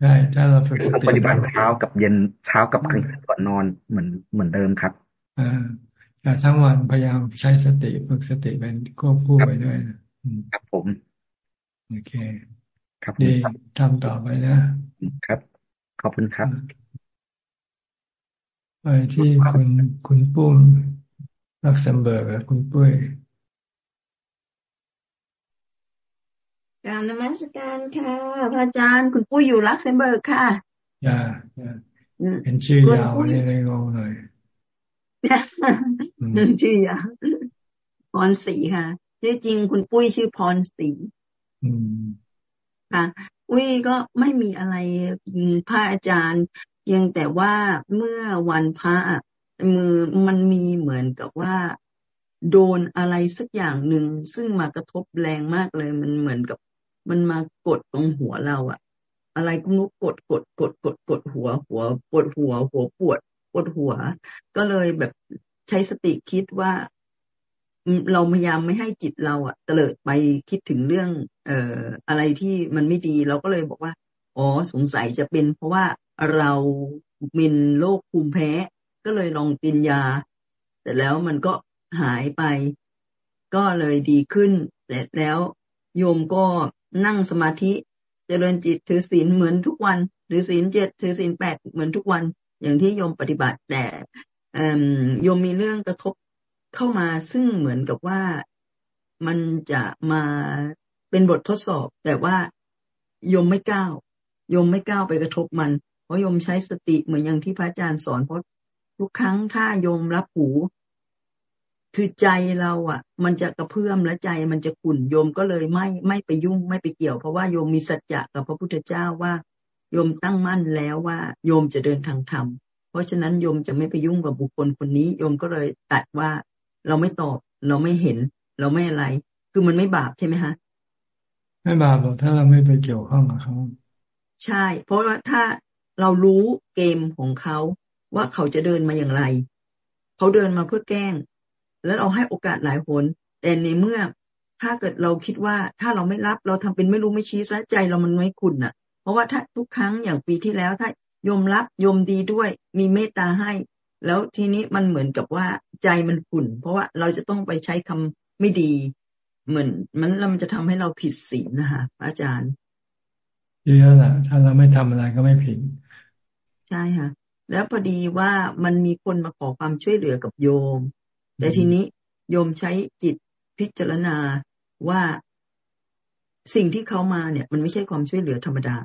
ใช่ถ้าเราฝึกสติปฏิบัติเช้ากับเย็นเช้ากับกลางคืนก่อนนอนเหมือนเหมือนเดิมครับอ่าแต่ทั้งวันพยายามใช้สติฝึกสติเป็นควบคู่ไปด้วยครับผมโอเค ครับดีทำต่อไปนะครับ ขอบคุณครับไปที่คุณคุณปุ้มลักเซมเบิร์กคุณปุ้ย กราบนมัสการค่ะพระอาจารย์คุณปุ้ยอยู่ลักเซมเบิร์กค่ะอย่าเป็นชื่อยาวนี่เลยงงหน่อยชื่อยาวพรศรีค่ะชื่อจริงคุณปุ้ยชื่อพรศรีค่ะอุ้ยก็ไม่มีอะไรพระอาจารย์เพียงแต่ว่าเมื่อวันพระมือมันมีเหมือนกับว่าโดนอะไรสักอย่างหนึ่งซึ่งมากระทบแรงมากเลย มันเหมือนกับ มันมากดตรงหัวเราอะอะไรก็มุกกดกดกดกดกดหัว หัวปวดหัว หัวปวดปวดหัว ก็เลยแบบใช้สติคิดว่า เราพยายามไม่ให้จิตเราอะเตลิดไปคิดถึงเรื่อง เอ่ออะไรที่มันไม่ดี เราก็เลยบอกว่าอ๋อสงสัยจะเป็น เพราะว่าเรามินโรคภูมิแพ้ ก็เลยลองกินยา เสร็จแล้วมันก็หายไป ก็เลยดีขึ้น เสร็จแล้วโยมก็ นั่งสมาธิเจริญจิตถือศีลเหมือนทุกวันหรือศีลเจ็ดถือศีลแปดเหมือนทุกวัน อย่างที่โยมปฏิบัติ แต่โยมมีเรื่องกระทบเข้ามาซึ่งเหมือนกับว่ามันจะมาเป็นบททดสอบ แต่ว่าโยมไม่ก้าวโยมไม่ก้าวไปกระทบมัน เพราะโยมใช้สติเหมือนอย่างที่พระอาจารย์สอนเพราะทุกครั้งถ้าโยมรับหู คือใจเราอะ มันจะกระเพื่อมและใจมันจะขุ่นโยมก็เลยไม่ไม่ไปยุ่งไม่ไปเกี่ยว เพราะว่าโยมมีสัจจะกับพระพุทธเจ้าว่า โยมตั้งมั่นแล้วว่า โยมจะเดินทางธรรมเพราะฉะนั้นโยมจะไม่ไปยุ่งกับบุคคลคนนี้ โยมก็เลยตัดว่าเราไม่ตอบ เราไม่เห็น เราไม่อะไร คือมันไม่บาปใช่ไหมฮะใช่ไม่บาปหรอกถ้าเราไม่ไปเกี่ยวข้องกับเขาใช่ เพราะว่าถ้าเรารู้เกมของเขาว่าเขาจะเดินมาอย่างไร เขาเดินมาเพื่อแกล้ง แล้วเราให้โอกาสหลายคนแต่ในเมื่อถ้าเกิดเราคิดว่าถ้าเราไม่รับเราทำเป็นไม่รู้ไม่ชี้ซะใจเรามันไม่ขุนอะ เพราะว่าถ้าทุกครั้งอย่างปีที่แล้วถ้ายมรับยมดีด้วย มีเมตตาให้ แล้วทีนี้มันเหมือนกับว่าใจมันขุ่น เพราะว่าเราจะต้องไปใช้คำไม่ดี เหมือนมันเราจะทำให้เราผิดศีลนะคะอาจารย์ดีแล้วแหละถ้าเราไม่ทำอะไรก็ไม่ผิดใช่ค่ะแล้วพอดีว่ามันมีคนมาขอความช่วยเหลือกับโยม แต่ทีนี้โยมใช้จิตพิจารณาว่าสิ่งที่เขามาเนี่ย มันไม่ใช่ความช่วยเหลือธรรมดา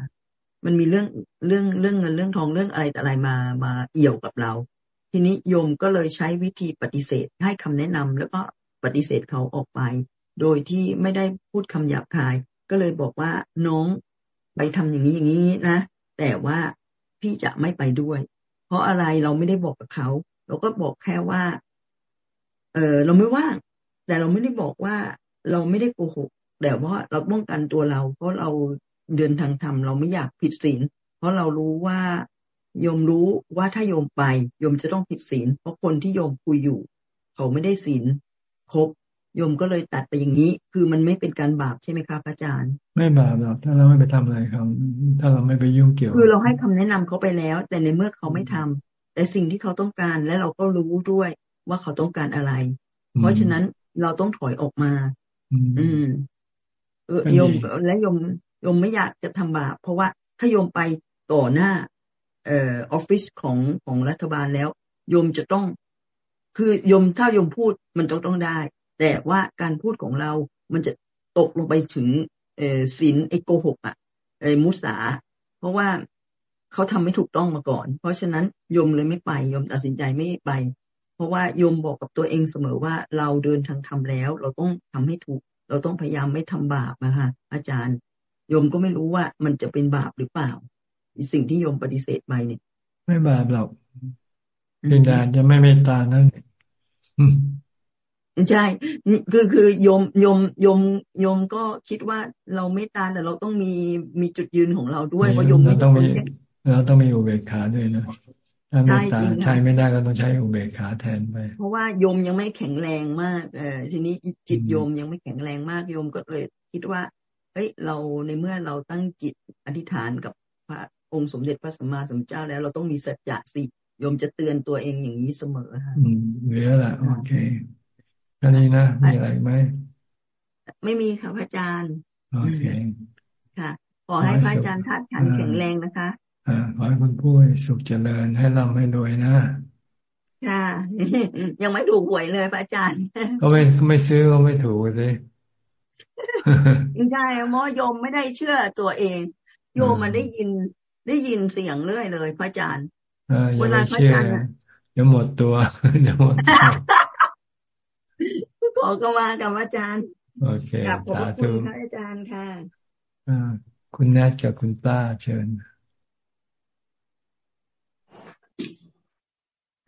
มันมีเรื่องเรื่องเรื่องเงินเรื่องทองเรื่องอะไรแต่อะไรมามาเอี่ยวกับเรา ทีนี้โยมก็เลยใช้วิธีปฏิเสธให้คำแนะนำแล้วก็ปฏิเสธเขาออกไป โดยที่ไม่ได้พูดคำหยาบคาย ก็เลยบอกว่าน้องไปทำอย่างนี้อย่างนี้นะ แต่ว่าพี่จะไม่ไปด้วย เพราะอะไรเราไม่ได้บอกกับเขา เราก็บอกแค่ว่า เออเราไม่ว่าง แต่เราไม่ได้บอกว่าเราไม่ได้โกหกแต่ว่าเราป้องกันตัวเรา เพราะเราเดินทางธรรมเราไม่อยากผิดศีลเพราะเรารู้ว่าโยมรู้ว่าถ้าโยมไปโยมจะต้องผิดศีลเพราะคนที่โยมคุยอยู่ เขาไม่ได้ศีลครบโยมก็เลยตัดไปอย่างนี้ คือมันไม่เป็นการบาปใช่ไหมคะพระอาจารย์ ไม่บาปหรอกถ้าเราไม่ไปทำอะไรเขาถ้าเราไม่ไปยุ่งเกี่ยว คือเราให้คำแนะนำเขาไปแล้ว แต่ในเมื่อเขาไม่ทำแต่สิ่งที่เขาต้องการและเราก็รู้ด้วย ว่าเขาต้องการอะไร เพราะฉะนั้นเราต้องถอยออกมา อืมเออโยมและโยมโยมไม่อยากจะทำบาปเพราะว่าถ้าโยมไปต่อหน้า เอ่อออฟฟิศของของรัฐบาลแล้ว โยมจะต้อง คือโยมถ้าโยมพูดมันต้องต้องได้ แต่ว่าการพูดของเรา มันจะตกลงไปถึง เออศีลไอโกหกอะไอมุสา เพราะว่าเขาทำไม่ถูกต้องมาก่อน เพราะฉะนั้นโยมเลยไม่ไปโยมตัดสินใจไม่ไป เพราะว่าโยมบอกกับตัวเองเสมอว่าเราเดินทางธรรมแล้ว เราต้องทำให้ถูก เราต้องพยายามไม่ทำบาปนะคะอาจารย์โยมก็ไม่รู้ว่ามันจะเป็นบาปหรือเปล่าสิ่งที่โยมปฏิเสธไปเนี่ย ไม่บาปหรอกเพียงแต่จะไม่เมตตานั่นใช่คือคือโยมโยมโยมโยมก็คิดว่าเราไม่ตาแต่เราต้องมีมีจุดยืนของเราด้วยเพราะโยมไม่ต้องมีเราต้องมีอุเบกขาด้วยนะ ถ้าไม่ตาใช้ไม่ได้ก็ต้องใช้อุเบกขาแทนไป เพราะว่าโยมยังไม่แข็งแรงมาก เออทีนี้จิตโยมยังไม่แข็งแรงมากโยมก็เลยคิดว่า เฮ้ย เราในเมื่อเราตั้งจิตอธิษฐานกับพระองค์สมเด็จพระสัมมาสัมพุทธเจ้าแล้วเราต้องมีสัจจะสิโยมจะเตือนตัวเองอย่างนี้เสมอค่ะอืมเหลือละโอเคค่นี้นะมีอะไรไหมไม่มีค่ะพระอาจารย์โอเคค่ะขอให้พระอาจารย์ทัดขันแข็งแรงนะคะอ่า ขอให้คุณผู้สุขเจริญให้ร่ำให้รวยนะค่ะยังไม่ถูกหวยเลยพระอาจารย์ ก็ไม่ไม่ซื้อก็ไม่ถูกเลยใช่มอยมไม่ได้เชื่อตัวเอง โยมมันได้ยินได้ยินเสียงเรื่อยเลยพระอาจารย์เวลาพระอาจารย์เดี๋ยวหมดตัวเดี๋ยวหมดขอก็มากับอาจารย์โอเคกับขอบคุณพระอาจารย์ค่ะคุณแนทกับคุณป้าเชิญ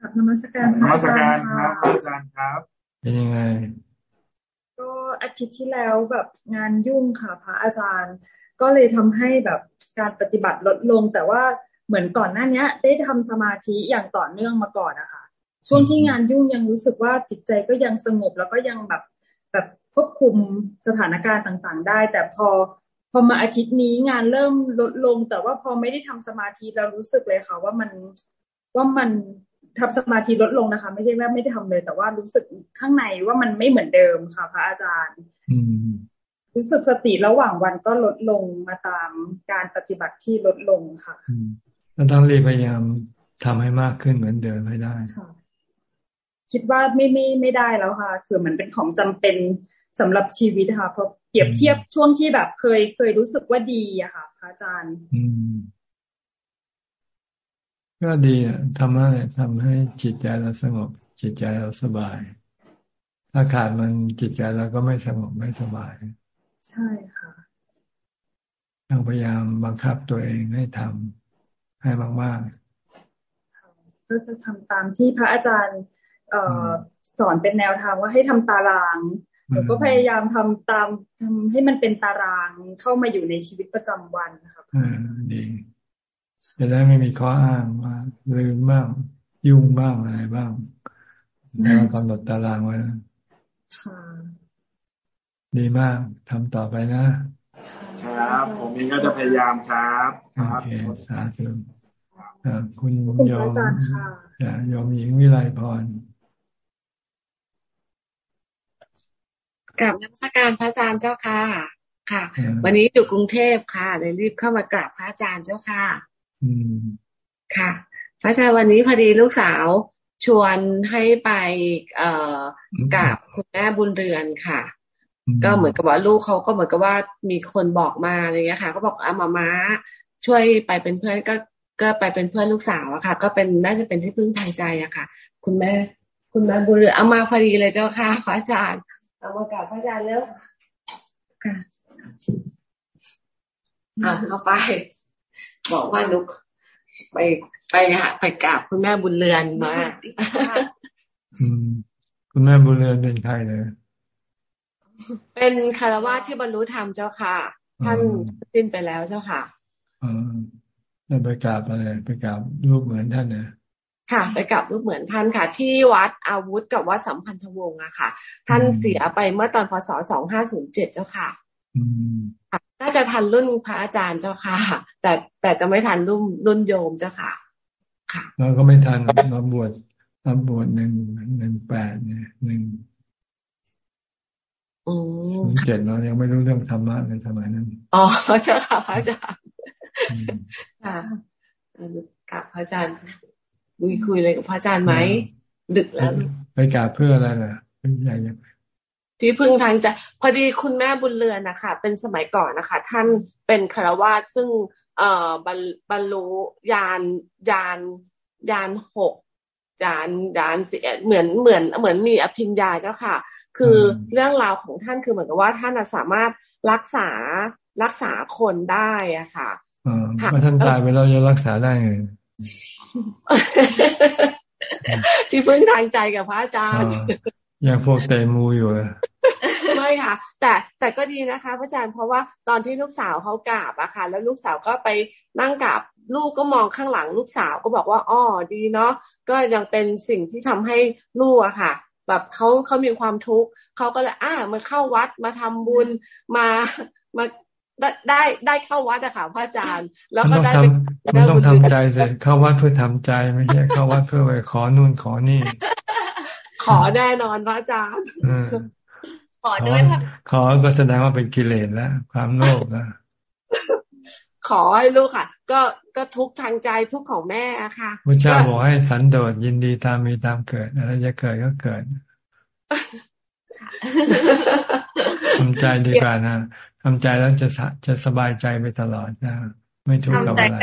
กับนมัสการนมัสการครับอาจารย์ครับ เป็นยังไง ก็อาทิตย์ที่แล้วแบบงานยุ่งค่ะพระอาจารย์ ก็เลยทำให้แบบการปฏิบัติลดลง แต่ว่าเหมือนก่อนหน้านี้ได้ทำสมาธิอย่างต่อเนื่องมาก่อนนะคะช่วงที่งานยุ่งยังรู้สึกว่าจิตใจก็ยังสงบแล้วก็ยังแบบแบบควบคุมสถานการณ์ต่างๆ ได้ แต่พอพอมาอาทิตย์นี้งานเริ่มลดลง แต่ว่าพอไม่ได้ทำสมาธิเรารู้สึกเลยค่ะ ว่ามันว่ามัน ทำสมาธิลดลงนะคะ ไม่ใช่ว่าไม่ได้ทำเลย แต่ว่ารู้สึกข้างในว่ามันไม่เหมือนเดิมค่ะพระอาจารย์รู้สึกสติระหว่างวันก็ลดลงมาตามการปฏิบัติที่ลดลงค่ะเราต้องรีบพยายามทำให้มากขึ้นเหมือนเดิมให้ได้คิดว่าไม่ไม่ไม่ได้แล้วค่ะ คือมันเป็นของจำเป็นสำหรับชีวิตค่ะเพราะเปรียบเทียบช่วงที่แบบเคยเคยรู้สึกว่าดีอะค่ะพระอาจารย์ ก็ดีอะทำให้ทำให้จิตใจเราสงบ จิตใจเราสบาย ถ้าขาดมันจิตใจเราก็ไม่สงบไม่สบาย ใช่ค่ะต้องพยายามบังคับตัวเองให้ทำให้มากๆก็จะทำตามที่พระอาจารย์สอนเป็นแนวทางว่าให้ทำตารางแต่ก็พยายามทำตามทำให้มันเป็นตารางเข้ามาอยู่ในชีวิตประจำวันนะครับอ่าดี จะได้ไม่มีข้ออ้างว่าลืมบ้างยุ่งบ้างอะไรบ้างแล้วกำหนดตารางไว้ดีมากทำต่อไปนะ ครับ ผมเองก็จะพยายามครับโอเคสาธุคุณยอมยอมหญิงวิไลพรกับนักการพระอาจารย์เจ้าค่ะ ค่ะ วันนี้อยู่กรุงเทพค่ะเลยรีบเข้ามากราบพระอาจารย์เจ้าค่ะอืม ค่ะ พระอาจารย์วันนี้พอดีลูกสาวชวนให้ไป เอ่อกับคุณแม่บุญเรือนค่ะ ก็เหมือนกับว่าลูกเขาก็เหมือนกับว่ามีคนบอกมาอะไรเงี้ยค่ะ ก็บอกอามาม้าช่วยไปเป็นเพื่อนก็ก็ไปเป็นเพื่อนลูกสาวอะค่ะ ก็เป็นน่าจะเป็นที่พึ่งทางใจอะค่ะ คุณแม่ คุณแม่บุญเรือนเอามาพอดีเลยเจ้าค่ะพระอาจารย์เอามากราบพระอาจารย์แล้วค่ะอ่าเอาไป บอกว่านุกไปไปหาไปกราบคุณแม่บุญเรือนมาคุณแม่บุญเรือนเป็นใครเลยเป็นคารวะที่บรรลุธรรมเจ้าค่ะ ท่านสิ้นไปแล้วเจ้าค่ะอ๋อไปกราบอะไรไปกราบรูปเหมือนท่านเนี่ยค่ะ ไปกับรูปเหมือนท่านค่ะ ที่วัดอาวุธกับวัดสัมพันธวงศ์อะค่ะ ท่านเสียไปเมื่อตอนพศสองห้าศูนย์เจ็ดเจ้าค่ะ น่าจะทันรุ่นพระอาจารย์เจ้าค่ะ แต่แต่จะไม่ทันรุ่นรุ่นโยมเจ้าค่ะ ค่ะ เราก็ไม่ทันเราบวชเราบวชหนึ่งหนึ่งแปดเนี่ยหนึ่งศูนย์เจ็ดเรายังไม่รู้เรื่องธรรมะในสมัยนั้นอ๋อเจ้าค่ะพระอาจารย์ค่ะกับพระอาจารย์คุยคุยอะไรกับพระอาจารย์ไหมดึกแล้วไปกราบเพื่ออะไรล่ะเป็นใหญ่ยัง ที่พึ่งทางใจพอดีคุณแม่บุญเรือนนะคะเป็นสมัยก่อนนะคะ ท่านเป็นคารวาสซึ่งเอ่อบรรลุยานยานยานหกยานยานเสียเหมือนเหมือนเหมือนมีอภิญญาเจ้าค่ะ คือเรื่องราวของท่านคือเหมือนกับว่าท่านสามารถรักษารักษาคนได้อะค่ะค่ะท่านตายไปแล้วจะรักษาได้ไงที่พึ่งทางใจกับพระอาจารย์ ยังพวกเตมูอยู่เลยไม่ค่ะ แต่แต่ก็ดีนะคะพระอาจารย์เพราะว่าตอนที่ลูกสาวเขากราบอะค่ะ แล้วลูกสาวก็ไปนั่งกราบลูกก็มองข้างหลังลูกสาวก็บอกว่าอ๋อดีเนาะก็ยังเป็นสิ่งที่ทำให้ลูกอะค่ะ แบบเขาเขามีความทุกข์เขาก็เลยอ่ามาเข้าวัดมาทำบุญมามาได้ได้ได้เข้าวัดอะค่ะพระอาจารย์ แล้วก็ได้มันต้องทำใจเสร็จเข้าวัดเพื่อทำใจไม่ใช่เข้าวัดเพื่อไปขอนู่นขอนี่ ขอแน่นอนพระอาจารย์ขอด้วยค่ะขอก็แสดงว่าเป็นกิเลสแล้ว ความโลภนะขอให้ลูกค่ะ ก็ก็ทุกทางใจทุกของแม่อะค่ะพระเจ้าบอกให้สันโดษยินดีตามมีตามเกิดอะไรจะเกิดก็เกิดทำใจดีกว่านะทำใจแล้วจะจะสบายใจไปตลอดนะไม่ทุกข์กับอะไร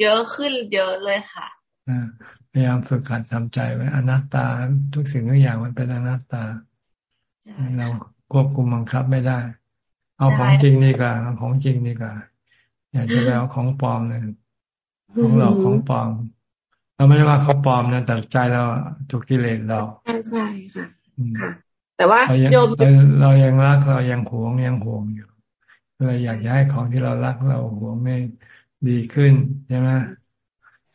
เยอะขึ้นเยอะเลยค่ะ พยายามฝึกหัดทำใจไว้อนัตตา ทุกสิ่งทุกอย่างมันเป็นอนัตตา เราควบคุมบังคับไม่ได้ เอาของจริงนี่กว่าเอาของจริงนี่กว่าอยากจะไปเอาของปลอมเลยของเราของปลอม เราไม่ได้ว่าเขาปลอมนะแต่ใจเราถูกกิเลสเราใช่ใช่ค่ะค่ะแต่ว่าโยมเรายังรักเรายังหวงยังห่วงอยู่เราอยากจะให้ของที่เรารักเราหวงไม่ดีขึ้นใช่ไหม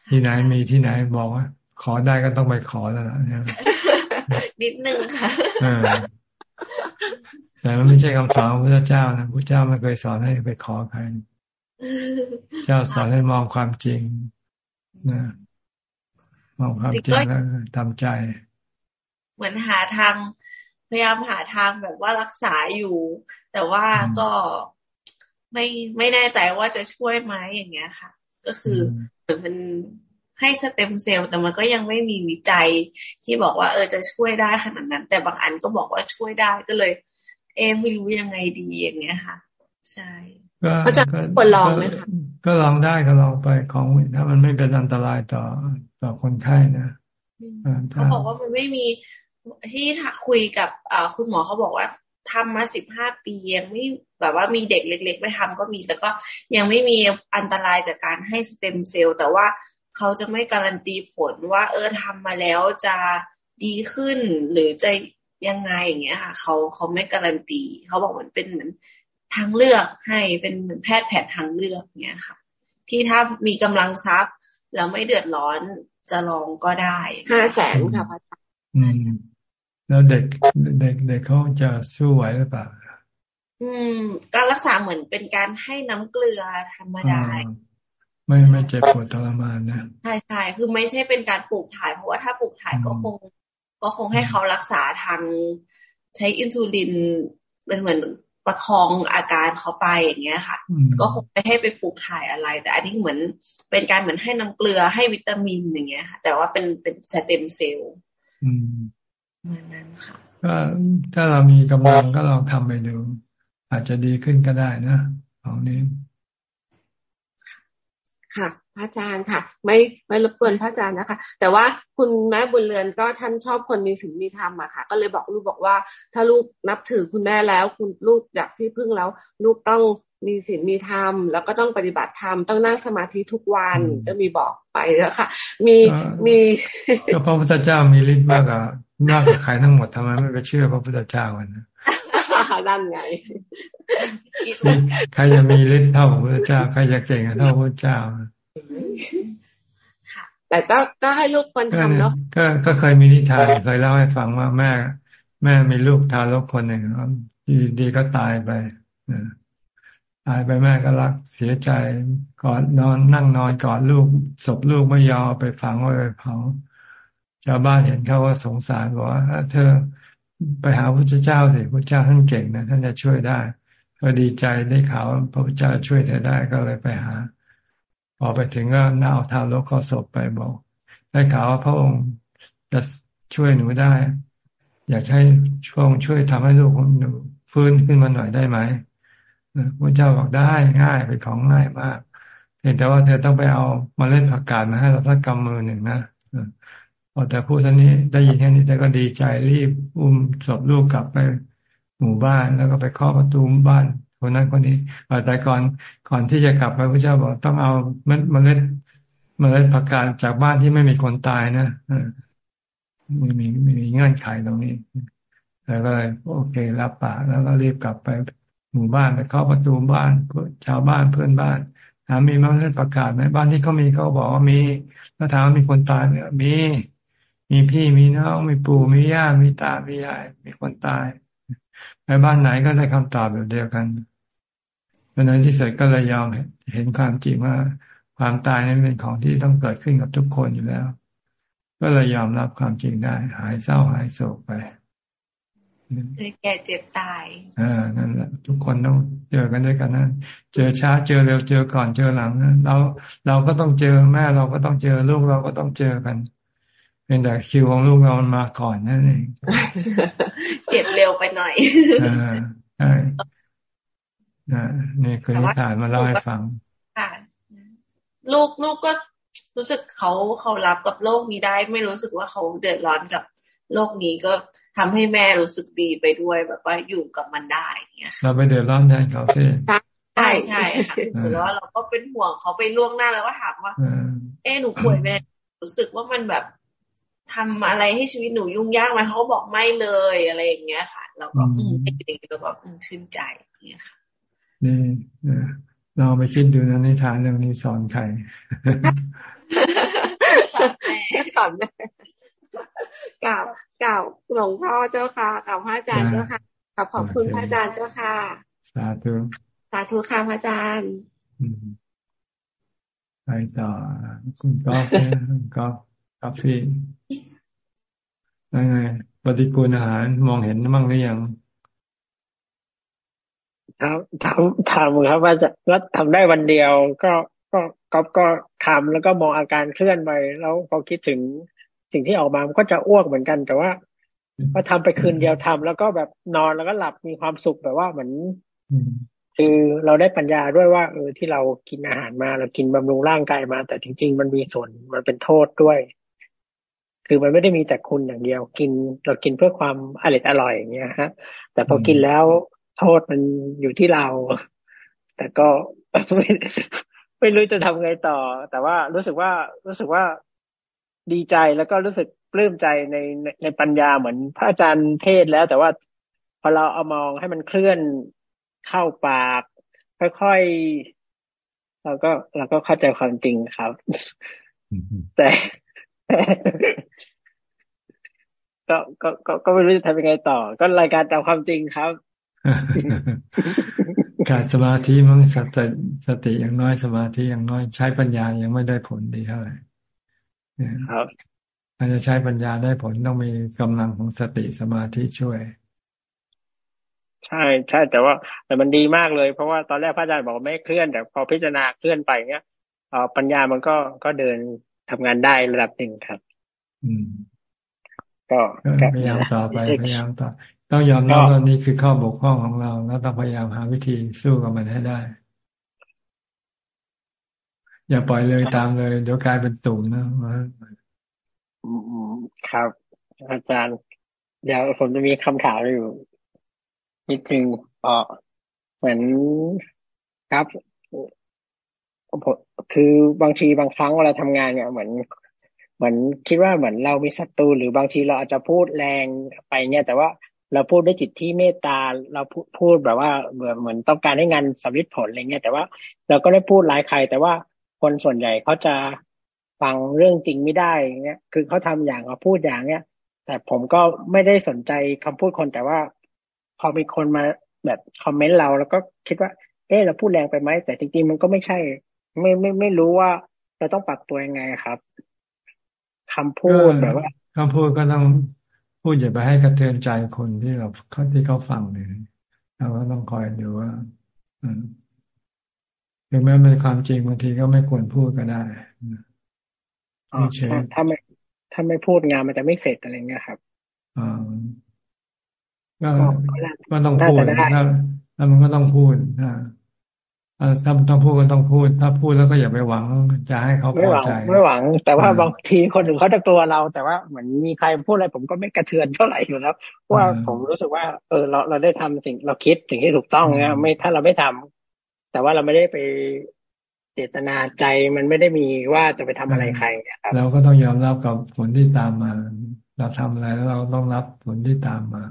ที่ไหนมีที่ไหนบอกว่า ขอได้ก็ต้องไปขอแล้วนะนิดนึงค่ะแต่มันไม่ใช่คำสอนของพระเจ้านะพระเจ้าไม่เคยสอนให้ไปขอใครเจ้าสอนให้มองความจริงนะมองความจริงแล้วทำใจ เหมือนหาทางพยายามหาทางแบบว่ารักษาอยู่ แต่ว่าก็ไม่ไม่แน่ใจว่าจะช่วยไหมอย่างเงี้ยค่ะ ก็คือเห มือนมันให้สเต็มเซลล์แต่มันก็ยังไม่มีวิจัยที่บอกว่า เออจะช่วยได้ขนาดนั้น แต่บางอันก็บอกว่าช่วยได้ก็เลย เอไม่รู้ยังไงดีอย่างเงี้ยค่ะ ใช่ก็จะควรลองไหมคะก็ลองได้ก็ลองไปของถ้ามันไม่เป็นอันตรายต่อต่อคนไข้นะเขาบอกว่ามันไม่มีที่คุยกับคุณหมอเขาบอกว่า ทำมาสิบห้าปียังไม่แบบว่ามีเด็กเล็ก ๆ ไม่ทำก็มี แต่ก็ยังไม่มีอันตรายจากการให้สเต็มเซลล์แต่ว่าเขาจะไม่การันตีผลว่า เออทำมาแล้วจะดีขึ้นหรือจะยังไงอย่างเงี้ยค่ะเขาเขาไม่การันตีเขาบอกมันเป็นเหมือนทางเลือกให้เป็นเหมือนแพทย์แผนทางเลือกเงี้ยค่ะ ที่ถ้ามีกำลังทรัพย์แล้วไม่เดือดร้อนจะลองก็ได้ห้าแสนค่ะพระอาจารย์ แล้วเด็กเด็กเด็กเขาจะสู้ไหวหรือเปล่าอืม การรักษาเหมือนเป็นการให้น้ำเกลือธรรมดาไม่ไม่เจ็บปวดทรมานนะใช่ใช่คือไม่ใช่เป็นการปลูกถ่าย เพราะว่าถ้าปลูกถ่ายก็คง ก็คงให้เขารักษาทางใช้อินซูลินเป็นเหมือนประคองอาการเขาไปอย่างเงี้ยค่ะ ก็คงไม่ให้ไปปลูกถ่ายอะไร แต่อันนี้เหมือนเป็นการเหมือนให้น้ำเกลือให้วิตามินอย่างเงี้ยค่ะ แต่ว่าเป็นเป็นสเต็มเซลล์ เหมือนนั้นค่ะก็ถ้าเรามีกำลังก็ลองทำไปดู อาจจะดีขึ้นก็ได้นะของนี้ค่ะพระอาจารย์ค่ะ ไม่ไม่รบกวนพระอาจารย์นะคะ แต่ว่าคุณแม่บุญเรือนก็ท่านชอบคนมีศีลมีธรรมอะค่ะ ก็เลยบอกลูกบอกว่า ถ้าลูกนับถือคุณแม่แล้ว คุณลูกอยากที่พึ่งแล้ว ลูกต้องมีศีลมีธรรมแล้วก็ต้องปฏิบัติธรรมต้องนั่งสมาธิทุกวันก็มีบอกไปแล้วค่ะ มีมีก็พระพุทธเจ้ามีฤทธิ์มากกว่ามากกว่าใครทั้งหมดทำไมไม่ไปเชื่อพระพุทธเจ้ากันนะนั่นไงใครจะมีฤทธิ์เท่าพระเจ้าใครจะเก่งเท่าพระเจ้าแต่ก็ก็ให้ลูกคนทำเนาะก็ก็เคยมีนิทานเคยเล่าให้ฟังว่าแม่ แม่มีลูกทารกคนหนึ่งดีดีก็ตายไปตายไปแม่ก็รักเสียใจกอดนอนนั่งนอนกอดลูกศพลูกไม่ยอมไปฝังไว้ไปเผา ชาวบ้านเห็นเขาว่าสงสารบอกว่าเธอไปหาพระเจ้าสิพระเจ้าท่านเก่งนะท่านจะช่วยได้ก็ดีใจได้ข่าวพระพุทธเจ้าช่วยเธอได้ก็เลยไปหา พอไปถึงก็น่าเอาทารกเข้าศพไปบอก ได้ข่าวว่าพระองค์จะช่วยหนูได้ อยากให้ช่วงช่วยทำให้ลูกของหนูฟื้นขึ้นมาหน่อยได้ไหมพระเจ้าบอกได้ง่ายเป็นของง่ายมากเพียงแต่ว่าเธอต้องไปเอามาเล่นผักกาดมาให้เราสักกำมือหนึ่งนะ พอแต่พูดท่านี้ได้ยินแค่นี้แต่ก็ดีใจรีบอุ้มศพลูกกลับไปหมู่บ้านแล้วก็ไปเคาะประตูบ้านคนนั้นคนนี้แต่ก่อนก่อนที่จะกลับไปพระเจ้าบอกต้องเอาเม็ดเมล็ดเมล็ดผักกาดจากบ้านที่ไม่มีคนตายนะมีมีมีเงื่อนไขตรงนี้แล้วก็เลยโอเครับปากแล้วก็รีบกลับไปหมู่บ้านไปเคาะประตูบ้านชาวบ้านเพื่อนบ้านถามมีเมล็ดผักกาดไหมบ้านที่เขามีเขาบอกว่ามีแล้วถามว่ามีคนตายไหมมี มีพี่มีน้องมีปู่มีย่ามีตามียายมีคนตาย ไปบ้านไหนก็ได้คำตอบแบบเดียวกันเพราะนั้นที่สุดก็เลยยอมเห็นความจริงว่า ความตายนั้นเป็นของที่ต้องเกิดขึ้นกับทุกคนอยู่แล้ว ก็เลยยอมรับความจริงได้ หายเศร้าหายโศกไปเคยแก่เจ็บตายอ่านั่นแหละทุกคนต้องเจอกันด้วยกันนะเจอช้าเจอเร็วเจอก่อนเจอหลังนะเราเราก็ต้องเจอแม่เราก็ต้องเจอลูกเราก็ต้องเจอกัน เป็นแต่คิวของลูกเรามันมาก่อนนั่นเองเจ็บเร็วไปหน่อยอ่าใช่นี่คือนิทานมาเล่าให้ฟังค่ะลูกลูกก็รู้สึกเขาเขารับกับโลกนี้ได้ ไม่รู้สึกว่าเขาเดือดร้อนกับโลกนี้ก็ทำให้แม่รู้สึกดีไปด้วยแบบว่าอยู่กับมันได้เนี่ยเราไปเดือดร้อนแทนเขาสิใช่ใช่ค่ะหรือว่าเราก็เป็นห่วงเขาไปล่วงหน้าแล้วก็ถามว่า เอ๊หนูป่วยไหมรู้สึกว่ามันแบบ ทำอะไรให้ชีวิตหนูยุ่งยากไหมเขาบอกไม่เลยอะไรอย่างเงี้ยค่ะ เราก็อืมเป็นเราก็ชื่นใจเนี่ยค่ะนี่เราไปคิดดูนะนิทานเรื่องนี้สอนใครสอนแม่กล่าวกล่าวหลวงพ่อเจ้าค่ะกล่าวพระอาจารย์เจ้าค่ะขอบขอบคุณพระอาจารย์เจ้าค่ะ สาธุสาธุค่ะพระอาจารย์ไปต่อคุณก๊อฟเนี่ยก๊อฟ กาแฟยังไงปฏิกูลอาหารมองเห็นบ้างหรือยังทำทำทำครับว่าจะว่าทำได้วันเดียว ก็ก็ก็ก็ทำแล้วก็มองอาการเคลื่อนไปแล้วพอคิดถึงสิ่งที่ออกมามันก็จะอ้วกเหมือนกัน แต่ว่าพอทำไปคืนเดียวทำแล้วก็แบบนอนแล้วก็หลับมีความสุขแบบว่าเหมือนคือเราได้ปัญญาด้วยว่าเออที่เรากินอาหารมาเรากินบำรุงร่างกายมา แต่จริง ๆ มันมีส่วนมันเป็นโทษด้วย คือมันไม่ได้มีแต่คุณอย่างเดียว กินเรากินเพื่อความอร่อยอร่อยอย่างเงี้ยฮะ แต่พอกินแล้วโทษมันอยู่ที่เรา แต่ก็ไม่ไม่รู้จะทำไงต่อ แต่ว่ารู้สึกว่ารู้สึกว่าดีใจแล้วก็รู้สึกปปลื้มใจในในในปัญญาเหมือนพระอาจารย์เทศแล้ว แต่ว่าพอเราเอามองให้มันเคลื่อนเข้าปาก ค่อยๆเราก็เราก็เข้าใจความจริงครับ แต่ ก็ก็ก็ก็ไม่รู้จะทำยังไงต่อ ก็รายการตามความจริงครับการสมาธิมั้งสติสติอย่างน้อยสมาธิอย่างน้อยใช้ปัญญายังไม่ได้ผลดีเท่าไหร่ครับมันจะใช้ปัญญาได้ผลต้องมีกำลังของสติสมาธิช่วย ใช่ใช่แต่ว่า แต่มันดีมากเลย เพราะว่าตอนแรกพระอาจารย์บอกไม่เคลื่อน แต่พอพิจารณาเคลื่อนไปเนี้ยเอปัญญามันก็ก็เดิน ทำงานได้ระดับหนึ่งครับ อืมก็พยายามต่อไปพยายามต่อต้องยอมรับว่านี่คือข้อบกพร่องของเรา แล้วต้องพยายามหาวิธีสู้กับมันให้ได้ อย่าปล่อยเลยตามเลย เดี๋ยวกลายเป็นตุ่มนะครับ อาจารย์ เดี๋ยวผมจะมีคำถามอยู่นิดนึงเออเหมือนครับ คือบางทีบางครั้งเวลาทำงานเนี่ยเหมือนเหมือนคิดว่าเหมือนเรามีศัตรูหรือบางทีเราอาจจะพูดแรงไปเนี่ยแต่ว่าเราพูดด้วยจิตที่เมตตาเราพูดแบบว่าเหมือนเหมือนต้องการให้งานสำเร็จผลอะไรเงี้ยแต่ว่าเราก็ได้พูดหลายใคร แต่ว่าคนส่วนใหญ่เขาจะฟังเรื่องจริงไม่ได้เงี้ยคือเขาทำอย่างเขาพูดอย่างเนี้ยแต่ผมก็ไม่ได้สนใจคำพูดคนแต่ว่า พอมีคนมาแบบคอมเมนต์เรา แล้วก็คิดว่า เออเราพูดแรงไปไหมแต่จริงๆมันก็ไม่ใช่ ไม่ไม่ไม่รู้ว่าเราต้องปรับตัวยังไงครับคำพูดแบบว่าคำพูดก็ต้องพูดอย่าไปให้กระเทือนใจคนที่เราเขาที่เขาฟังเลยเราก็ต้องคอยดูว่าถึงแม้เป็นความจริงบางทีก็ไม่ควรพูดก็ได้เฉยถ้าไม่ถ้าไม่พูดงานมันจะไม่เสร็จอะไรเงี้ยครับอ่าก็ก็ต้องพูดแล้วแล้วมันก็ต้องพูดอ่า ถ้าต้องพูดก็ต้องพูด ถ้าพูดแล้วก็อย่าไปหวังจะให้เขาพอใจไม่หวัง แต่ว่าบางทีคนหนึ่งเขาจะตัวเรา แต่ว่าเหมือนมีใครพูดอะไรผมก็ไม่กระเทือนเท่าไหร่อยู่แล้วว่าผมรู้สึกว่า เออเราเราได้ทำสิ่งเราคิดสิ่งที่ถูกต้องเนี่ยไม่ถ้าเราไม่ทำแต่ว่าเราไม่ได้ไปเจตนาใจมันไม่ได้มีว่าจะไปทำอะไรใครครับเราก็ต้องยอมรับกับผลที่ตามมา เราทำอะไรแล้วเราต้องรับผลที่ตามมา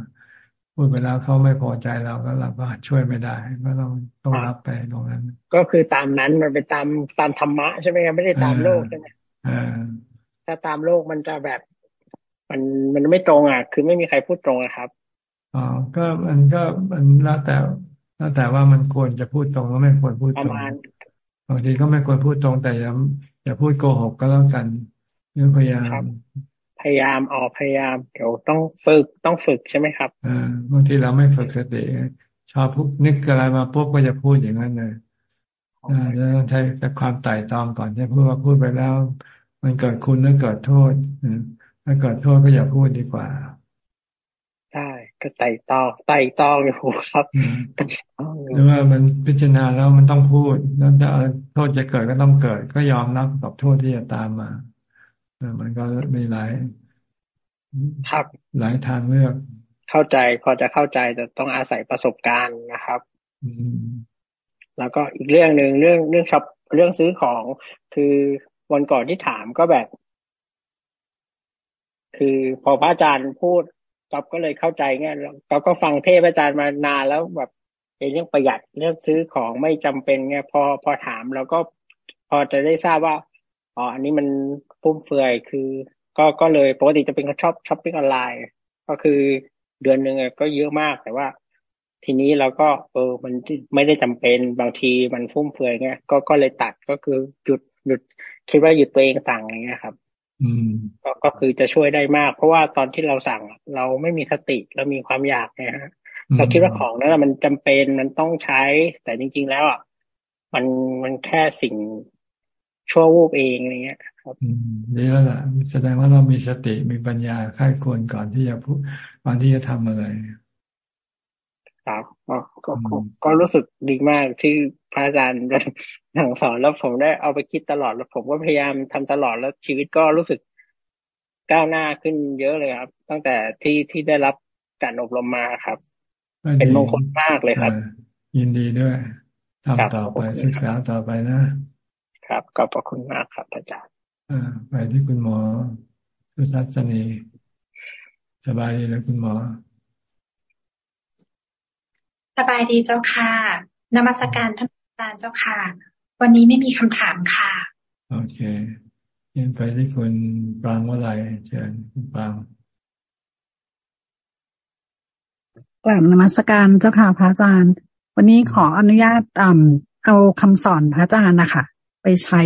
พูดไปแล้วเขาไม่พอใจเราก็เราก็ช่วยไม่ได้ก็ต้องต้องรับไปตรงนั้น ก็คือตามนั้นมันเป็นตามตามธรรมะใช่ไหมครับไม่ได้ตามโลกใช่ไหมถ้าตามโลกมันจะแบบ มันมันไม่ตรงอะ คือไม่มีใครพูดตรงอะครับอ๋อก็มันก็มันแล้วแต่แล้วแต่ว่ามันควรจะพูดตรงหรือไม่ควรพูดตรงบางทีก็ไม่ควรพูดตรงแต่อย่าอย่าพูดโกหกก็แล้วกันเรื่องพยายาม พยายามออกพยายามเดี๋ยวต้องฝึกต้องฝึกใช่ไหมครับอ่าบางทีเราไม่ฝึกสติชอบพูดนึกอะไรมาปุ๊บก็จะพูดอย่างนั้นเลยอ่าแล้วใช้แต่ความไต่ตองก่อนจะพูดว่าพูดไปแล้ว มันเกิดคุณแล้วเกิดโทษถ้าเกิดโทษก็อย่าพูดดีกว่าใช่ก็ไต่ตองไต่ตองอยู่ครับหรือว่ามันพิจารณาแล้วมันต้องพูดแล้วถ้าโทษจะเกิดก็ต้องเกิด ก็ยอมรับกับโทษที่จะตามมา มันก็มีหลายครับหลายทางเลือก เข้าใจพอจะเข้าใจแต่ต้องอาศัยประสบการณ์นะครับแล้วก็อีกเรื่องหนึ่งเรื่องเรื่องช็อปเรื่องซื้อของคือวันก่อนที่ถามก็แบบ คือพอพระอาจารย์พูดก๊อฟก็เลยเข้าใจเงี้ยก๊อฟก็ฟังเทปอาจารย์มานานแล้วแบบเรื่องประหยัดเรื่องซื้อของไม่จำเป็นเงี้ยพอพอถามแล้วก็พอจะได้ทราบว่าอ๋ออันนี้มัน ฟุ่มเฟือยคือก็ก็เลยปกติจะเป็นชอบช้อปปิ้งออนไลน์ ก็คือเดือนหนึ่งก็เยอะมากแต่ว่า ทีนี้เราก็เออมันไม่ได้จำเป็นบางทีมันฟุ่มเฟือยเงี้ยก็ก็เลยตัดก็คือหยุดหยุด คิดว่าหยุดตัวเองสั่งอย่างเงี้ยครับอืมก็ก็คือจะช่วยได้มาก เพราะว่าตอนที่เราสั่งเราไม่มีสติเรามีความอยากเนี่ยฮะเราคิดว่าของนั้นมันจำเป็นมันต้องใช้ แต่จริง ๆ แล้วอะมันมันแค่สิ่งชั่ววูบเองอะไรเงี้ย ครับดีแล้วล่ะ แสดงว่าเรามีสติมีปัญญาค่ายควรก่อนที่จะพูดก่อนที่จะทำอะไรครับก็ก็ก็รู้สึกดีมากที่พระอาจารย์สั่งสอนแล้วผมได้เอาไปคิดตลอดแล้วผมก็พยายามทำตลอดแล้วชีวิตก็รู้สึกก้าวหน้าขึ้นเยอะเลยครับ ตั้งแต่ที่ที่ได้รับการอบรมมาครับ เป็นมงคลมากเลยครับ ยินดีด้วยทำต่อไปศึกษาต่อไปนะครับขอบพระคุณมากครับอาจารย์อ่า ไปที่คุณหมอสุทัศนีสบายดีแล้วคุณหมอ สบายดีเจ้าค่ะนมัสการท่านอาจารย์เจ้าค่ะ วันนี้ไม่มีคำถามค่ะ โอเคยินไปที่คุณปรางว่าไรเชิญคุณปรางกลับนมัสการเจ้าค่ะพระอาจารย์ วันนี้ขออนุญาตเอาคำสอนพระอาจารย์นะคะไปใช้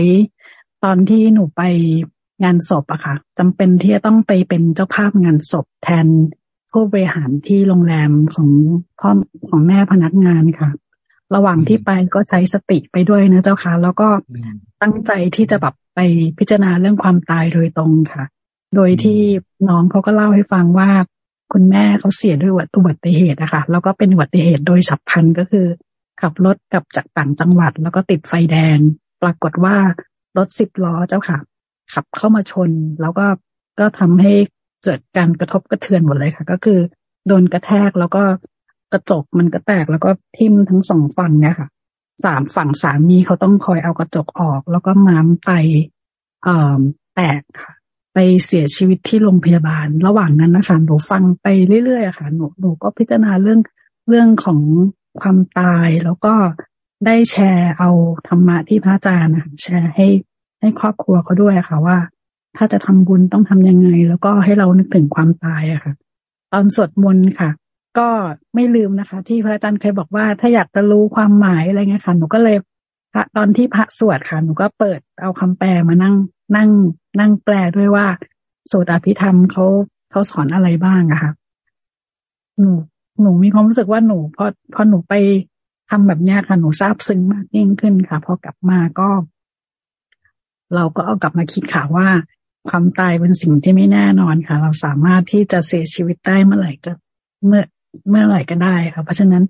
ตอนที่หนูไปงานศพอะค่ะจำเป็นที่จะต้องไปเป็นเจ้าภาพงานศพแทนผู้บริหารที่โรงแรมของพ่อของแม่พนักงานค่ะ ระหว่างที่ไปก็ใช้สติไปด้วยนะเจ้าค่ะ แล้วก็ตั้งใจที่จะแบบไปพิจารณาเรื่องความตายโดยตรงค่ะ โดยที่น้องเขาก็เล่าให้ฟังว่าคุณแม่เขาเสียด้วยอุบัติเหตุนะคะแล้วก็เป็นอุบัติเหตุโดยฉับพลันก็คือ ขับรถกลับจากต่างจังหวัด แล้วก็ติดไฟแดง ปรากฏว่า รถสิบล้อเจ้าค่ะ ขับเข้ามาชน แล้วก็ก็ทำให้เกิดการกระทบกระเทือนหมดเลยค่ะ ก็คือโดนกระแทกแล้วก็กระจกมันก็แตกแล้วก็ทิ่มทั้งสองฝั่งเนี่ยค่ะสามฝั่งสามีเขาต้องคอยเอากระจกออก แล้วก็ม้ามไตเอ่อแตกค่ะ ไปเสียชีวิตที่โรงพยาบาล ระหว่างนั้นนะคะหนูฟังไปเรื่อยๆค่ะหนูหนูก็พิจารณาเรื่องเรื่องของความตายแล้วก็ ได้แชร์เอาธรรมะที่พระอาจารย์แชร์ให้ให้ครอบครัวเขาด้วยค่ะว่า ถ้าจะทำบุญต้องทำยังไง แล้วก็ให้เรานึกถึงความตายอะค่ะ ตอนสวดมนต์ค่ะ ก็ไม่ลืมนะคะ ที่พระอาจารย์เคยบอกว่า ถ้าอยากจะรู้ความหมายอะไรเงี้ยค่ะหนูก็เลยตอนที่พระสวดค่ะหนูก็เปิดเอาคำแปลมานั่งนั่ง นั่งแปลด้วยว่าโสดอภิธรรมเขาเขาสอนอะไรบ้างอะค่ะหนูหนูมีความรู้สึกว่าหนูพอพอหนูไป ทำแบบนี้ค่ะหนูซาบซึ้งมากยิ่งขึ้นค่ะ พอกลับมาก็ เราก็เอากลับมาคิดค่ะว่า ความตายเป็นสิ่งที่ไม่แน่นอนค่ะ เราสามารถที่จะเสียชีวิตได้เมื่อไหร่ก็เมื่อเมื่อไหร่ก็ได้ค่ะ เพราะฉะนั้น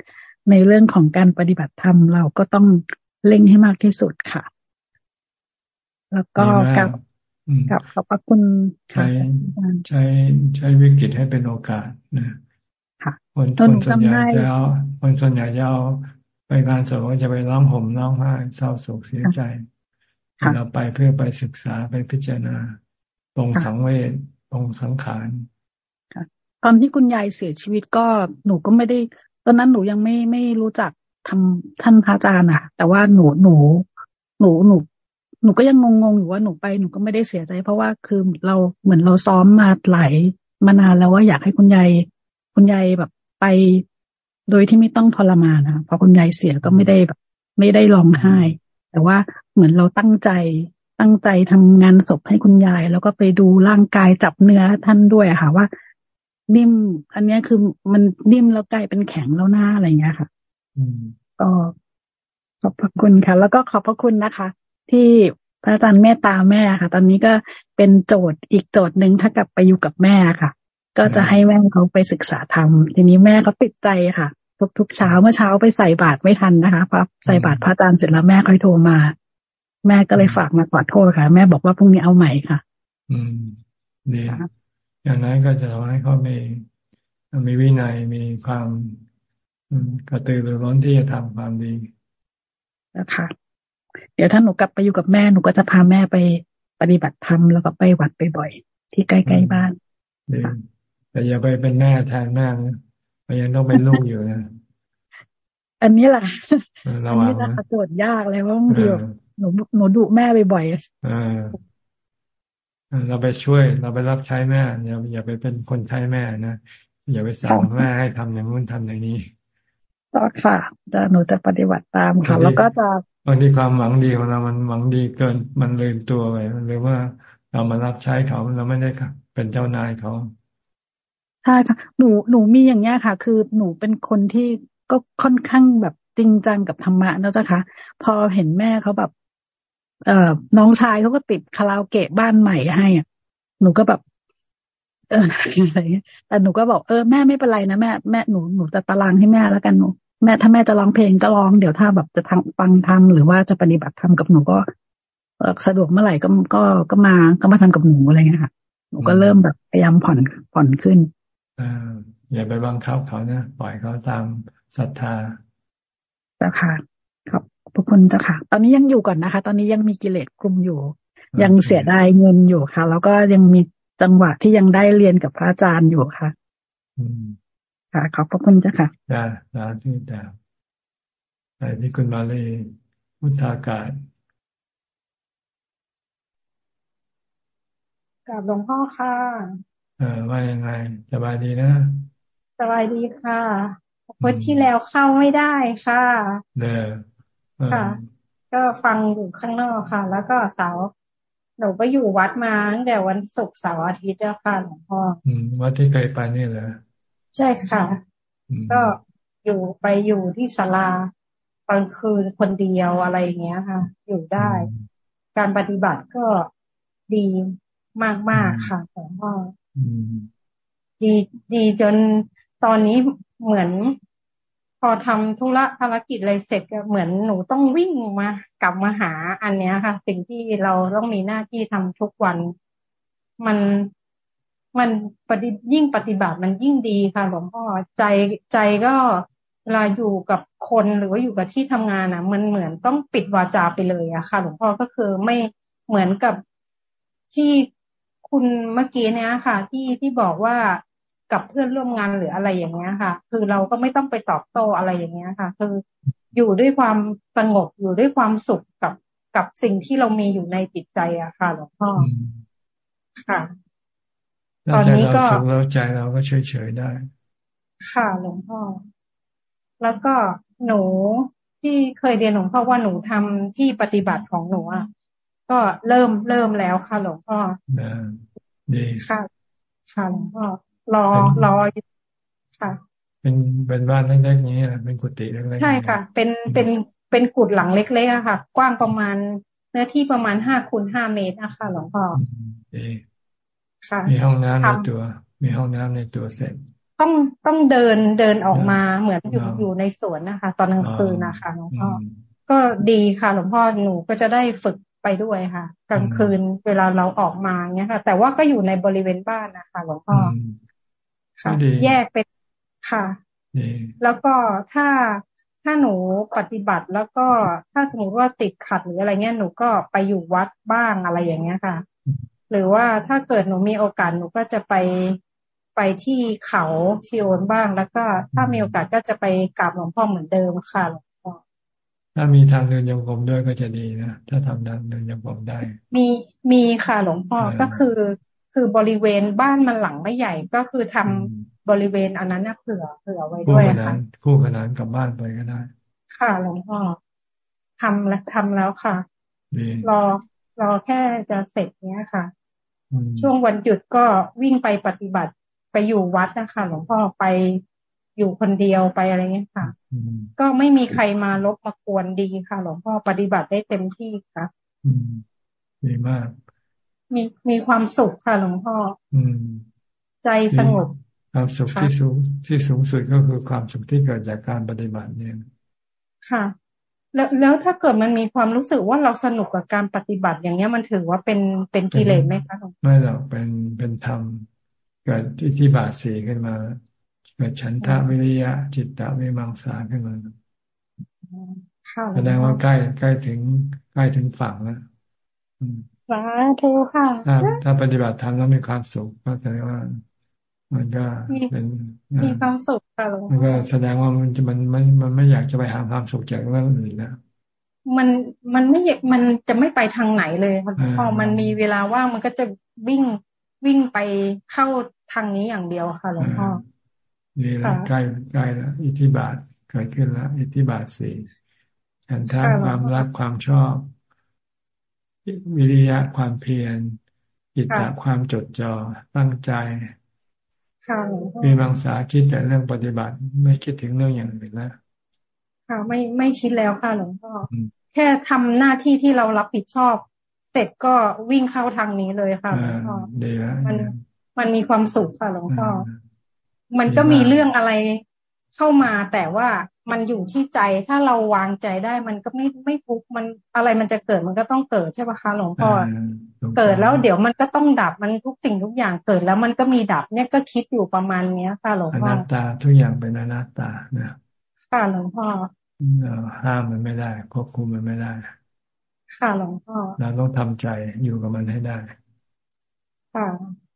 ในเรื่องของการปฏิบัติธรรมเราก็ต้องเล่งให้มากที่สุดค่ะ แล้วก็กับกับขอบพระคุณใช้ใช้ใช้วิกฤตให้เป็นโอกาสนะคนคนส่วนใหญ่จะเอาคนส่วนใหญ่จะเอา ไปงานศพก็จะไปร้องห่มร้องไห้เศร้าโศกเสียใจ เราไปเพื่อไปศึกษาไปพิจารณาตรงสังเวชตรงสังขารตอนที่คุณยายเสียชีวิตก็หนูก็ไม่ได้ ตอนนั้นหนูยังไม่ไม่รู้จักทำท่านพระอาจารย์อะแต่ว่าหนูหนู หนูหนูหนูก็ยังงงๆอยู่ว่าหนูไปหนูก็ไม่ได้เสียใจ เพราะว่าคือเราเหมือนเราซ้อมมาหลายมานานแล้วว่าอยากให้คุณยายคุณยายแบบไป โดยที่ไม่ต้องทรมานนะพอคุณยายเสียก็ไม่ได้แบบไม่ได้ร้องไห้ แต่ว่าเหมือนเราตั้งใจตั้งใจทำงานศพให้คุณยาย แล้วก็ไปดูร่างกายจับเนื้อท่านด้วยอะค่ะว่านิ่ม อันนี้คือมันนิ่มแล้วกลายเป็นแข็งแล้วหน้าอะไรเงี้ยค่ะก็ขอบพระคุณค่ะ แล้วก็ขอบพระคุณนะคะ ที่พระอาจารย์เมตตาแม่ค่ะ ตอนนี้ก็เป็นโจทย์อีกโจทย์หนึ่งถ้ากลับไปอยู่กับแม่ค่ะ ก็จะให้แม่เขาไปศึกษาธรรมทีนี้แม่เขาติดใจค่ะ ทุกทุกเช้าเมื่อเช้าไปใส่บาตรไม่ทันนะคะพระใส่บาตรพระอาจารย์เสร็จแล้วแม่ค่อยโทรมา แม่ก็เลยฝากมาขอโทษค่ะ แม่บอกว่าพรุ่งนี้เอาใหม่ค่ะ อืมดีอย่างนั้นก็จะทำให้เขามีมีวินัยมีความกระตือรือร้นที่จะทำความดีนะคะเดี๋ยวถ้าหนูกลับไปอยู่กับแม่หนูก็จะพาแม่ไปปฏิบัติธรรมแล้วก็ไปวัดไปบ่อย ที่ใกล้ๆบ้านแต่อย่าไปเป็นแม่แทนแม่นะ ยังต้องเป็นลูกอยู่นะอันนี้แหละอันนี้แหละโจทย์ยากเลยว่าบางทีหนูหนูดุแม่บ่อยๆเราไปช่วย เราไปรับใช้แม่อย่าอย่าไปเป็นคนใช้แม่นะอย่าไปสั่งแม่ให้ทำอย่างนู้นทำอย่างนี้ก็ค่ะจะหนูจะปฏิบัติตามค่ะ แล้วก็จะบางทีความหวังดีของเรามันหวังดีเกินมันลืมตัวไปหรือว่าเรามารับใช้เขาเราไม่ได้เป็นเจ้านายเขาใช่ค่ะหนูหนูมีอย่างเงี้ยค่ะ คือหนูเป็นคนที่ก็ค่อนข้างแบบจริงจังกับธรรมะนะจ๊ะคะพอเห็นแม่เขาแบบ เอ่อน้องชายเขาก็ติดคาราโอเกะบ้านใหม่ให้อะหนูก็แบบ เอออะไรแต่หนูก็บอกเออแม่ไม่เป็นไรนะแม่แม่หนูหนูจะตารางให้แม่แล้วกันหนูแม่ถ้าแม่จะร้องเพลงก็ร้องเดี๋ยวถ้าแบบจะทำฟังทำหรือว่าจะปฏิบัติธรรมกับหนูก็สะดวกเมื่อไหร่ก็ก็ก็มาก็มาทำกับหนูอะไรเงี้ยค่ะหนูก็เริ่มแบบพยายามผ่อนผ่อนขึ้น ออย่าไปบังคับเขานะปล่อยเขาตามศรัทธาเจ้าค่ะครับพระคุณเจ้าค่ะ ตอนนี้ยังอยู่ก่อนนะคะ ตอนนี้ยังมีกิเลสกลุ่มอยู่ ยังเสียดายเงินอยู่ค่ะ แล้วก็ยังมีจังหวะที่ยังได้เรียนกับพระอาจารย์อยู่ค่ะค่ะขอบพระคุณเจ้าค่ะจ้าสาธุจ้าไปที่คุณมาเลยมุทากาศกับหลวงพ่อค่ะ เออว่ายังไงสบายดีนะสบายดีค่ะวันที่แล้วเข้าไม่ได้ค่ะเด้อค่ะ ก็ฟังอยู่ข้างนอกค่ะ แล้วก็เสาร์หนูก็อยู่วัดมาตั้งแต่วันศุกร์เสาร์อาทิตย์เจ้าค่ะหลวงพ่ออืมวัดที่เคยไปนี่เหรอใช่ค่ะ ก็อยู่ไปอยู่ที่ศาลากลางคืนคนเดียวอะไรอย่างเงี้ยค่ะ อยู่ได้ การปฏิบัติก็ดีมากมากค่ะหลวงพ่อ ดีดีจนตอนนี้เหมือน พอทำธุระภารกิจอะไรเสร็จก็เหมือนหนูต้องวิ่งมากลับมาหาอันเนี้ยค่ะ สิ่งที่เราต้องมีหน้าที่ทำทุกวัน มันมันปฏิยิ่งปฏิบัติมันยิ่งดีค่ะหลวงพ่อใจใจก็เวลาอยู่กับคนหรือว่าอยู่กับที่ทำงานอะมันเหมือนต้องปิดวาจาไปเลยอะค่ะ หลวงพ่อก็คือไม่เหมือนกับที่ คุณเมื่อกี้เนี้ยค่ะ ที่ที่บอกว่ากับเพื่อนร่วมงานหรืออะไรอย่างเงี้ยค่ะ คือเราก็ไม่ต้องไปตอบโต้อะไรอย่างเงี้ยค่ะ คืออยู่ด้วยความสงบอยู่ด้วยความสุขกับกับสิ่งที่เรามีอยู่ในจิตใจอะค่ะหลวงพ่อค่ะ ตอนนี้ก็สุขแล้วใจเราก็เฉยเฉยได้ ค่ะหลวงพ่อ แล้วก็หนูที่เคยเรียนหลวงพ่อว่าหนูทำที่ปฏิบัติของหนูอะ ก็เริ่มเริ่มแล้วค่ะหลวงพ่อดีค่ะค่ะหลวงพ่อรอรอค่ะ เป็นเป็นบ้านเล็กๆนี้เป็นกุฏิเล็กๆใช่ค่ะ เป็นเป็นเป็นกุฏหลังเล็กๆอะค่ะ กว้างประมาณเนื้อที่ประมาณห้าคูณห้าเมตรนะคะหลวงพ่อมีห้องน้ำในตัว มีห้องน้ำในตัวเสร็จ ต้องต้องเดินเดินออกมาเหมือนอยู่อยู่ในสวนนะคะ ตอนกลางคืนนะคะหลวงพ่อก็ดีค่ะหลวงพ่อหนูก็จะได้ฝึก ไปด้วยค่ะ กลางคืนเวลาเราออกมาเนี้ยค่ะ แต่ว่าก็อยู่ในบริเวณบ้านนะคะหลวงพ่อค่ะแยกเป็นค่ะแล้วก็ถ้าถ้าหนูปฏิบัติแล้วก็ถ้าสมมติว่าติดขัดหรืออะไรเงี้ยหนูก็ไปอยู่วัดบ้างอะไรอย่างเงี้ยค่ะ หรือว่าถ้าเกิดหนูมีโอกาสหนูก็จะไปไปที่เขาชิโอนบ้าง แล้วก็ถ้ามีโอกาสก็จะไปกราบหลวงพ่อเหมือนเดิมค่ะหลวงพ่อ ถ้ามีทางเดินยงกรมด้วยก็จะดีนะถ้าทำทางเดินยงกรมได้ มีมีค่ะหลวงพ่อก็คือ คือบริเวณบ้านมันหลังไม่ใหญ่ก็คือทำบริเวณอันนั้นเผื่อเผื่อไว้ด้วยค่ะคู่ขนานกับบ้านไปก็ได้ ค่ะหลวงพ่อทำแล้วทำแล้วค่ะรอรอแค่จะเสร็จเนี้ยค่ะ ช่วงวันหยุดก็วิ่งไปปฏิบัติไปอยู่วัดนะคะหลวงพ่อไป อยู่คนเดียวไปอะไรเงี้ยค่ะ ก็ไม่มีใครมาลบมากวนดีค่ะ หลวงพ่อปฏิบัติได้เต็มที่ค่ะดีมาก มีมีความสุขค่ะ หลวงพ่อใจสงบความสุขที่สูงที่สูงสุดก็คือความสุขที่เกิดจากการปฏิบัติเนี่ย ค่ะ แล้วแล้วถ้าเกิดมันมีความรู้สึกว่าเราสนุกกับการปฏิบัติอย่างเนี้ยมันถือว่าเป็นเป็นกิเลสไหมคะไม่หรอกเป็นเป็นธรรมเกิดที่ที่บาสีขึ้นมา เกิดฉันทะวิริยะ จิตตะวิมังสาขึ้นมาแสดงว่าใกล้ใกล้ถึงใกล้ถึงฝั่งแล้วสาธุค่ะถ้าถ้าปฏิบัติธรรมแล้วมีความสุขก็แสดงว่า มันก็เป็นมีความสุขค่ะหลวงพ่อมันก็แสดงว่ามันจะมันมันมันไม่อยากจะไปหาความสุขจากเรื่องอื่นนะมันมันไม่อยากมันจะไม่ไปทางไหนเลยพอมันมีเวลาว่างมันก็จะวิ่งวิ่งไปเข้าทางนี้อย่างเดียวค่ะหลวงพ่อ นี่แล้วใกล้ใกล้แล้วอิทธิบาทเกิดขึ้นแล้วอิทธิบาทสี่ฉันท่าความรักความชอบ วิริยะความเพียรจิตตะความจดจ่อตั้งใจมีบางสาคิดแต่เรื่องปฏิบัติ ไม่คิดถึงเรื่องอย่างอื่นแล้วค่ะไม่ไม่คิดแล้วค่ะหลวงพ่อแค่ทำหน้าที่ที่เรารับผิดชอบ เสร็จก็วิ่งเข้าทางนี้เลยค่ะหลวงพ่อดีแล้วมันมันมีความสุขค่ะหลวงพ่อ มันก็มีเรื่องอะไรเข้ามาแต่ว่ามันอยู่ที่ใจถ้าเราวางใจได้มันก็ไม่ไม่ทุกมันอะไรมันจะเกิดมันก็ต้องเกิดใช่ปะคะหลวงพ่อเกิดแล้วเดี๋ยวมันก็ต้องดับมันทุกสิ่งทุกอย่างเกิดแล้วมันก็มีดับเนี่ยก็คิดอยู่ประมาณเนี้ยค่ะหลวงพ่ออนัตตาทุกอย่างเป็นอนัตตานะค่ะหลวงพ่อห้ามมันไม่ได้ควบคุมมันไม่ได้ ค่ะหลวงพ่อเราต้องทำใจอยู่กับมันให้ได้ค่ะ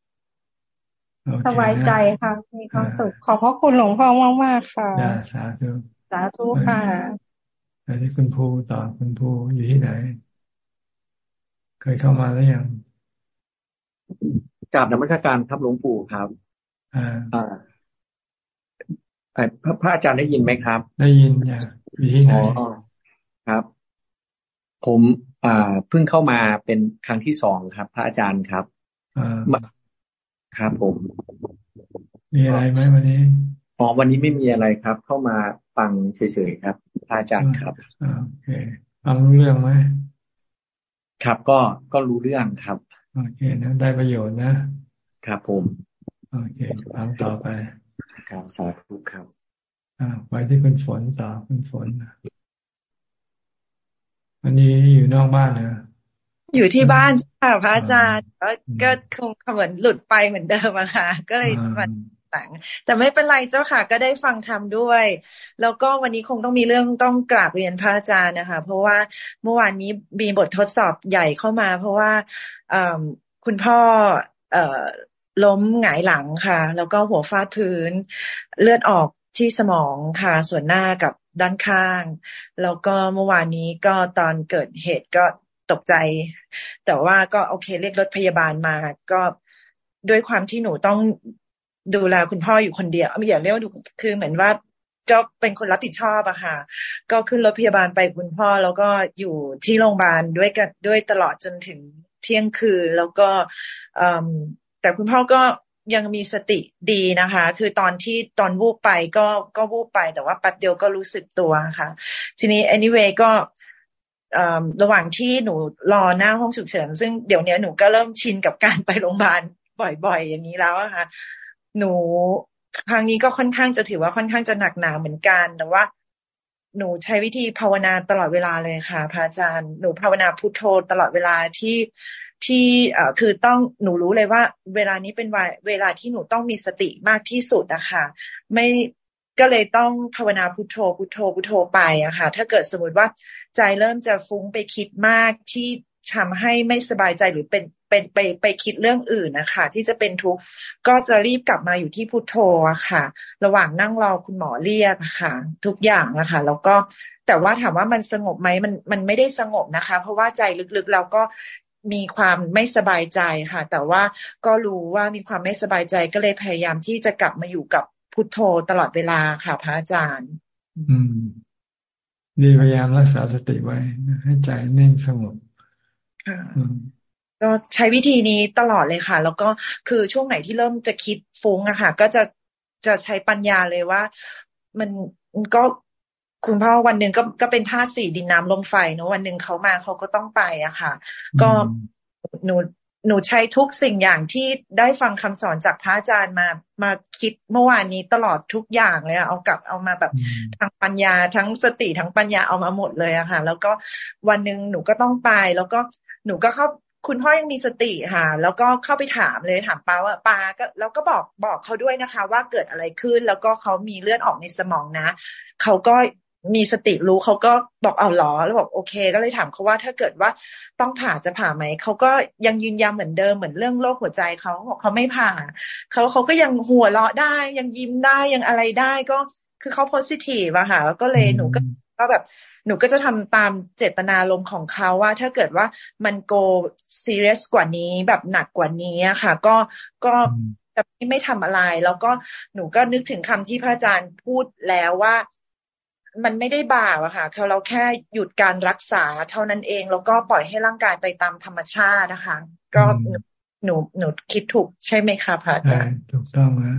สบายใจค่ะ มีความสุข ขอบพระคุณหลวงพ่อมากมากค่ะสาธุสาธุค่ะอันนี้คุณภูต่อคุณภูอยู่ที่ไหน เคยเข้ามาแล้วยังกราบนมัสการครับหลวงปู่ครับ อ่าอ่าพระพระอาจารย์ได้ยินไหมครับ ได้ยินอย่าอยู่ที่ไหนครับ ผมอ่าเพิ่งเข้ามาเป็นครั้งที่สองครับ พระอาจารย์ครับอ่า ครับผม มีอะไรไหมวันนี้อ๋อวันนี้ไม่มีอะไรครับ เข้ามาฟังเฉยๆครับพระอาจารย์ครับโอเคฟังรู้เรื่องไหมครับก็ก็รู้เรื่องครับโอเคนะได้ประโยชน์นะครับผมโอเคฟังต่อไปครับสาธุครับอ่าไปที่คุณฝนต่อคุณฝนวันนี้อยู่นอกบ้านนะ อยู่ที่บ้านค่ะพระอาจารย์ก็ก็คงเหมือนหลุดไปเหมือนเดิมอะค่ะ ก็เลยมาหลังแต่ไม่เป็นไรเจ้าค่ะ ก็ได้ฟังธรรมด้วย แล้วก็วันนี้คงต้องมีเรื่องต้องกราบเรียนพระอาจารย์นะคะ เพราะว่าเมื่อวานนี้มีบททดสอบใหญ่เข้ามา เพราะว่าคุณพ่อเอ่อล้มหงายหลังค่ะ แล้วก็หัวฟาดพื้น เลือดออกที่สมองค่ะ ส่วนหน้ากับด้านข้าง แล้วก็เมื่อวานนี้ก็ตอนเกิดเหตุก็ ตกใจ แต่ว่าก็โอเคเรียกรถพยาบาลมา ก็ด้วยความที่หนูต้องดูแลคุณพ่ออยู่คนเดียวไม่อยากเรียกว่าดูคือเหมือนว่าก็เป็นคนรับผิดชอบอะค่ะ ก็ขึ้นรถพยาบาลไปคุณพ่อ แล้วก็อยู่ที่โรงพยาบาลด้วยกันด้วยตลอดจนถึงเที่ยงคืนแล้วก็แต่คุณพ่อก็ยังมีสติดีนะคะ คือตอนที่ตอนวูบไปก็ก็วูบไป แต่ว่าแป๊บเดียวก็รู้สึกตัวค่ะ ทีนี้ anyway ก็ ระหว่างที่หนูรอหน้าห้องฉุกเฉินซึ่งเดี๋ยวนี้หนูก็เริ่มชินกับการไปโรงพยาบาลบ่อย ๆ อย่างนี้แล้วะค่ะ หนูครั้งนี้ก็ค่อนข้างจะถือว่าค่อนข้างจะหนักหนาเหมือนกันแต่ว่า หนูใช้วิธีภาวนาตลอดเวลาเลยค่ะพระอาจารย์หนูภาวนาพุทโธตลอดเวลาที่ที่เอ่อคือต้องหนูรู้เลยว่า เวลานี้เป็นเวลาที่หนูต้องมีสติมากที่สุดอะค่ะไม่ก็เลยต้องภาวนาพุทโธพุทโธพุทโธไปอะค่ะ ถ้าเกิดสมมติว่า ใจเริ่มจะฟุ้งไปคิดมากที่ทำให้ไม่สบายใจหรือเป็นเป็นไปไปคิดเรื่องอื่นนะคะที่จะเป็นทุกข์ก็จะรีบกลับมาอยู่ที่พุทโธค่ะ ระหว่างนั่งรอคุณหมอเรียกค่ะ ทุกอย่างอะคะแล้วก็แต่ว่าถามว่ามันสงบไหมมันมันไม่ได้สงบนะคะ เพราะว่าใจลึกๆเราก็มีความไม่สบายใจค่ะ แต่ว่าก็รู้ว่ามีความไม่สบายใจก็เลยพยายามที่จะกลับมาอยู่กับพุทโธตลอดเวลาค่ะ พระอาจารย์ อืม ดีพยายามรักษาสติไว้ให้ใจนิ่งสงบค่ะก็ใช้วิธีนี้ตลอดเลยค่ะ แล้วก็คือช่วงไหนที่เริ่มจะคิดฟุ้งอะค่ะ ก็จะจะใช้ปัญญาเลยว่า มันก็คุณพ่อวันหนึ่งก็ก็เป็นท่าสี่ดินน้ำลมไฟเนาะวันหนึ่งเขามาเขาก็ต้องไปอะค่ะ ก็หนู หนูใช้ทุกสิ่งอย่างที่ได้ฟังคำสอนจากพระอาจารย์มามาคิดเมื่อวานนี้ตลอดทุกอย่างเลยเอากลับเอามาแบบทางปัญญาทั้งสติทั้งปัญญาเอามาหมดเลยอะค่ะ แล้วก็วันหนึ่งหนูก็ต้องไป แล้วก็หนูก็เข้าคุณพ่อยังมีสติค่ะ แล้วก็เข้าไปถามเลยถามป้าว่าป้าก็แล้วก็บอกบอกเขาด้วยนะคะ ว่าเกิดอะไรขึ้นแล้วก็เขามีเลือดออกในสมองนะเขาก็ มีสติรู้เขาก็บอกเอาหรอแล้วบอกโอเค ก็เลยถามเขาว่าถ้าเกิดว่าต้องผ่าจะผ่าไหมเขาก็ยังยืนยันเหมือนเดิมเหมือนเรื่องโรคหัวใจเขาบอกเขาไม่ผ่าเขาเขาก็ยังหัวเราะได้ ยังยิ้มได้ยังอะไรได้ก็คือเขาโพสิทีฟอะค่ะแล้วก็เลยหนูก็ก็แบบหนูก็จะทำตามเจตนาลมของเขาว่า ถ้าเกิดว่ามันโกซีเรียสกว่านี้แบบหนักกว่านี้ค่ะ ก็ก็จะไม่ทำอะไร แล้วก็หนูก็นึกถึงคำที่พระอาจารย์พูดแล้วว่า มันไม่ได้บาปอะค่ะเราแค่หยุดการรักษาเท่านั้นเอง แล้วก็ปล่อยให้ร่างกายไปตามธรรมชาตินะคะ ก็หนูหนูคิดถูกใช่ไหมคะพระอาจารย์ถูกต้องนะ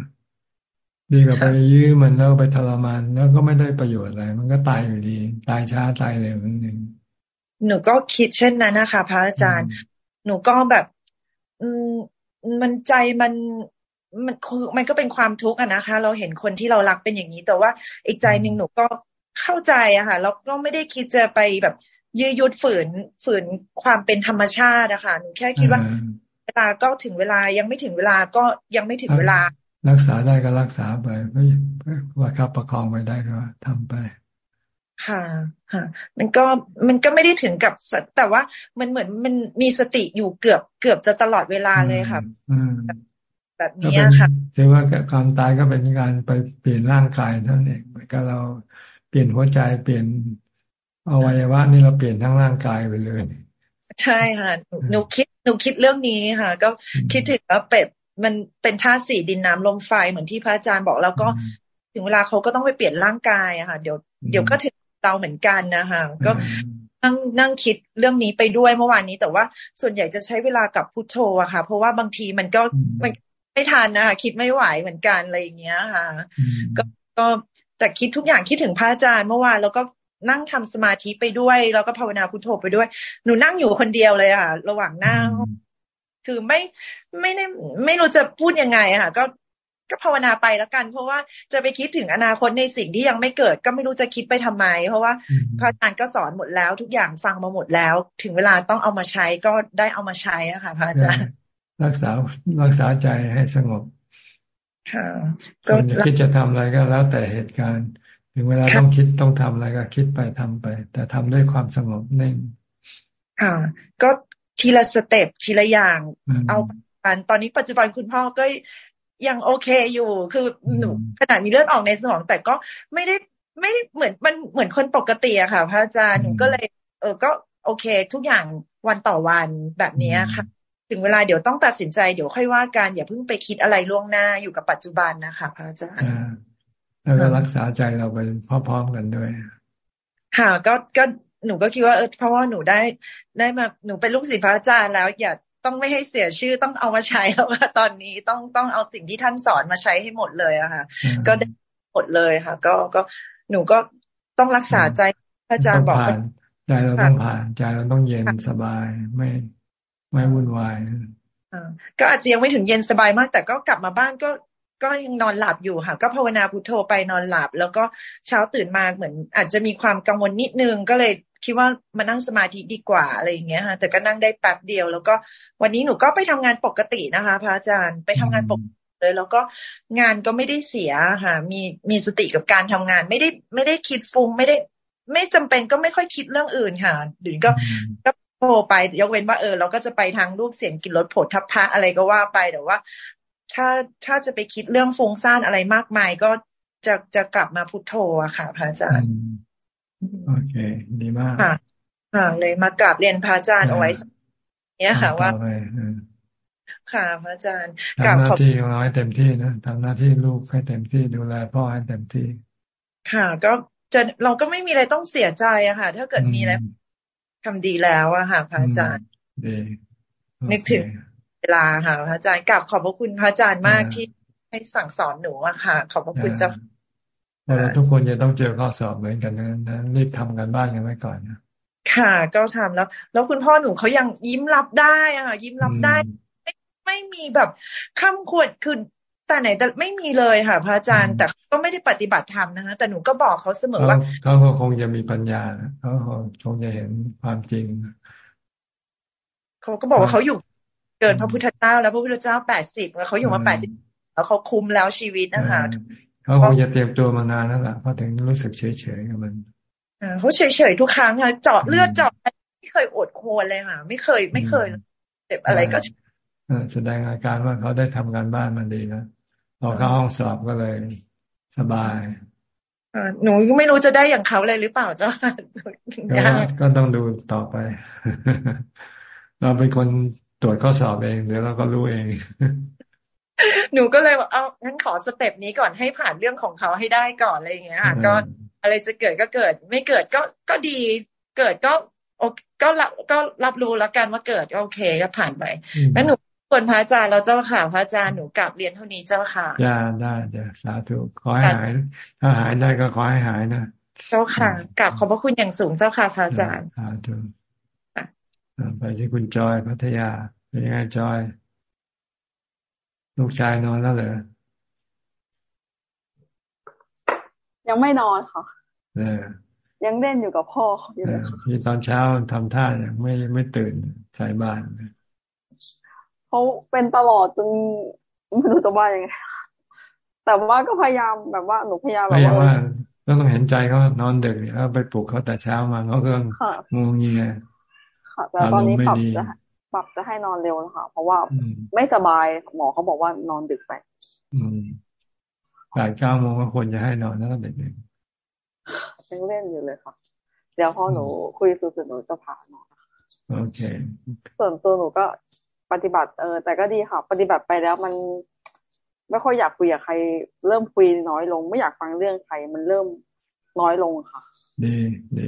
ดีกว่าไปยื้อมันแล้วไปทรมานแล้วก็ไม่ได้ประโยชน์อะไร มันก็ตายอยู่ดี ตายช้าตายเร็วนั่นเองหนูก็คิดเช่นนั้นนะคะพระอาจารย์ หนูก็แบบ อืมมันใจมันมันมันก็เป็นความทุกข์อะนะคะ เราเห็นคนที่เรารักเป็นอย่างนี้ แต่ว่าอีกใจหนึ่งหนูก็ เข้าใจอะค่ะแล้วก็ไม่ได้คิดจะไปแบบยืดยุดฝืนฝืนความเป็นธรรมชาติอะค่ะหนูแค่คิดว่าเวลาก็ถึงเวลายังไม่ถึงเวลาก็ยังไม่ถึงเวลา รักษาได้ก็รักษาไปไม่ว่าครับประคองไปได้ก็ทำไป ค่ะ ค่ะ มันก็มันก็ไม่ได้ถึงกับแต่ว่ามันเหมือนมันมีสติอยู่เกือบเกือบจะตลอดเวลาเลยค่ะแบบนี้ค่ะถือว่าความตายก็เป็นการไปเปลี่ยนร่างกายเท่านั้นเองเหมือนกับเรา เปลี่ยนหัวใจเปลี่ยนอวัยวะนี่เราเปลี่ยนทั้งร่างกายไปเลย ใช่ค่ะหนูคิดหนูคิดเรื่องนี้ค่ะ ก็คิดถึงว่าเป็ดมันเป็นธาตุสี่ดินน้ำลมไฟเหมือนที่พระอาจารย์บอกแล้วก็ถึงเวลาเขาก็ต้องไปเปลี่ยนร่างกายอะค่ะ เดี๋ยวเดี๋ยวก็ถึงเราเหมือนกันนะคะก็นั่งนั่งคิดเรื่องนี้ไปด้วยเมื่อวานนี้ แต่ว่าส่วนใหญ่จะใช้เวลากับพุทโธอะค่ะ เพราะว่าบางทีมันก็มันไม่ทันนะคะคิดไม่ไหวเหมือนกันอะไรอย่างเงี้ยค่ะ ก็ก็ แต่คิดทุกอย่างคิดถึงพระอาจารย์เมื่อวานแล้วก็นั่งทำสมาธิไปด้วย แล้วก็ภาวนาพุทโธไปด้วย หนูนั่งอยู่คนเดียวเลยค่ะ ระหว่างนั่งคือไม่ไม่ได้ไม่รู้จะพูดยังไงค่ะ ก็ก็ภาวนาไปแล้วกัน เพราะว่าจะไปคิดถึงอนาคตในสิ่งที่ยังไม่เกิด ก็ไม่รู้จะคิดไปทำไม เพราะว่าพระอาจารย์ก็สอนหมดแล้ว ทุกอย่างฟังมาหมดแล้ว ถึงเวลาต้องเอามาใช้ก็ได้เอามาใช้อะค่ะพระอาจารย์ รักษารักษาใจให้สงบ ค่ะก็คิดจะทำอะไรก็แล้วแต่เหตุการณ์ ถึงเวลาต้องคิดต้องทำอะไรก็คิดไปทำไป แต่ทำด้วยความสงบนิ่งค่ะ ก็ทีละสเต็ปทีละอย่าง เอาการตอนนี้ปัจจุบันคุณพ่อก็ยังโอเคอยู่ คือหนูขนาดมีเลือดออกในสมอง แต่ก็ไม่ได้ไม่ได้เหมือนมันเหมือนคนปกติอะค่ะ พระอาจารย์หนูก็เลย เออก็โอเค ทุกอย่างวันต่อวันแบบนี้ค่ะ ถึงเวลาเดี๋ยวต้องตัดสินใจเดี๋ยวค่อยว่ากันอย่าเพิ่งไปคิดอะไรล่วงหน้าอยู่กับปัจจุบันนะคะพระอาจารย์แล้วก็รักษาใจเราไปพร้อมๆกันด้วย ค่ะ ก็ก็หนูก็คิดว่าเออเพราะว่าหนูได้ได้มาหนูเป็นลูกศิษย์พระอาจารย์แล้ว อย่าต้องไม่ให้เสียชื่อต้องเอามาใช้แล้วว่าตอนนี้ต้องต้องเอาสิ่งที่ท่านสอนมาใช้ให้หมดเลยอะค่ะ ก็ได้หมดเลยค่ะ ก็ก็หนูก็ต้องรักษาใจพระอาจารย์บอกใจเราต้องผ่านใจเราต้องเย็นสบายไม่ ไม่วุ่นวายก็อาจจะยังไม่ถึงเย็นสบายมาก แต่ก็กลับมาบ้านก็ก็ยังนอนหลับอยู่ค่ะ ก็ภาวนาพุทโธไปนอนหลับ แล้วก็เช้าตื่นมาเหมือน อาจจะมีความกังวลนิดนึงก็เลยคิดว่ามานั่งสมาธิดีกว่าอะไรอย่างเงี้ยค่ะแต่ก็นั่งได้แป๊บเดียว แล้วก็วันนี้หนูก็ไปทำงานปกตินะคะพระอาจารย์ไปทำงานปกติเลยแล้วก็งานก็ไม่ได้เสียค่ะมีมีสติกับการทำงาน ไม่ได้ไม่ได้คิดฟุ้งไม่ได้ ไม่จำเป็นก็ไม่ค่อยคิดเรื่องอื่นค่ะหรือก็ก็ โทรไปยกเว้นว่าเออเราก็จะไปทางรูปเสียงกินรถผลทัพพระอะไรก็ว่าไปแต่ว่า ถ้าถ้าจะไปคิดเรื่องฟุ้งซ่านอะไรมากมาย ก็จะจะกลับมาพุทโธอะค่ะ พระอาจารย์โอเค ดีมากค่ะค่ะเลยมากราบเรียนพระอาจารย์เอาไว้ เนี้ยค่ะว่าค่ะพระอาจารย์ทำหน้าที่ของเราให้เต็มที่นะทำหน้าที่ลูกให้เต็มที่ดูแลพ่อให้เต็มที่ ค่ะ ก็จะเราก็ไม่มีอะไรต้องเสียใจอะค่ะ ถ้าเกิดมีอะไร ทำดีแล้วอะค่ะ พระอาจารย์ดีนึกถึงเวลาค่ะพระอาจารย์กราบขอบพระคุณพระอาจารย์มากที่ให้สั่งสอนหนูอะค่ะ ขอบพระคุณเจ้าเราทุกคนจะต้องเจอข้อสอบเหมือนกันนั้นรีบทำกันบ้านกันไว้ก่อนนะค่ะ ก็ทำแล้ว แล้วคุณพ่อหนูเขายังยิ้มรับได้อะยิ้มรับได้ ไม่ไม่มีแบบข้ามขวดคือ แต่ไหนแต่ไม่มีเลยค่ะ พระอาจารย์ แต่ก็ไม่ได้ปฏิบัติธรรมนะคะแต่หนูก็บอกเขาเสมอว่าเขาคงจะมีปัญญาเขาคงจะเห็นความจริงเขาก็บอกว่าเขาอยู่เกินพระพุทธเจ้า แล้วพระพุทธเจ้าแปดสิบแล้วเขาอยู่มาแปดสิบแล้วเขาคุ้มแล้วชีวิตนะคะเขาคงจะเตรียมตัวมานานแล้วล่ะเขาถึงรู้สึกเฉยๆกับมันเขาเฉยๆทุกครั้งค่ะเจาะเลือดเจาะไม่เคยอดโคนเลยค่ะ ไม่เคยไม่เคยเจ็บอะไรก็แสดงอาการว่าเขาได้ทำงานบ้านมันดีนะ พอเข้าห้องสอบก็เลยสบายหนูไม่รู้จะได้อย่างเขาเลยหรือเปล่าเจ้าก็ต้องดูต่อไป เราเป็นคนตรวจข้อสอบเองเดี๋ยวเราก็รู้เอง หนูก็เลยบอกเอางั้นขอสเต็ปนี้ก่อนให้ผ่านเรื่องของเขาให้ได้ก่อนอะไรอย่างเงี้ยค่ะก็อะไรจะเกิดก็เกิด ไม่เกิดก็ก็ดี เกิดก็ก็รับก็รับรู้แล้วกันว่าเกิดก็โอเคก็ผ่านไปแล้วหนู ควรพระอาจารย์เราเจ้าค่ะพระอาจารย์หนูกลับเรียนเท่านี้เจ้าค่ะได้ได้เดี๋ยวสาธุขอให้หาย ถ้าหายได้ก็ขอให้หายนะเจ้าค่ะกลับขอบพระคุณอย่างสูงเจ้าค่ะพระอาจารย์สาธุไปที่คุณจอยพัทยาเป็นยังไงจอย ลูกชายนอนแล้วเหรอยังไม่นอนค่ะยังเล่นอยู่กับพ่ออยู่เลยที่ตอนเช้าทำท่ายังไม่ไม่ตื่นสายบ้าน เขาเป็นตลอดจนไม่รู้จะว่ายังไงแต่ว่าก็พยายามแบบว่าหนูพยายามพยายามว่าต้องเห็นใจเขานอนดึกแล้วไปปลุกเขาแต่เช้ามาเขาก็งงเงียค่ะแต่ตอนนี้ปรับจะปรับจะให้นอนเร็วนะคะ เพราะว่าไม่สบายหมอเขาบอกว่านอนดึกไป อืมแปดเก้าโมงก็ควรจะให้นอนแล้วเด็กๆยังเล่นอยู่เลยค่ะ เดี๋ยวพอหนูคุยสุดหนูจะพานอนโอเค ส่วนตัวหนูก็ ปฏิบัติ เออ แต่ก็ดีค่ะ ปฏิบัติไปแล้วมัน ไม่ค่อยอยากคุยกับใคร เริ่มคุยน้อยลง ไม่อยากฟังเรื่องใคร มันเริ่มน้อยลงค่ะดีดี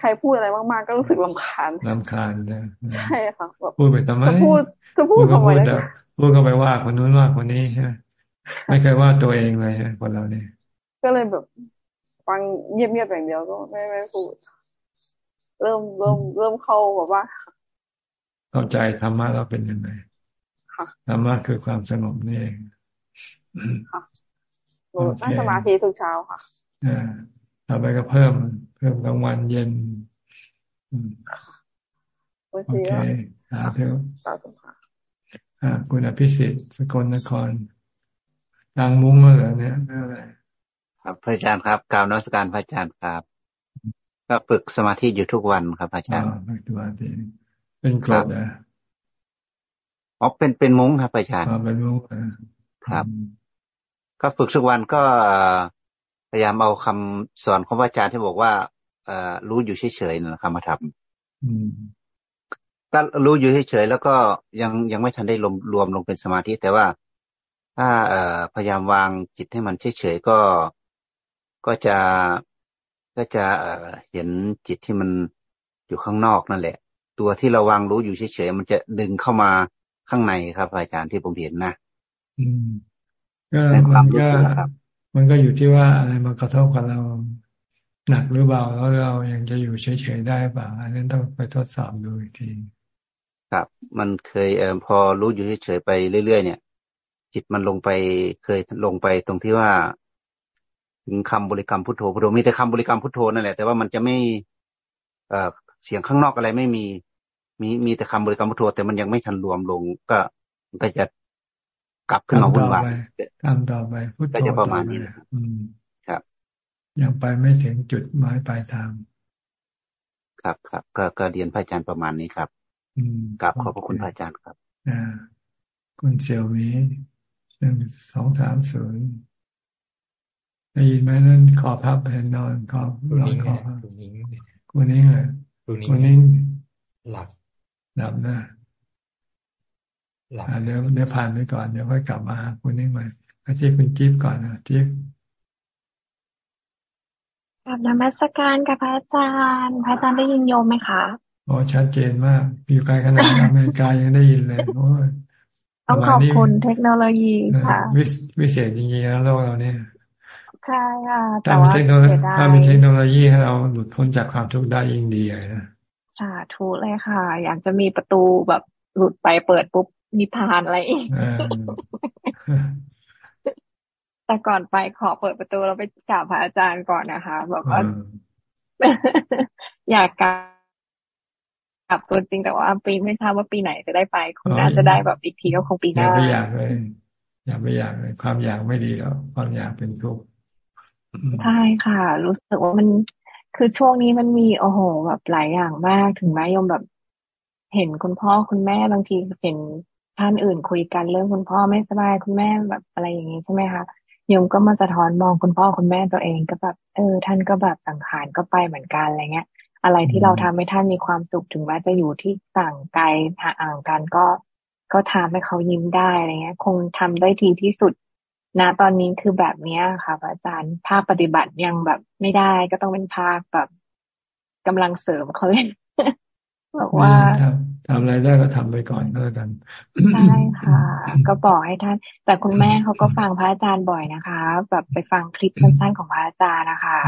ใครพูดอะไรมากๆก็รู้สึกลำคาญลำคาญนะใช่ค่ะแบบพูดไปทำไมจะพูดจะพูดทำไมพูดก็ไปว่าคนนู้นว่าคนนี้ใช่ไม่เคยว่าตัวเองเลยฮะคนเราเนี่ย ก็เลยแบบ ฟังเงียบๆอย่างเดียวก็ไม่ไม่พูด เริ่มเริ่มเริ่มเข้าแบบว่า เข้าใจธรรมะเราเป็นยังไงธรรมะคือความสงบนี่เองค่ะหนูนั่งสมาธิทุกเช้าค่ะอ่าต่อไปก็เพิ่ม เพิ่มกลางวันเย็นโอเคสาธุสาธุค่ะคุณอภิสิทธิ์สกลนครทางมุ้งเหรอเนี่ยอะไรครับพระอาจารย์ครับกล่าวนวัตการพระอาจารย์ครับ ก็ฝึกสมาธิอยู่ทุกวันครับพระอาจารย์ฝึกสมาธิ เป็นกรดนะอ๋อเป็นเป็นมุ้งครับอาจารย์เป็นมุ้งครับ ก็ฝึกทุกวันก็พยายามเอาคำสอนของพระอาจารย์ที่บอกว่าเอรู้อยู่เฉยๆนะครับมาทำก็รู้อยู่เฉยๆแล้วก็ยังยังไม่ทันได้รวมรวมลงเป็นสมาธิแต่ว่า ถ้าเอ่อพยายามวางจิตให้มันเฉยๆก็ก็จะก็จะเอ่อเห็นจิตที่มันอยู่ข้างนอกนั่นแหละ ตัวที่เราวางรู้อยู่เฉยๆมันจะดึงเข้ามาข้างในครับ อาจารย์ที่ผมเห็นนะอืมก็มันก็มันก็อยู่ที่ว่าอะไรมากระทบกับเราหนักหรือเบาแล้วเรายังจะอยู่เฉยๆได้เปล่าอันนั้นต้องไปทดสอบดูอีกทีครับ มันเคยเออพอรู้อยู่เฉยๆไปเรื่อยๆเนี่ย จิตมันลงไปเคยลงไปตรงที่ว่า ถึงคำบริกรรมพุทโธพุทโธมีแต่คำบริกรรมพุทโธนั่นแหละแต่ว่ามันจะไม่ เอ่อเสียงข้างนอกอะไรไม่มี มีมีแต่คำบริกรรมพุทโธแต่มันยังไม่ทันรวมลง ก็ก็จะกลับขึ้นมาวุ่นวายทำต่อไปพุทโธจะประมาณนี้ครับ ยังไปไม่ถึงจุดหมายปลายทาง ครับครับก็ก็เรียนพระอาจารย์ประมาณนี้ครับ อืมกลับขอบพระคุณพระอาจารย์ครับอ่าคุณเซียวมีหนึ่งสองสามศูนย์ได้ยินไหมนั่นขอพับแผ่นนอนขอบนอนขอพับคุณนิ้งเลยคุณนิ้งหลับ หลับนะหลับเดี๋ยวเดี๋ยวผ่านไปก่อนเดี๋ยวค่อยกลับมาคุณนิ้งใหม่อาที่คุณจิ๊บก่อนนะจิ๊บกับนมัสการกับพระอาจารย์ พระอาจารย์ได้ยินโยมไหมคะโอ้ชัดเจนมาก อยู่ไกลขนาดอเมริกายังได้ยินเลยโอ้ต้องขอบคุณเทคโนโลยีค่ะวิเศษจริงๆนะโลกเราเนี่ยใช่ค่ะแต่ว่าถ้ามีเทคโนโลยีให้เราหลุดพ้นจากความทุกข์ได้ยิ่งดีเลยนะ สาธุเลยค่ะ อยากจะมีประตูแบบหลุดไปเปิดปุ๊บนิพพานอะไรแต่ก่อนไปขอเปิดประตูเราไปกราบพระอาจารย์ก่อนนะคะบอกว่าอยากกราบับตัวจริงแต่ว่าปีไม่ทราบว่าปีไหนจะได้ไปคงน่าจะได้แบบอีกทีก็คงปีหน้าอย่าไปอยากเลยอย่าไปอยากเลยความอยากไม่ดีแล้วความอยากเป็นทุกข์ใช่ค่ะ รู้สึกว่ามัน คือช่วงนี้มันมีโอ้โหแบบหลายอย่างมากถึงแม้ยมแบบเห็นคุณพ่อคุณแม่บางทีเห็นท่านอื่นคุยกันเรื่องคุณพ่อไม่สบายคุณแม่แบบอะไรอย่างนี้ใช่ไหมคะยมก็มาสะท้อนมองคุณพ่อคุณแม่ตัวเองก็แบบเออ ท่านก็แบบสังขารก็ไปเหมือนกันอะไรเงี้ย อะไรที่เราทำให้ท่านมีความสุขถึงแม้จะอยู่ที่ต่างไกลห่างกันก็ก็ทำให้เขายิ้มได้อะไรเงี้ย คงทำได้ทีที่สุด นะตอนนี้คือแบบนี้ค่ะอาจารย์ภาคปฏิบัติยังแบบไม่ได้ก็ต้องเป็นภาคแบบกำลังเสริมเขาเลยบอกว่าทำอะไรได้ก็ทำไปก่อนก็แล้วกัน ใช่ค่ะ ก็บอกให้ท่าน แต่คุณแม่เขาก็ฟังพระอาจารย์บ่อยนะคะ แบบไปฟังคลิปสั้นๆของพระอาจารย์นะคะ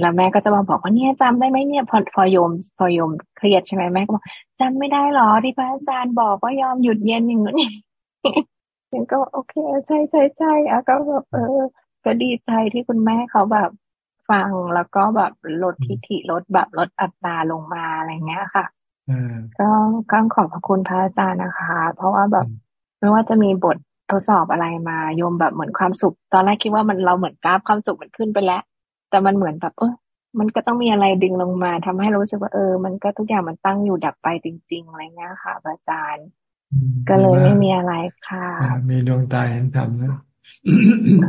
แล้วแม่ก็จะมาบอกว่าเนี่ยจำได้ไหมเนี่ยพอพอโยมพอโยมเครียดใช่ไหมแม่ก็บอกจำไม่ได้หรอที่พระอาจารย์บอกว่ายอมหยุดเย็นอย่างนี้ ยังก็โอเคใช่ใช่ใช่อะก็แบบเออ ก็ดีใจที่คุณแม่เขาแบบฟังแล้วก็แบบลดทิฐิลดแบบลดอัตราลงมาอะไรเงี้ยค่ะก็ก็ขอบพระคุณพระอาจารย์นะคะ เพราะว่าแบบไม่ว่าจะมีบททดสอบอะไรมาโยมแบบเหมือนความสุข ตอนแรกคิดว่ามันเราเหมือนกราฟความสุขมันขึ้นไปแล้ว แต่มันเหมือนแบบเออมันก็ต้องมีอะไรดึงลงมาทำให้รู้สึกว่าเออ มันก็ทุกอย่างมันตั้งอยู่ดับไปจริงๆอะไรเงี้ยค่ะอาจารย์ ก็เลยไม่มีอะไรค่ะ มีดวงตาเห็นธรรมนะ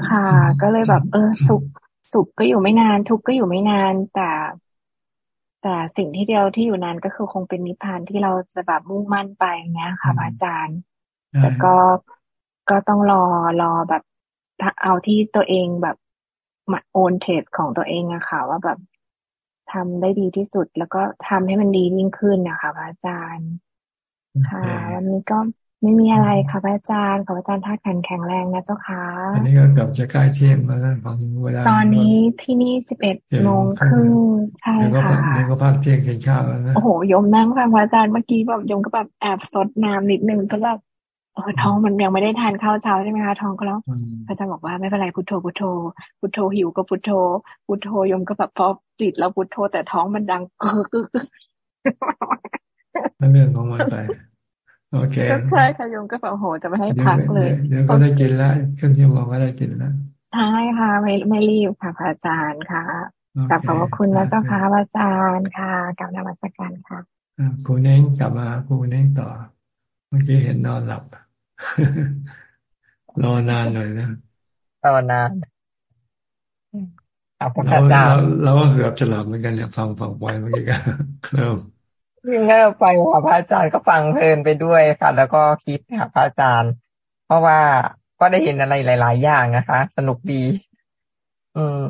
ค่ะ ก็เลยแบบ เออ สุขสุขก็อยู่ไม่นาน ทุกข์ก็อยู่ไม่นาน แต่ แต่สิ่งที่เดียวที่อยู่นานก็คือคงเป็นนิพพานที่เราจะแบบมุ่งมั่นไปเงี้ยค่ะอาจารย์แต่ก็ก็ต้องรอรอแบบเอาที่ตัวเองแบบมาโอนเทรดของตัวเองอะค่ะ ว่าแบบทำได้ดีที่สุดแล้วก็ทำให้มันดียิ่งขึ้นนะคะพระอาจารย์ ค่ะวันนี้ก็ไม่มีอะไรค่ะพระอาจารย์ขอพระอาจารย์ท่าขันแข็งแรงนะเจ้าค่ะอันนี้ก็เกือบจะใกล้เที่ยงแล้วนะของเวลาตอนนี้ที่นี่สิบเอ็ดโมงครึ่งใช่ค่ะเดี๋ยวก็พักเที่ยงกินข้าวแล้วนะโอ้โหยมนั่งฟังพระอาจารย์เมื่อกี้แบบยมก็แบบแอบสดน้ำนิดนึงเพราะแบบเออท้องมันยังไม่ได้ทานข้าวเช้าใช่ไหมคะท้องก็แล้วพระอาจารย์บอกว่าไม่เป็นไรพุทโธพุทโธพุทโธหิวก็พุทโธพุทโธยมก็แบบพอติดแล้วพุทโธแต่ท้องมันดังกึกกึก เรื่องของมันไปโอเคใช่ค่ะยมก็แบบโหจะไม่ให้พักเลยเดี๋ยวก็ได้กินแล้วครึ่งชั่วโมงก็ได้กินแล้วใช่ค่ะไม่ไม่รีบค่ะพระอาจารย์ค่ะกลับขอบคุณนะเจ้าค่ะพระอาจารย์ค่ะกลับนมัสการค่ะครูเน้งกลับมาครูเน้งต่อ เมื่อกี้เห็นนอนหลับรอนานหน่อยนะรอนานเราเราเราก็เกือบจะหลับเหมือนกันเนี่ยฟังฟังไว้เมื่อกี้กันเริ่ม ยิ่งเลิกไปค่ะพระอาจารย์ก็ฟังเพลินไปด้วยค่ะ แล้วก็คิดค่ะพระอาจารย์ เพราะว่าก็ได้เห็นอะไรหลาย ๆ อย่างนะคะ สนุกดี อืม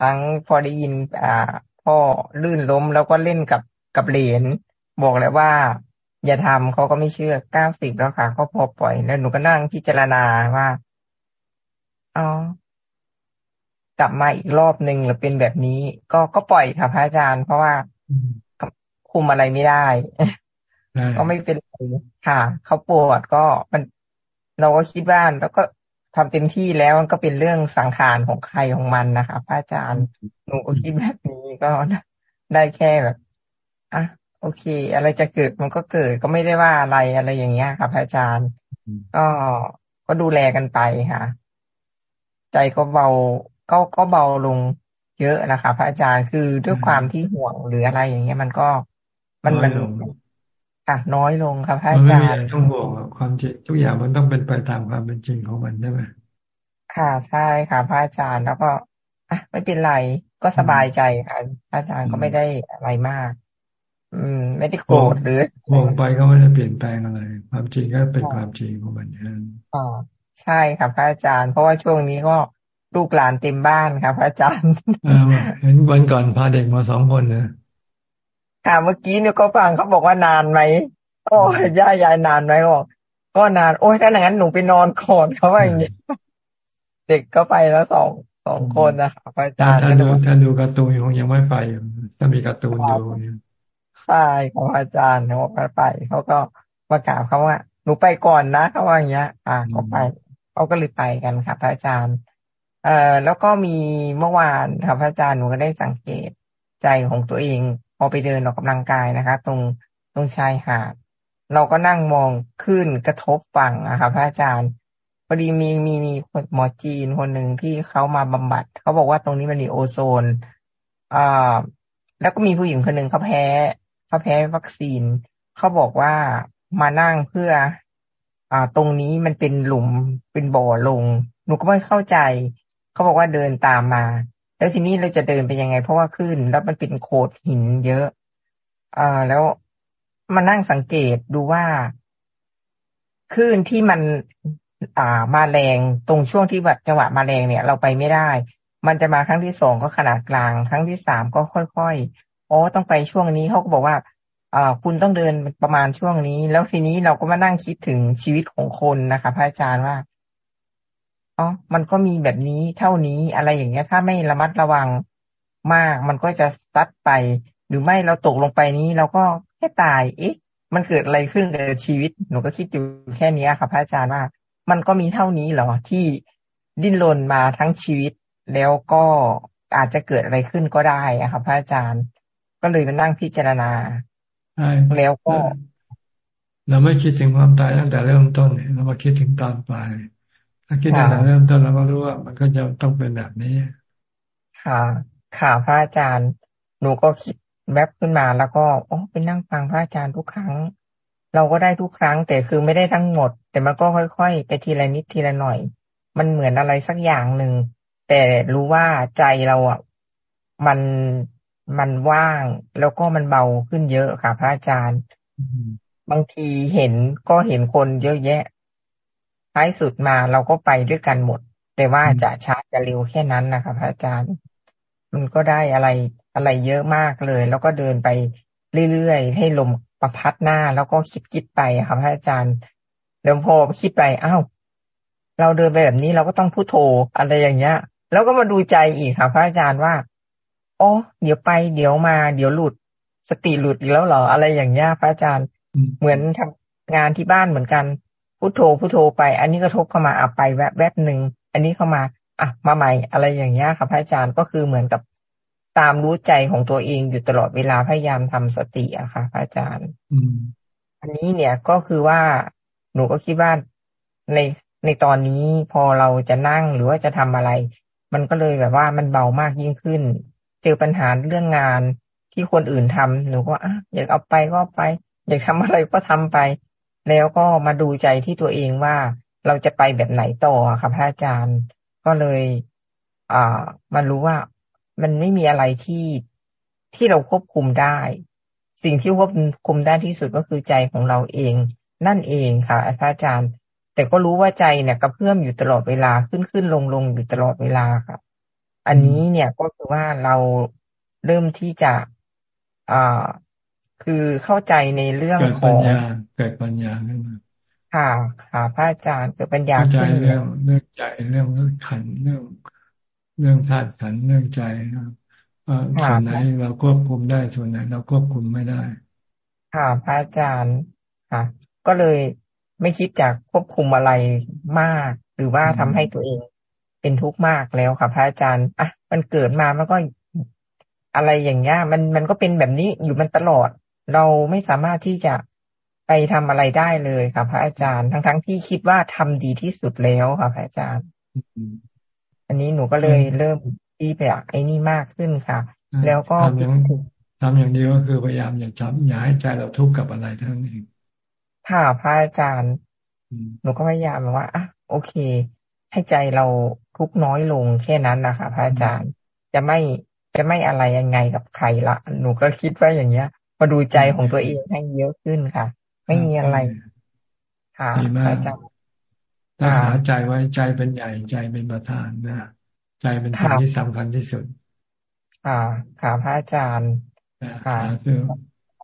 ทั้งพอได้ยิน อ่า พ่อลื่นล้มแล้วก็เล่นกับกับเหรียญบอกเลยว่า อย่าทำเขาก็ไม่เชื่อเก้าสิบแล้วค่ะก็พอปล่อย แล้วหนูก็นั่งพิจารณาว่าอ๋อกลับมาอีกรอบหนึ่งหรือเป็นแบบนี้ ก็ก็ปล่อยค่ะพระอาจารย์ เพราะว่า คุมอะไรไม่ได้ ก็ไม่เป็นไรค่ะ เขาปวดก็มันเราก็คิดว่าแล้วก็ทำเต็มที่แล้วมันก็เป็นเรื่องสังขารของใครของมันนะคะพระอาจารย์หนูก็คิดแบบนี้ก็ได้แค่แบบอะโอเค อะไรจะเกิดมันก็เกิดก็ไม่ได้ว่าอะไรอะไรอย่างเงี้ยค่ะพระอาจารย์ ก็ก็ดูแลกันไปค่ะ ใจก็เบาก็ก็เบาลงเยอะนะคะ พระอาจารย์คือด้วยความที่ห่วงหรืออะไรอย่างเงี้ยมันก็ มันมันค่ะน้อยลงครับพระอาจารย์ต้องห่วงความจริงทุกอย่างมันต้องเป็นไปตามความเป็นจริงของมันใช่ไหมค่ะใช่ค่ะพระอาจารย์แล้วก็อะไม่เป็นไรก็สบายใจค่ะพระอาจารย์ก็ไม่ได้อะไรมาก อืม ไม่ได้โกรธหรือห่วงไปก็ไม่ได้เปลี่ยนแปลงอะไร ความจริงก็เป็นความจริงของมันนั้นอ๋อใช่ค่ะพระอาจารย์ เพราะว่าช่วงนี้ก็ลูกหลานเต็มบ้านค่ะพระอาจารย์เห็นวันก่อนพาเด็กมาสองคนเนย ค่ะเมื่อกี้เนี่ยก็ฟังเขาบอกว่านานไหมโอ้ย่ายายนานไหมบอกก็นานโอ้ยถ้าอย่างนั้นหนูไปนอนก่อนเขาว่าอย่างนี้เด็กก็ไปแล้วสองสองคนนะคะพระอาจารย์ถ้าดูถ้าดูการ์ตูนคงยังไม่ไปถ้ามีการ์ตูนดูเนี่ยใช่ของอาจารย์เขาไปเขาก็ประกาศเขาว่า หนูไปก่อนนะเขาว่าอย่างเงี้ย อ่าเขาไปเขาก็เลยไปกันค่ะพระอาจารย์ เอ่อแล้วก็มีเมื่อวานค่ะพระอาจารย์หนูก็ได้สังเกตใจของตัวเอง พอไปเดินออกกำลังกายนะคะ ตรงตรงชายหาด เราก็นั่งมองขึ้นกระทบฝั่งนะคะพระอาจารย์พอดีมีมีมีคนหมอจีนคนหนึ่งที่เขามาบำบัดเขาบอกว่าตรงนี้มันมีโอโซนอ่าแล้วก็มีผู้หญิงคนหนึ่งเขาแพ้เขาแพ้วัคซีนเขาบอกว่ามานั่งเพื่อ อ่า ตรงนี้มันเป็นหลุมเป็นบ่อลง หนูก็ไม่เข้าใจ เขาบอกว่าเดินตามมา แล้วทีนี้เราจะเดินไปยังไง เพราะว่าขึ้นแล้วมันเป็นโขดหินเยอะอ่าแล้วมานั่งสังเกตดูว่าคลื่นที่มัน อ่ามาแรงตรงช่วงที่แบบจังหวะมาแรงเนี่ย เราไปไม่ได้ มันจะมาครั้งที่สองก็ขนาดกลาง ครั้งที่สามก็ค่อยๆอ๋อต้องไปช่วงนี้เขาก็บอกว่าอ่าคุณต้องเดินประมาณช่วงนี้ แล้วทีนี้เราก็มานั่งคิดถึงชีวิตของคนนะคะ พระอาจารย์ว่า อ๋อมันก็มีแบบนี้เท่านี้อะไรอย่างเงี้ย ถ้าไม่ระมัดระวังมาก มันก็จะซัดไป หรือไม่เราตกลงไปนี้เราก็แค่ตาย เอ๊ะ มันเกิดอะไรขึ้นกับชีวิต หนูก็คิดอยู่แค่นี้ค่ะพระอาจารย์ว่า มันก็มีเท่านี้เหรอที่ดิ้นรนมาทั้งชีวิต แล้วก็อาจจะเกิดอะไรขึ้นก็ได้อะค่ะพระอาจารย์ ก็เลยมานั่งพิจารณาแล้วก็ เราไม่คิดถึงความตายตั้งแต่เริ่มต้นเรามาคิดถึงตอนปลาย ถ้าคิดตั้งแต่เริ่มต้นเราก็รู้ว่า มันก็จะต้องเป็นแบบนี้ ค่ะ ค่ะพระอาจารย์ หนูก็คิดแวบขึ้นมาแล้วก็โอ้ไปนั่งฟังพระอาจารย์ทุกครั้ง เราก็ได้ทุกครั้ง แต่คือไม่ได้ทั้งหมด แต่มันก็ค่อย ๆ ไปทีละนิดทีละหน่อย มันเหมือนอะไรสักอย่างหนึ่งแต่รู้ว่าใจเราอะมันมันว่าง แล้วก็มันเบาขึ้นเยอะค่ะ พระอาจารย์ บางทีเห็นก็เห็นคนเยอะแยะ ท้ายสุดมาเราก็ไปด้วยกันหมด แต่ว่าจะช้าจะเร็วแค่นั้นนะคะพระอาจารย์ มันก็ได้อะไรอะไรเยอะมากเลย แล้วก็เดินไปเรื่อยๆ ให้ลมประพัดหน้าแล้วก็คิดคิดไปค่ะพระอาจารย์แล้วพอคิดไปอ้าวเราเดินไปแบบนี้เราก็ต้องพูดโทอะไรอย่างเงี้ย แล้วก็มาดูใจอีกค่ะ พระอาจารย์ว่าอ๋อเดี๋ยวไปเดี๋ยวมา เดี๋ยวหลุด สติหลุดอีกแล้วเหรออะไรอย่างเงี้ยพระอาจารย์เหมือนทำงานที่บ้านเหมือนกัน พุโทโธพุโทโธไป อันนี้กระทบเข้ามาอะไปแวบแวบหนึ่งอันนี้เข้ามาอะมาใหม่อะไรอย่างเงี้ยค่ะพระอาจารย์ก็คือเหมือนกับตามรู้ใจของตัวเองอยู่ตลอดเวลาพยายามทำสติอะค่ะพระอาจารย์ อืม อันนี้เนี่ยก็คือว่าหนูก็คิดว่าในในตอนนี้พอเราจะนั่งหรือว่าจะทำอะไร มันก็เลยแบบว่ามันเบามากยิ่งขึ้น เจอปัญหาเรื่องงานที่คนอื่นทำหนูก็อะอยากเอาไปก็ไป อยากทำอะไรก็ทำไป แล้วก็มาดูใจที่ตัวเองว่าเราจะไปแบบไหนต่อค่ะพระอาจารย์ ก็เลยอ่ามันรู้ว่ามันไม่มีอะไรที่ที่เราควบคุมได้ สิ่งที่ควบคุมได้ที่สุดก็คือใจของเราเอง นั่นเองค่ะพระอาจารย์ แต่ก็รู้ว่าใจเนี่ยกระเพื่อมอยู่ตลอดเวลาขึ้นขึ้นลงลงอยู่ตลอดเวลาค่ะ อันนี้เนี่ยก็คือว่าเราเริ่มที่จะอ่า คือเข้าใจในเรื่องของเกิดปัญญาเกิดปัญญาขึ้นมาค่ะค่ะพระอาจารย์เกิดปัญญาขึ้นเรื่องเรื่องใจเรื่องเรื่องขันเรื่องเรื่องธาตุขันเรื่องใจนะส่วนไหนเราควบคุมได้ส่วนไหนเราควบคุมไม่ได้ ค่ะพระอาจารย์ค่ะ ก็เลยไม่คิดจะควบคุมอะไรมาก หรือว่าทำให้ตัวเองเป็นทุกข์มากแล้วค่ะพระอาจารย์อะมันเกิดมามันก็อะไรอย่างเงี้ยมันมันก็เป็นแบบนี้อยู่มันตลอด เราไม่สามารถที่จะไปทำอะไรได้เลยค่ะพระอาจารย์ ทั้งทั้งที่คิดว่าทำดีที่สุดแล้วค่ะพระอาจารย์ อันนี้หนูก็เลยเริ่มที่ไปไอ้นี่มากขึ้นค่ะ แล้วก็ทำอย่างทำอย่างเดียวก็คือพยายามอย่าจำอย่าให้ใจเราทุกข์กับอะไรทั้งนี้ค่ะพระอาจารย์ หนูก็พยายามว่าอะโอเค ให้ใจเราทุกน้อยลงแค่นั้นนะคะพระอาจารย์จะไม่จะไม่อะไรยังไงกับใครละหนูก็คิดว่าอย่างเงี้ย มาดูใจของตัวเองให้เยอะขึ้นค่ะ ไม่มีอะไร ค่ะพระอาจารย์รักษาใจไว้ใจเป็นใหญ่ใจเป็นประธานนะใจเป็นสิ่งที่สำคัญที่สุดค่ะค่ะพระอาจารย์ค่ะ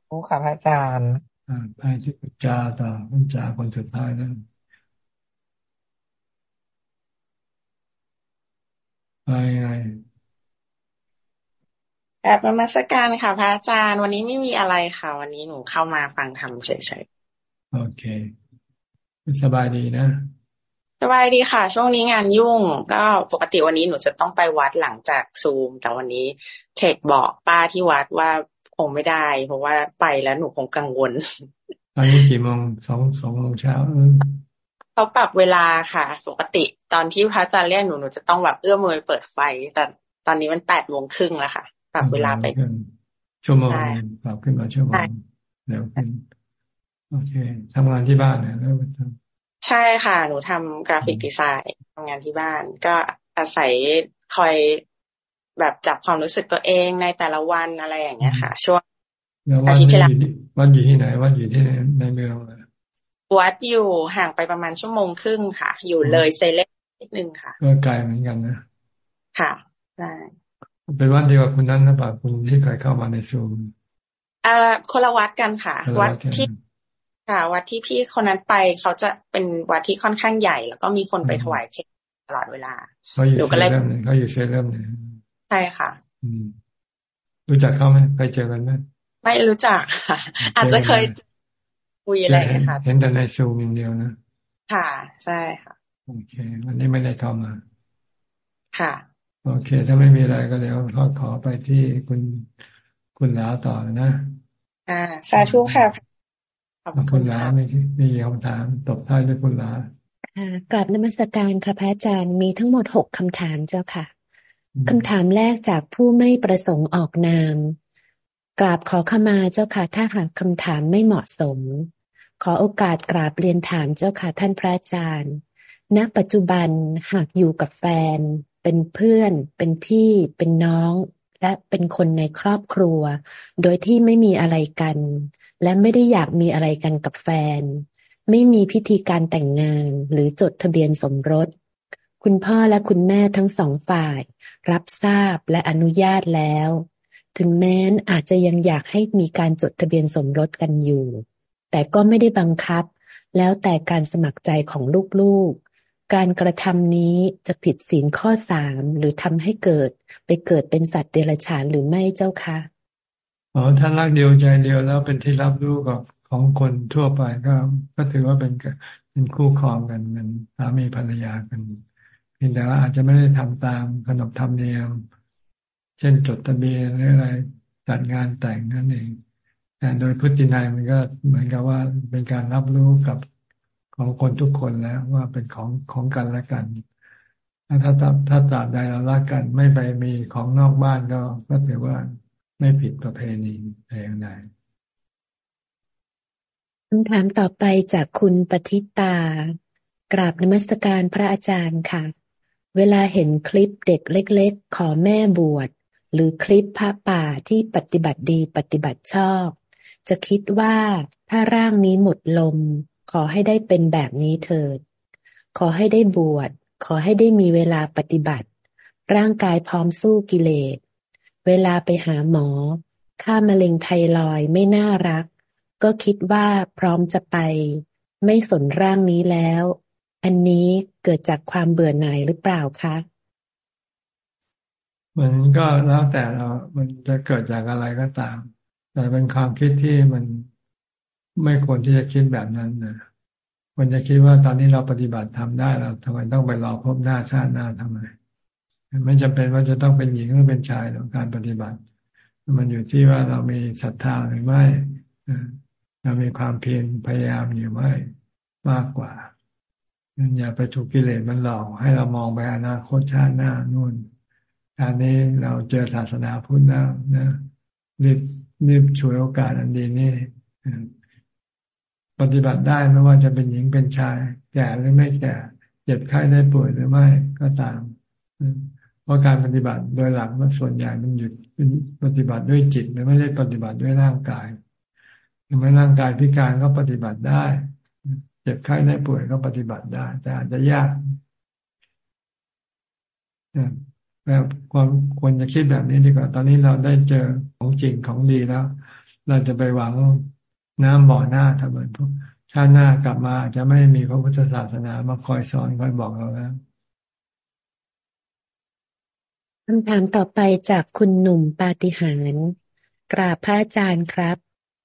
รู้ค่ะพระอาจารย์อ่าไปที่ปุจจาต่อปุจจาคนสุดท้ายนะไปไง แบบนมัสการค่ะ พระอาจารย์วันนี้ไม่มีอะไรค่ะ วันนี้หนูเข้ามาฟังธรรมเฉยๆโอเคสบายดีนะสบายดีค่ะ ช่วงนี้งานยุ่ง ก็ปกติวันนี้หนูจะต้องไปวัดหลังจากซูม แต่วันนี้เทคบอกป้าที่วัดว่าคงไม่ได้ เพราะว่าไปแล้วหนูคงกังวลอันนี้กี่โมงสองสองโมงเช้าเขาปรับเวลาค่ะ ปกติตอนที่พระอาจารย์เรียกหนูหนูจะต้องแบบเอื้อมมือเปิดไฟ แต่ตอนนี้มันแปดโมงครึ่งแล้วค่ะ ปรับเวลาไปชั่วโมงปรับขึ้นมาชั่วโมงเร็วขึ้นโอเคทำงานที่บ้านเนี่ยแล้วทำใช่ค่ะ หนูทำกราฟิกดีไซน์ทำงานที่บ้าน ก็อาศัยคอยแบบจับความรู้สึกตัวเองในแต่ละวันอะไรอย่างเงี้ยค่ะ ช่วงอาทิตย์ที่แล้ววัดอยู่ที่ไหนวัดอยู่ที่ในเมืองวัดอยู่ห่างไปประมาณชั่วโมงครึ่งค่ะ อยู่เลยเซเลสนิดนึงค่ะก็ไกลเหมือนกันนะ ค่ะใช่ เป็นวัดเดียวกับคุณนั้นนะป่ะคุณที่เคยเข้ามาในซูมอ่าคนละวัดกันค่ะ วัดที่ค่ะ วัดที่พี่คนนั้นไปเขาจะเป็นวัดที่ค่อนข้างใหญ่ แล้วก็มีคนไปถวายเพลตลอดเวลาเขาอยู่เซเริ่มเขาอยู่เซเริ่มเนี่ยใช่ค่ะ อืม รู้จักเขาไหมเคยเจอกันไหมไม่รู้จักค่ะ อาจจะเคยคุยอะไรค่ะเห็นแต่ในซูมอย่างเดียวนะ ค่ะ ใช่ค่ะ โอเค วันนี้ไม่ได้เข้ามา ค่ะ โอเค ถ้าไม่มีอะไรก็เดี๋ยวขอขอไปที่คุณคุณลาต่อนะ อ่า สาธุค่ะขอบคุณลาไม่มีคำถามตบท้ายด้วยคุณลาค่ะกลับนมัสการค่ะพระอาจารย์มีทั้งหมดหกคำถามเจ้าค่ะคำถามแรกจากผู้ไม่ประสงค์ออกนาม กราบขอขมาเจ้าค่ะ ถ้าหากคำถามไม่เหมาะสม ขอโอกาสกราบเรียนถามเจ้าค่ะท่านพระอาจารย์ ณ ปัจจุบันหากอยู่กับแฟน เป็นเพื่อน เป็นพี่ เป็นน้อง และเป็นคนในครอบครัว โดยที่ไม่มีอะไรกัน และไม่ได้อยากมีอะไรกันกับแฟน ไม่มีพิธีการแต่งงานหรือจดทะเบียนสมรส คุณพ่อและคุณแม่ทั้งสองฝ่าย รับทราบและอนุญาตแล้ว ถึงแม้นอาจจะยังอยากให้มีการจดทะเบียนสมรสกันอยู่ แต่ก็ไม่ได้บังคับ แล้วแต่การสมัครใจของลูกๆ การกระทำนี้จะผิดศีลข้อสามหรือทำให้เกิด ไปเกิดเป็นสัตว์เดรัจฉานหรือไม่เจ้าคะอ๋อถ้ารักเดียวใจเดียวแล้วเป็นที่รับรู้กับของคนทั่วไปก็ ก็ถือว่าเป็นเป็นคู่ครองกันเป็นสามีภรรยากันเพียงแต่ว่าอาจจะไม่ได้ทำตามขนบธรรมเนียม เช่นจดทะเบียนหรืออะไรจัดงานแต่งนั่นเองแต่โดยพฤตินัยมันก็เหมือนกับว่าเป็นการรับรู้กับ ของคนทุกคนแล้วว่าเป็นของของกันและกันถ้าถ้าถ้าตราบใดเรารักกัน ไม่ไปมีของนอกบ้านก็ก็ถือว่าไม่ผิดประเพณีแต่อย่างใดคำถามต่อไปจากคุณปฏิตากราบนมัสการพระอาจารย์ค่ะ เวลาเห็นคลิปเด็กเล็ก ๆ ขอแม่บวช หรือคลิปพระป่าที่ปฏิบัติดีปฏิบัติชอบ จะคิดว่าถ้าร่างนี้หมดลม ขอให้ได้เป็นแบบนี้เถิด ขอให้ได้บวช ขอให้ได้มีเวลาปฏิบัติ ร่างกายพร้อมสู้กิเลส เวลาไปหาหมอ ค่ามะเร็งไทรอยไม่น่ารัก ก็คิดว่าพร้อมจะไป ไม่สนร่างนี้แล้ว อันนี้เกิดจากความเบื่อหน่ายหรือเปล่าคะ มันก็แล้วแต่เรา มันจะเกิดจากอะไรก็ตาม แต่เป็นความคิดที่มัน ไม่ควรที่จะคิดแบบนั้นนะควรจะคิดว่าตอนนี้เราปฏิบัติทำได้เราทำไมต้องไปรอพบหน้าชาติหน้าทำไมไม่จำเป็นว่าจะต้องเป็นหญิงหรือเป็นชายหรอกการปฏิบัติ มันอยู่ที่ว่าเรามีศรัทธาหรือไม่เรามีความเพียรพยายามอยู่ไหมมากกว่าอย่าไปถูกกิเลสมันหลอกให้เรามองไปอนาคตชาติหน้านู่นการนี้เราเจอศาสนาพุทธแล้วนะรีบรีบช่วยโอกาสอันดีนี้ ปฏิบัติได้ไม่ว่าจะเป็นหญิงเป็นชาย แก่หรือไม่แก่เจ็บไข้ได้ป่วยหรือไม่ก็ตามเพราะการปฏิบัติโดยหลักมันส่วนใหญ่มันหยุดปฏิบัติด้วยจิตไม่ได้ปฏิบัติด้วยร่างกายไม่ร่างกายพิการก็ปฏิบัติได้เจ็บไข้ได้ป่วยก็ปฏิบัติได้ แต่อาจจะยากแบบความควรจะคิดแบบนี้ดีกว่า ตอนนี้เราได้เจอของจริงของดีแล้ว เราจะไปหวัง น้ำบ่อหน้าทำเหมือนพวกชาติหน้ากลับมาอาจจะไม่มีพระพุทธศาสนามาคอยสอนคอยบอกเราแล้วคำถามต่อไปจากคุณหนุ่มปาฏิหาริย์กราบพระอาจารย์ครับ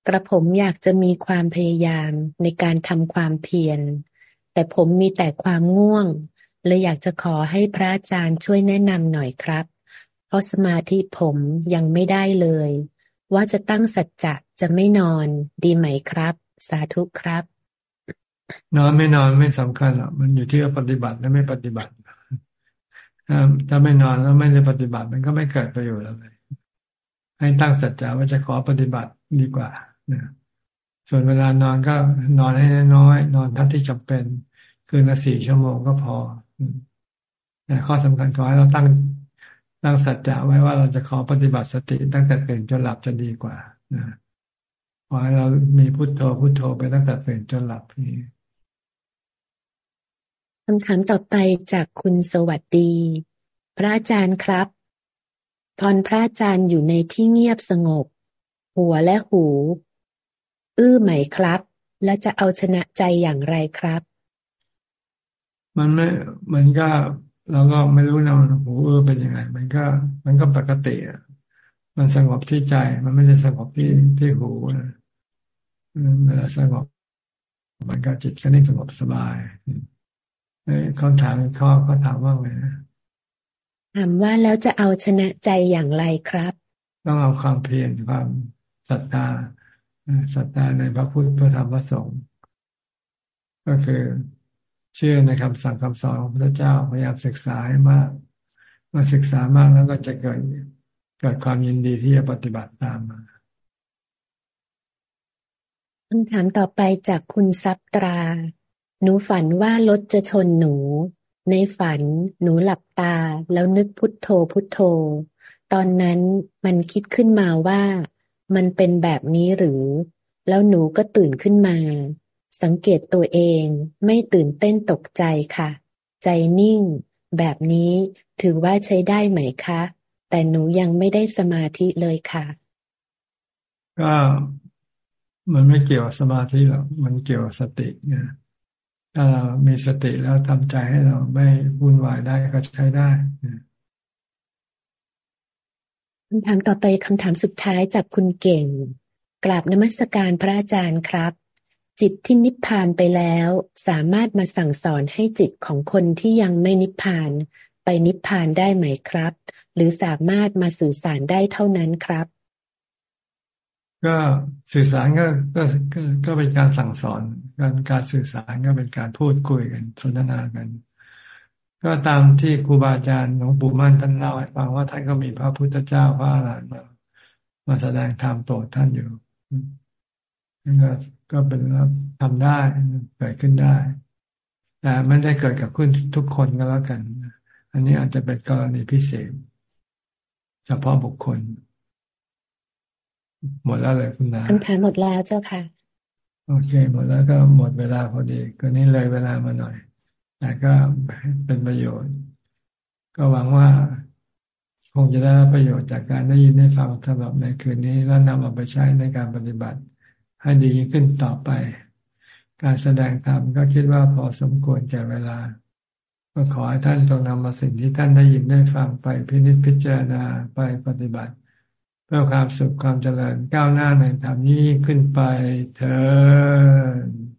กระผมอยากจะมีความพยายามในการทำความเพียร แต่ผมมีแต่ความง่วงเลยอยากจะขอให้พระอาจารย์ช่วยแนะนำหน่อยครับ เพราะสมาธิผมยังไม่ได้เลย ว่าจะตั้งสัจจะจะไม่นอน ดีไหมครับ สาธุครับ นอนไม่นอนไม่สำคัญหรอกมันอยู่ที่ว่าปฏิบัติและไม่ปฏิบัติถ้าไม่นอนแล้วไม่ได้ปฏิบัติ มันก็ไม่เกิดประโยชน์อะไรให้ตั้งสัจจะว่าจะขอปฏิบัติดีกว่านะส่วนเวลานอนก็นอนให้น้อยนอนเท่าที่จำเป็น คืนละสี่ชั่วโมงก็พอแต่ข้อสำคัญขอให้เราตั้ง ตั้งสัจจะไว้ว่าเราจะขอปฏิบัติสติตั้งแต่ตื่นจนหลับจะดีกว่านะขอให้เรามีพุโทโธพุโทโธไปตั้งแต่ตื่นจนหลับนี่คำถามต่อไปจากคุณสวัสดี พระอาจารย์ครับ ตอนพระอาจารย์อยู่ในที่เงียบสงบ หัวและหู อื้อไหมครับ และจะเอาชนะใจอย่างไรครับ มันไม่มันก็ เราก็ไม่รู้นะหูอื้อเป็นยังไง มันก็ มันก็ปกติอะมันสงบที่ใจ มันไม่ได้สงบที่ที่หูนะเวลาสงบมันก็จิตก็นิ่งสงบสบายเขาถามข้อเขาถามว่าไงนะถามว่าแล้วจะเอาชนะใจอย่างไรครับ ต้องเอาความเพียรความศรัทธาศรัทธาในพระพุทธพระธรรมพระสงฆ์ก็คือ เชื่อในคำสั่งคำสอนของพระเจ้าพยายามศึกษาให้มาก เมื่อศึกษามากแล้วก็จะเกิดเกิดความยินดีที่จะปฏิบัติตามมาคำถามต่อไปจากคุณซับตรา หนูฝันว่ารถจะชนหนู ในฝันหนูหลับตาแล้วนึกพุทโธพุทโธ ตอนนั้นมันคิดขึ้นมาว่ามันเป็นแบบนี้หรือ แล้วหนูก็ตื่นขึ้นมา สังเกตตัวเองไม่ตื่นเต้นตกใจค่ะ ใจนิ่ง แบบนี้ถือว่าใช้ได้ไหมคะ แต่หนูยังไม่ได้สมาธิเลยค่ะ ก็มันไม่เกี่ยวกับสมาธิหรอกมันเกี่ยวกับสตินะถ้าเรามีสติแล้วทำใจให้เราไม่วุ่นวายได้ก็ใช้ได้คำถามต่อไปคำถามสุดท้ายจากคุณเก่ง กราบนมัสการพระอาจารย์ครับ จิตที่นิพพานไปแล้ว สามารถมาสั่งสอนให้จิตของคนที่ยังไม่นิพพาน ไปนิพพานได้ไหมครับ หรือสามารถมาสื่อสารได้เท่านั้นครับ ก็สื่อสารก็ก็ก็เป็นการสั่งสอน การการสื่อสารก็เป็นการพูดคุยกันสนทนากัน ก็ตามที่ครูบาอาจารย์หลวงปู่มั่นท่านเล่าให้ฟังว่าท่านก็มีพระพุทธเจ้าพระอรหันต์มามาแสดงธรรมโปรดท่านอยู่นั่นก็ ก็เป็นว่าทำได้เกิดขึ้นได้แต่ไม่ได้เกิดกับคุณทุกคนก็แล้วกัน อันนี้อาจจะเป็นกรณีพิเศษ เฉพาะบุคคล หมดแล้วเลยคุณนาคำถามหมดแล้วเจ้าค่ะ โอเค หมดแล้วก็หมดเวลาพอดี ก็นี้เลยเวลามาหน่อย แต่ก็เป็นประโยชน์ ก็หวังว่าคงจะได้ประโยชน์จากการได้ยินได้ฟังสำหรับในคืนนี้ แล้วนำเอาไปใช้ในการปฏิบัติ ให้ดีขึ้นต่อไป การแสดงธรรมก็คิดว่าพอสมควรแก่เวลา ก็ขอให้ท่านจงนำมาสิ่งที่ท่านได้ยินได้ฟังไปพินิจพิจารณาไปปฏิบัติ เพื่อความสุขความเจริญก้าวหน้าในธรรมนี้ขึ้นไปเถิด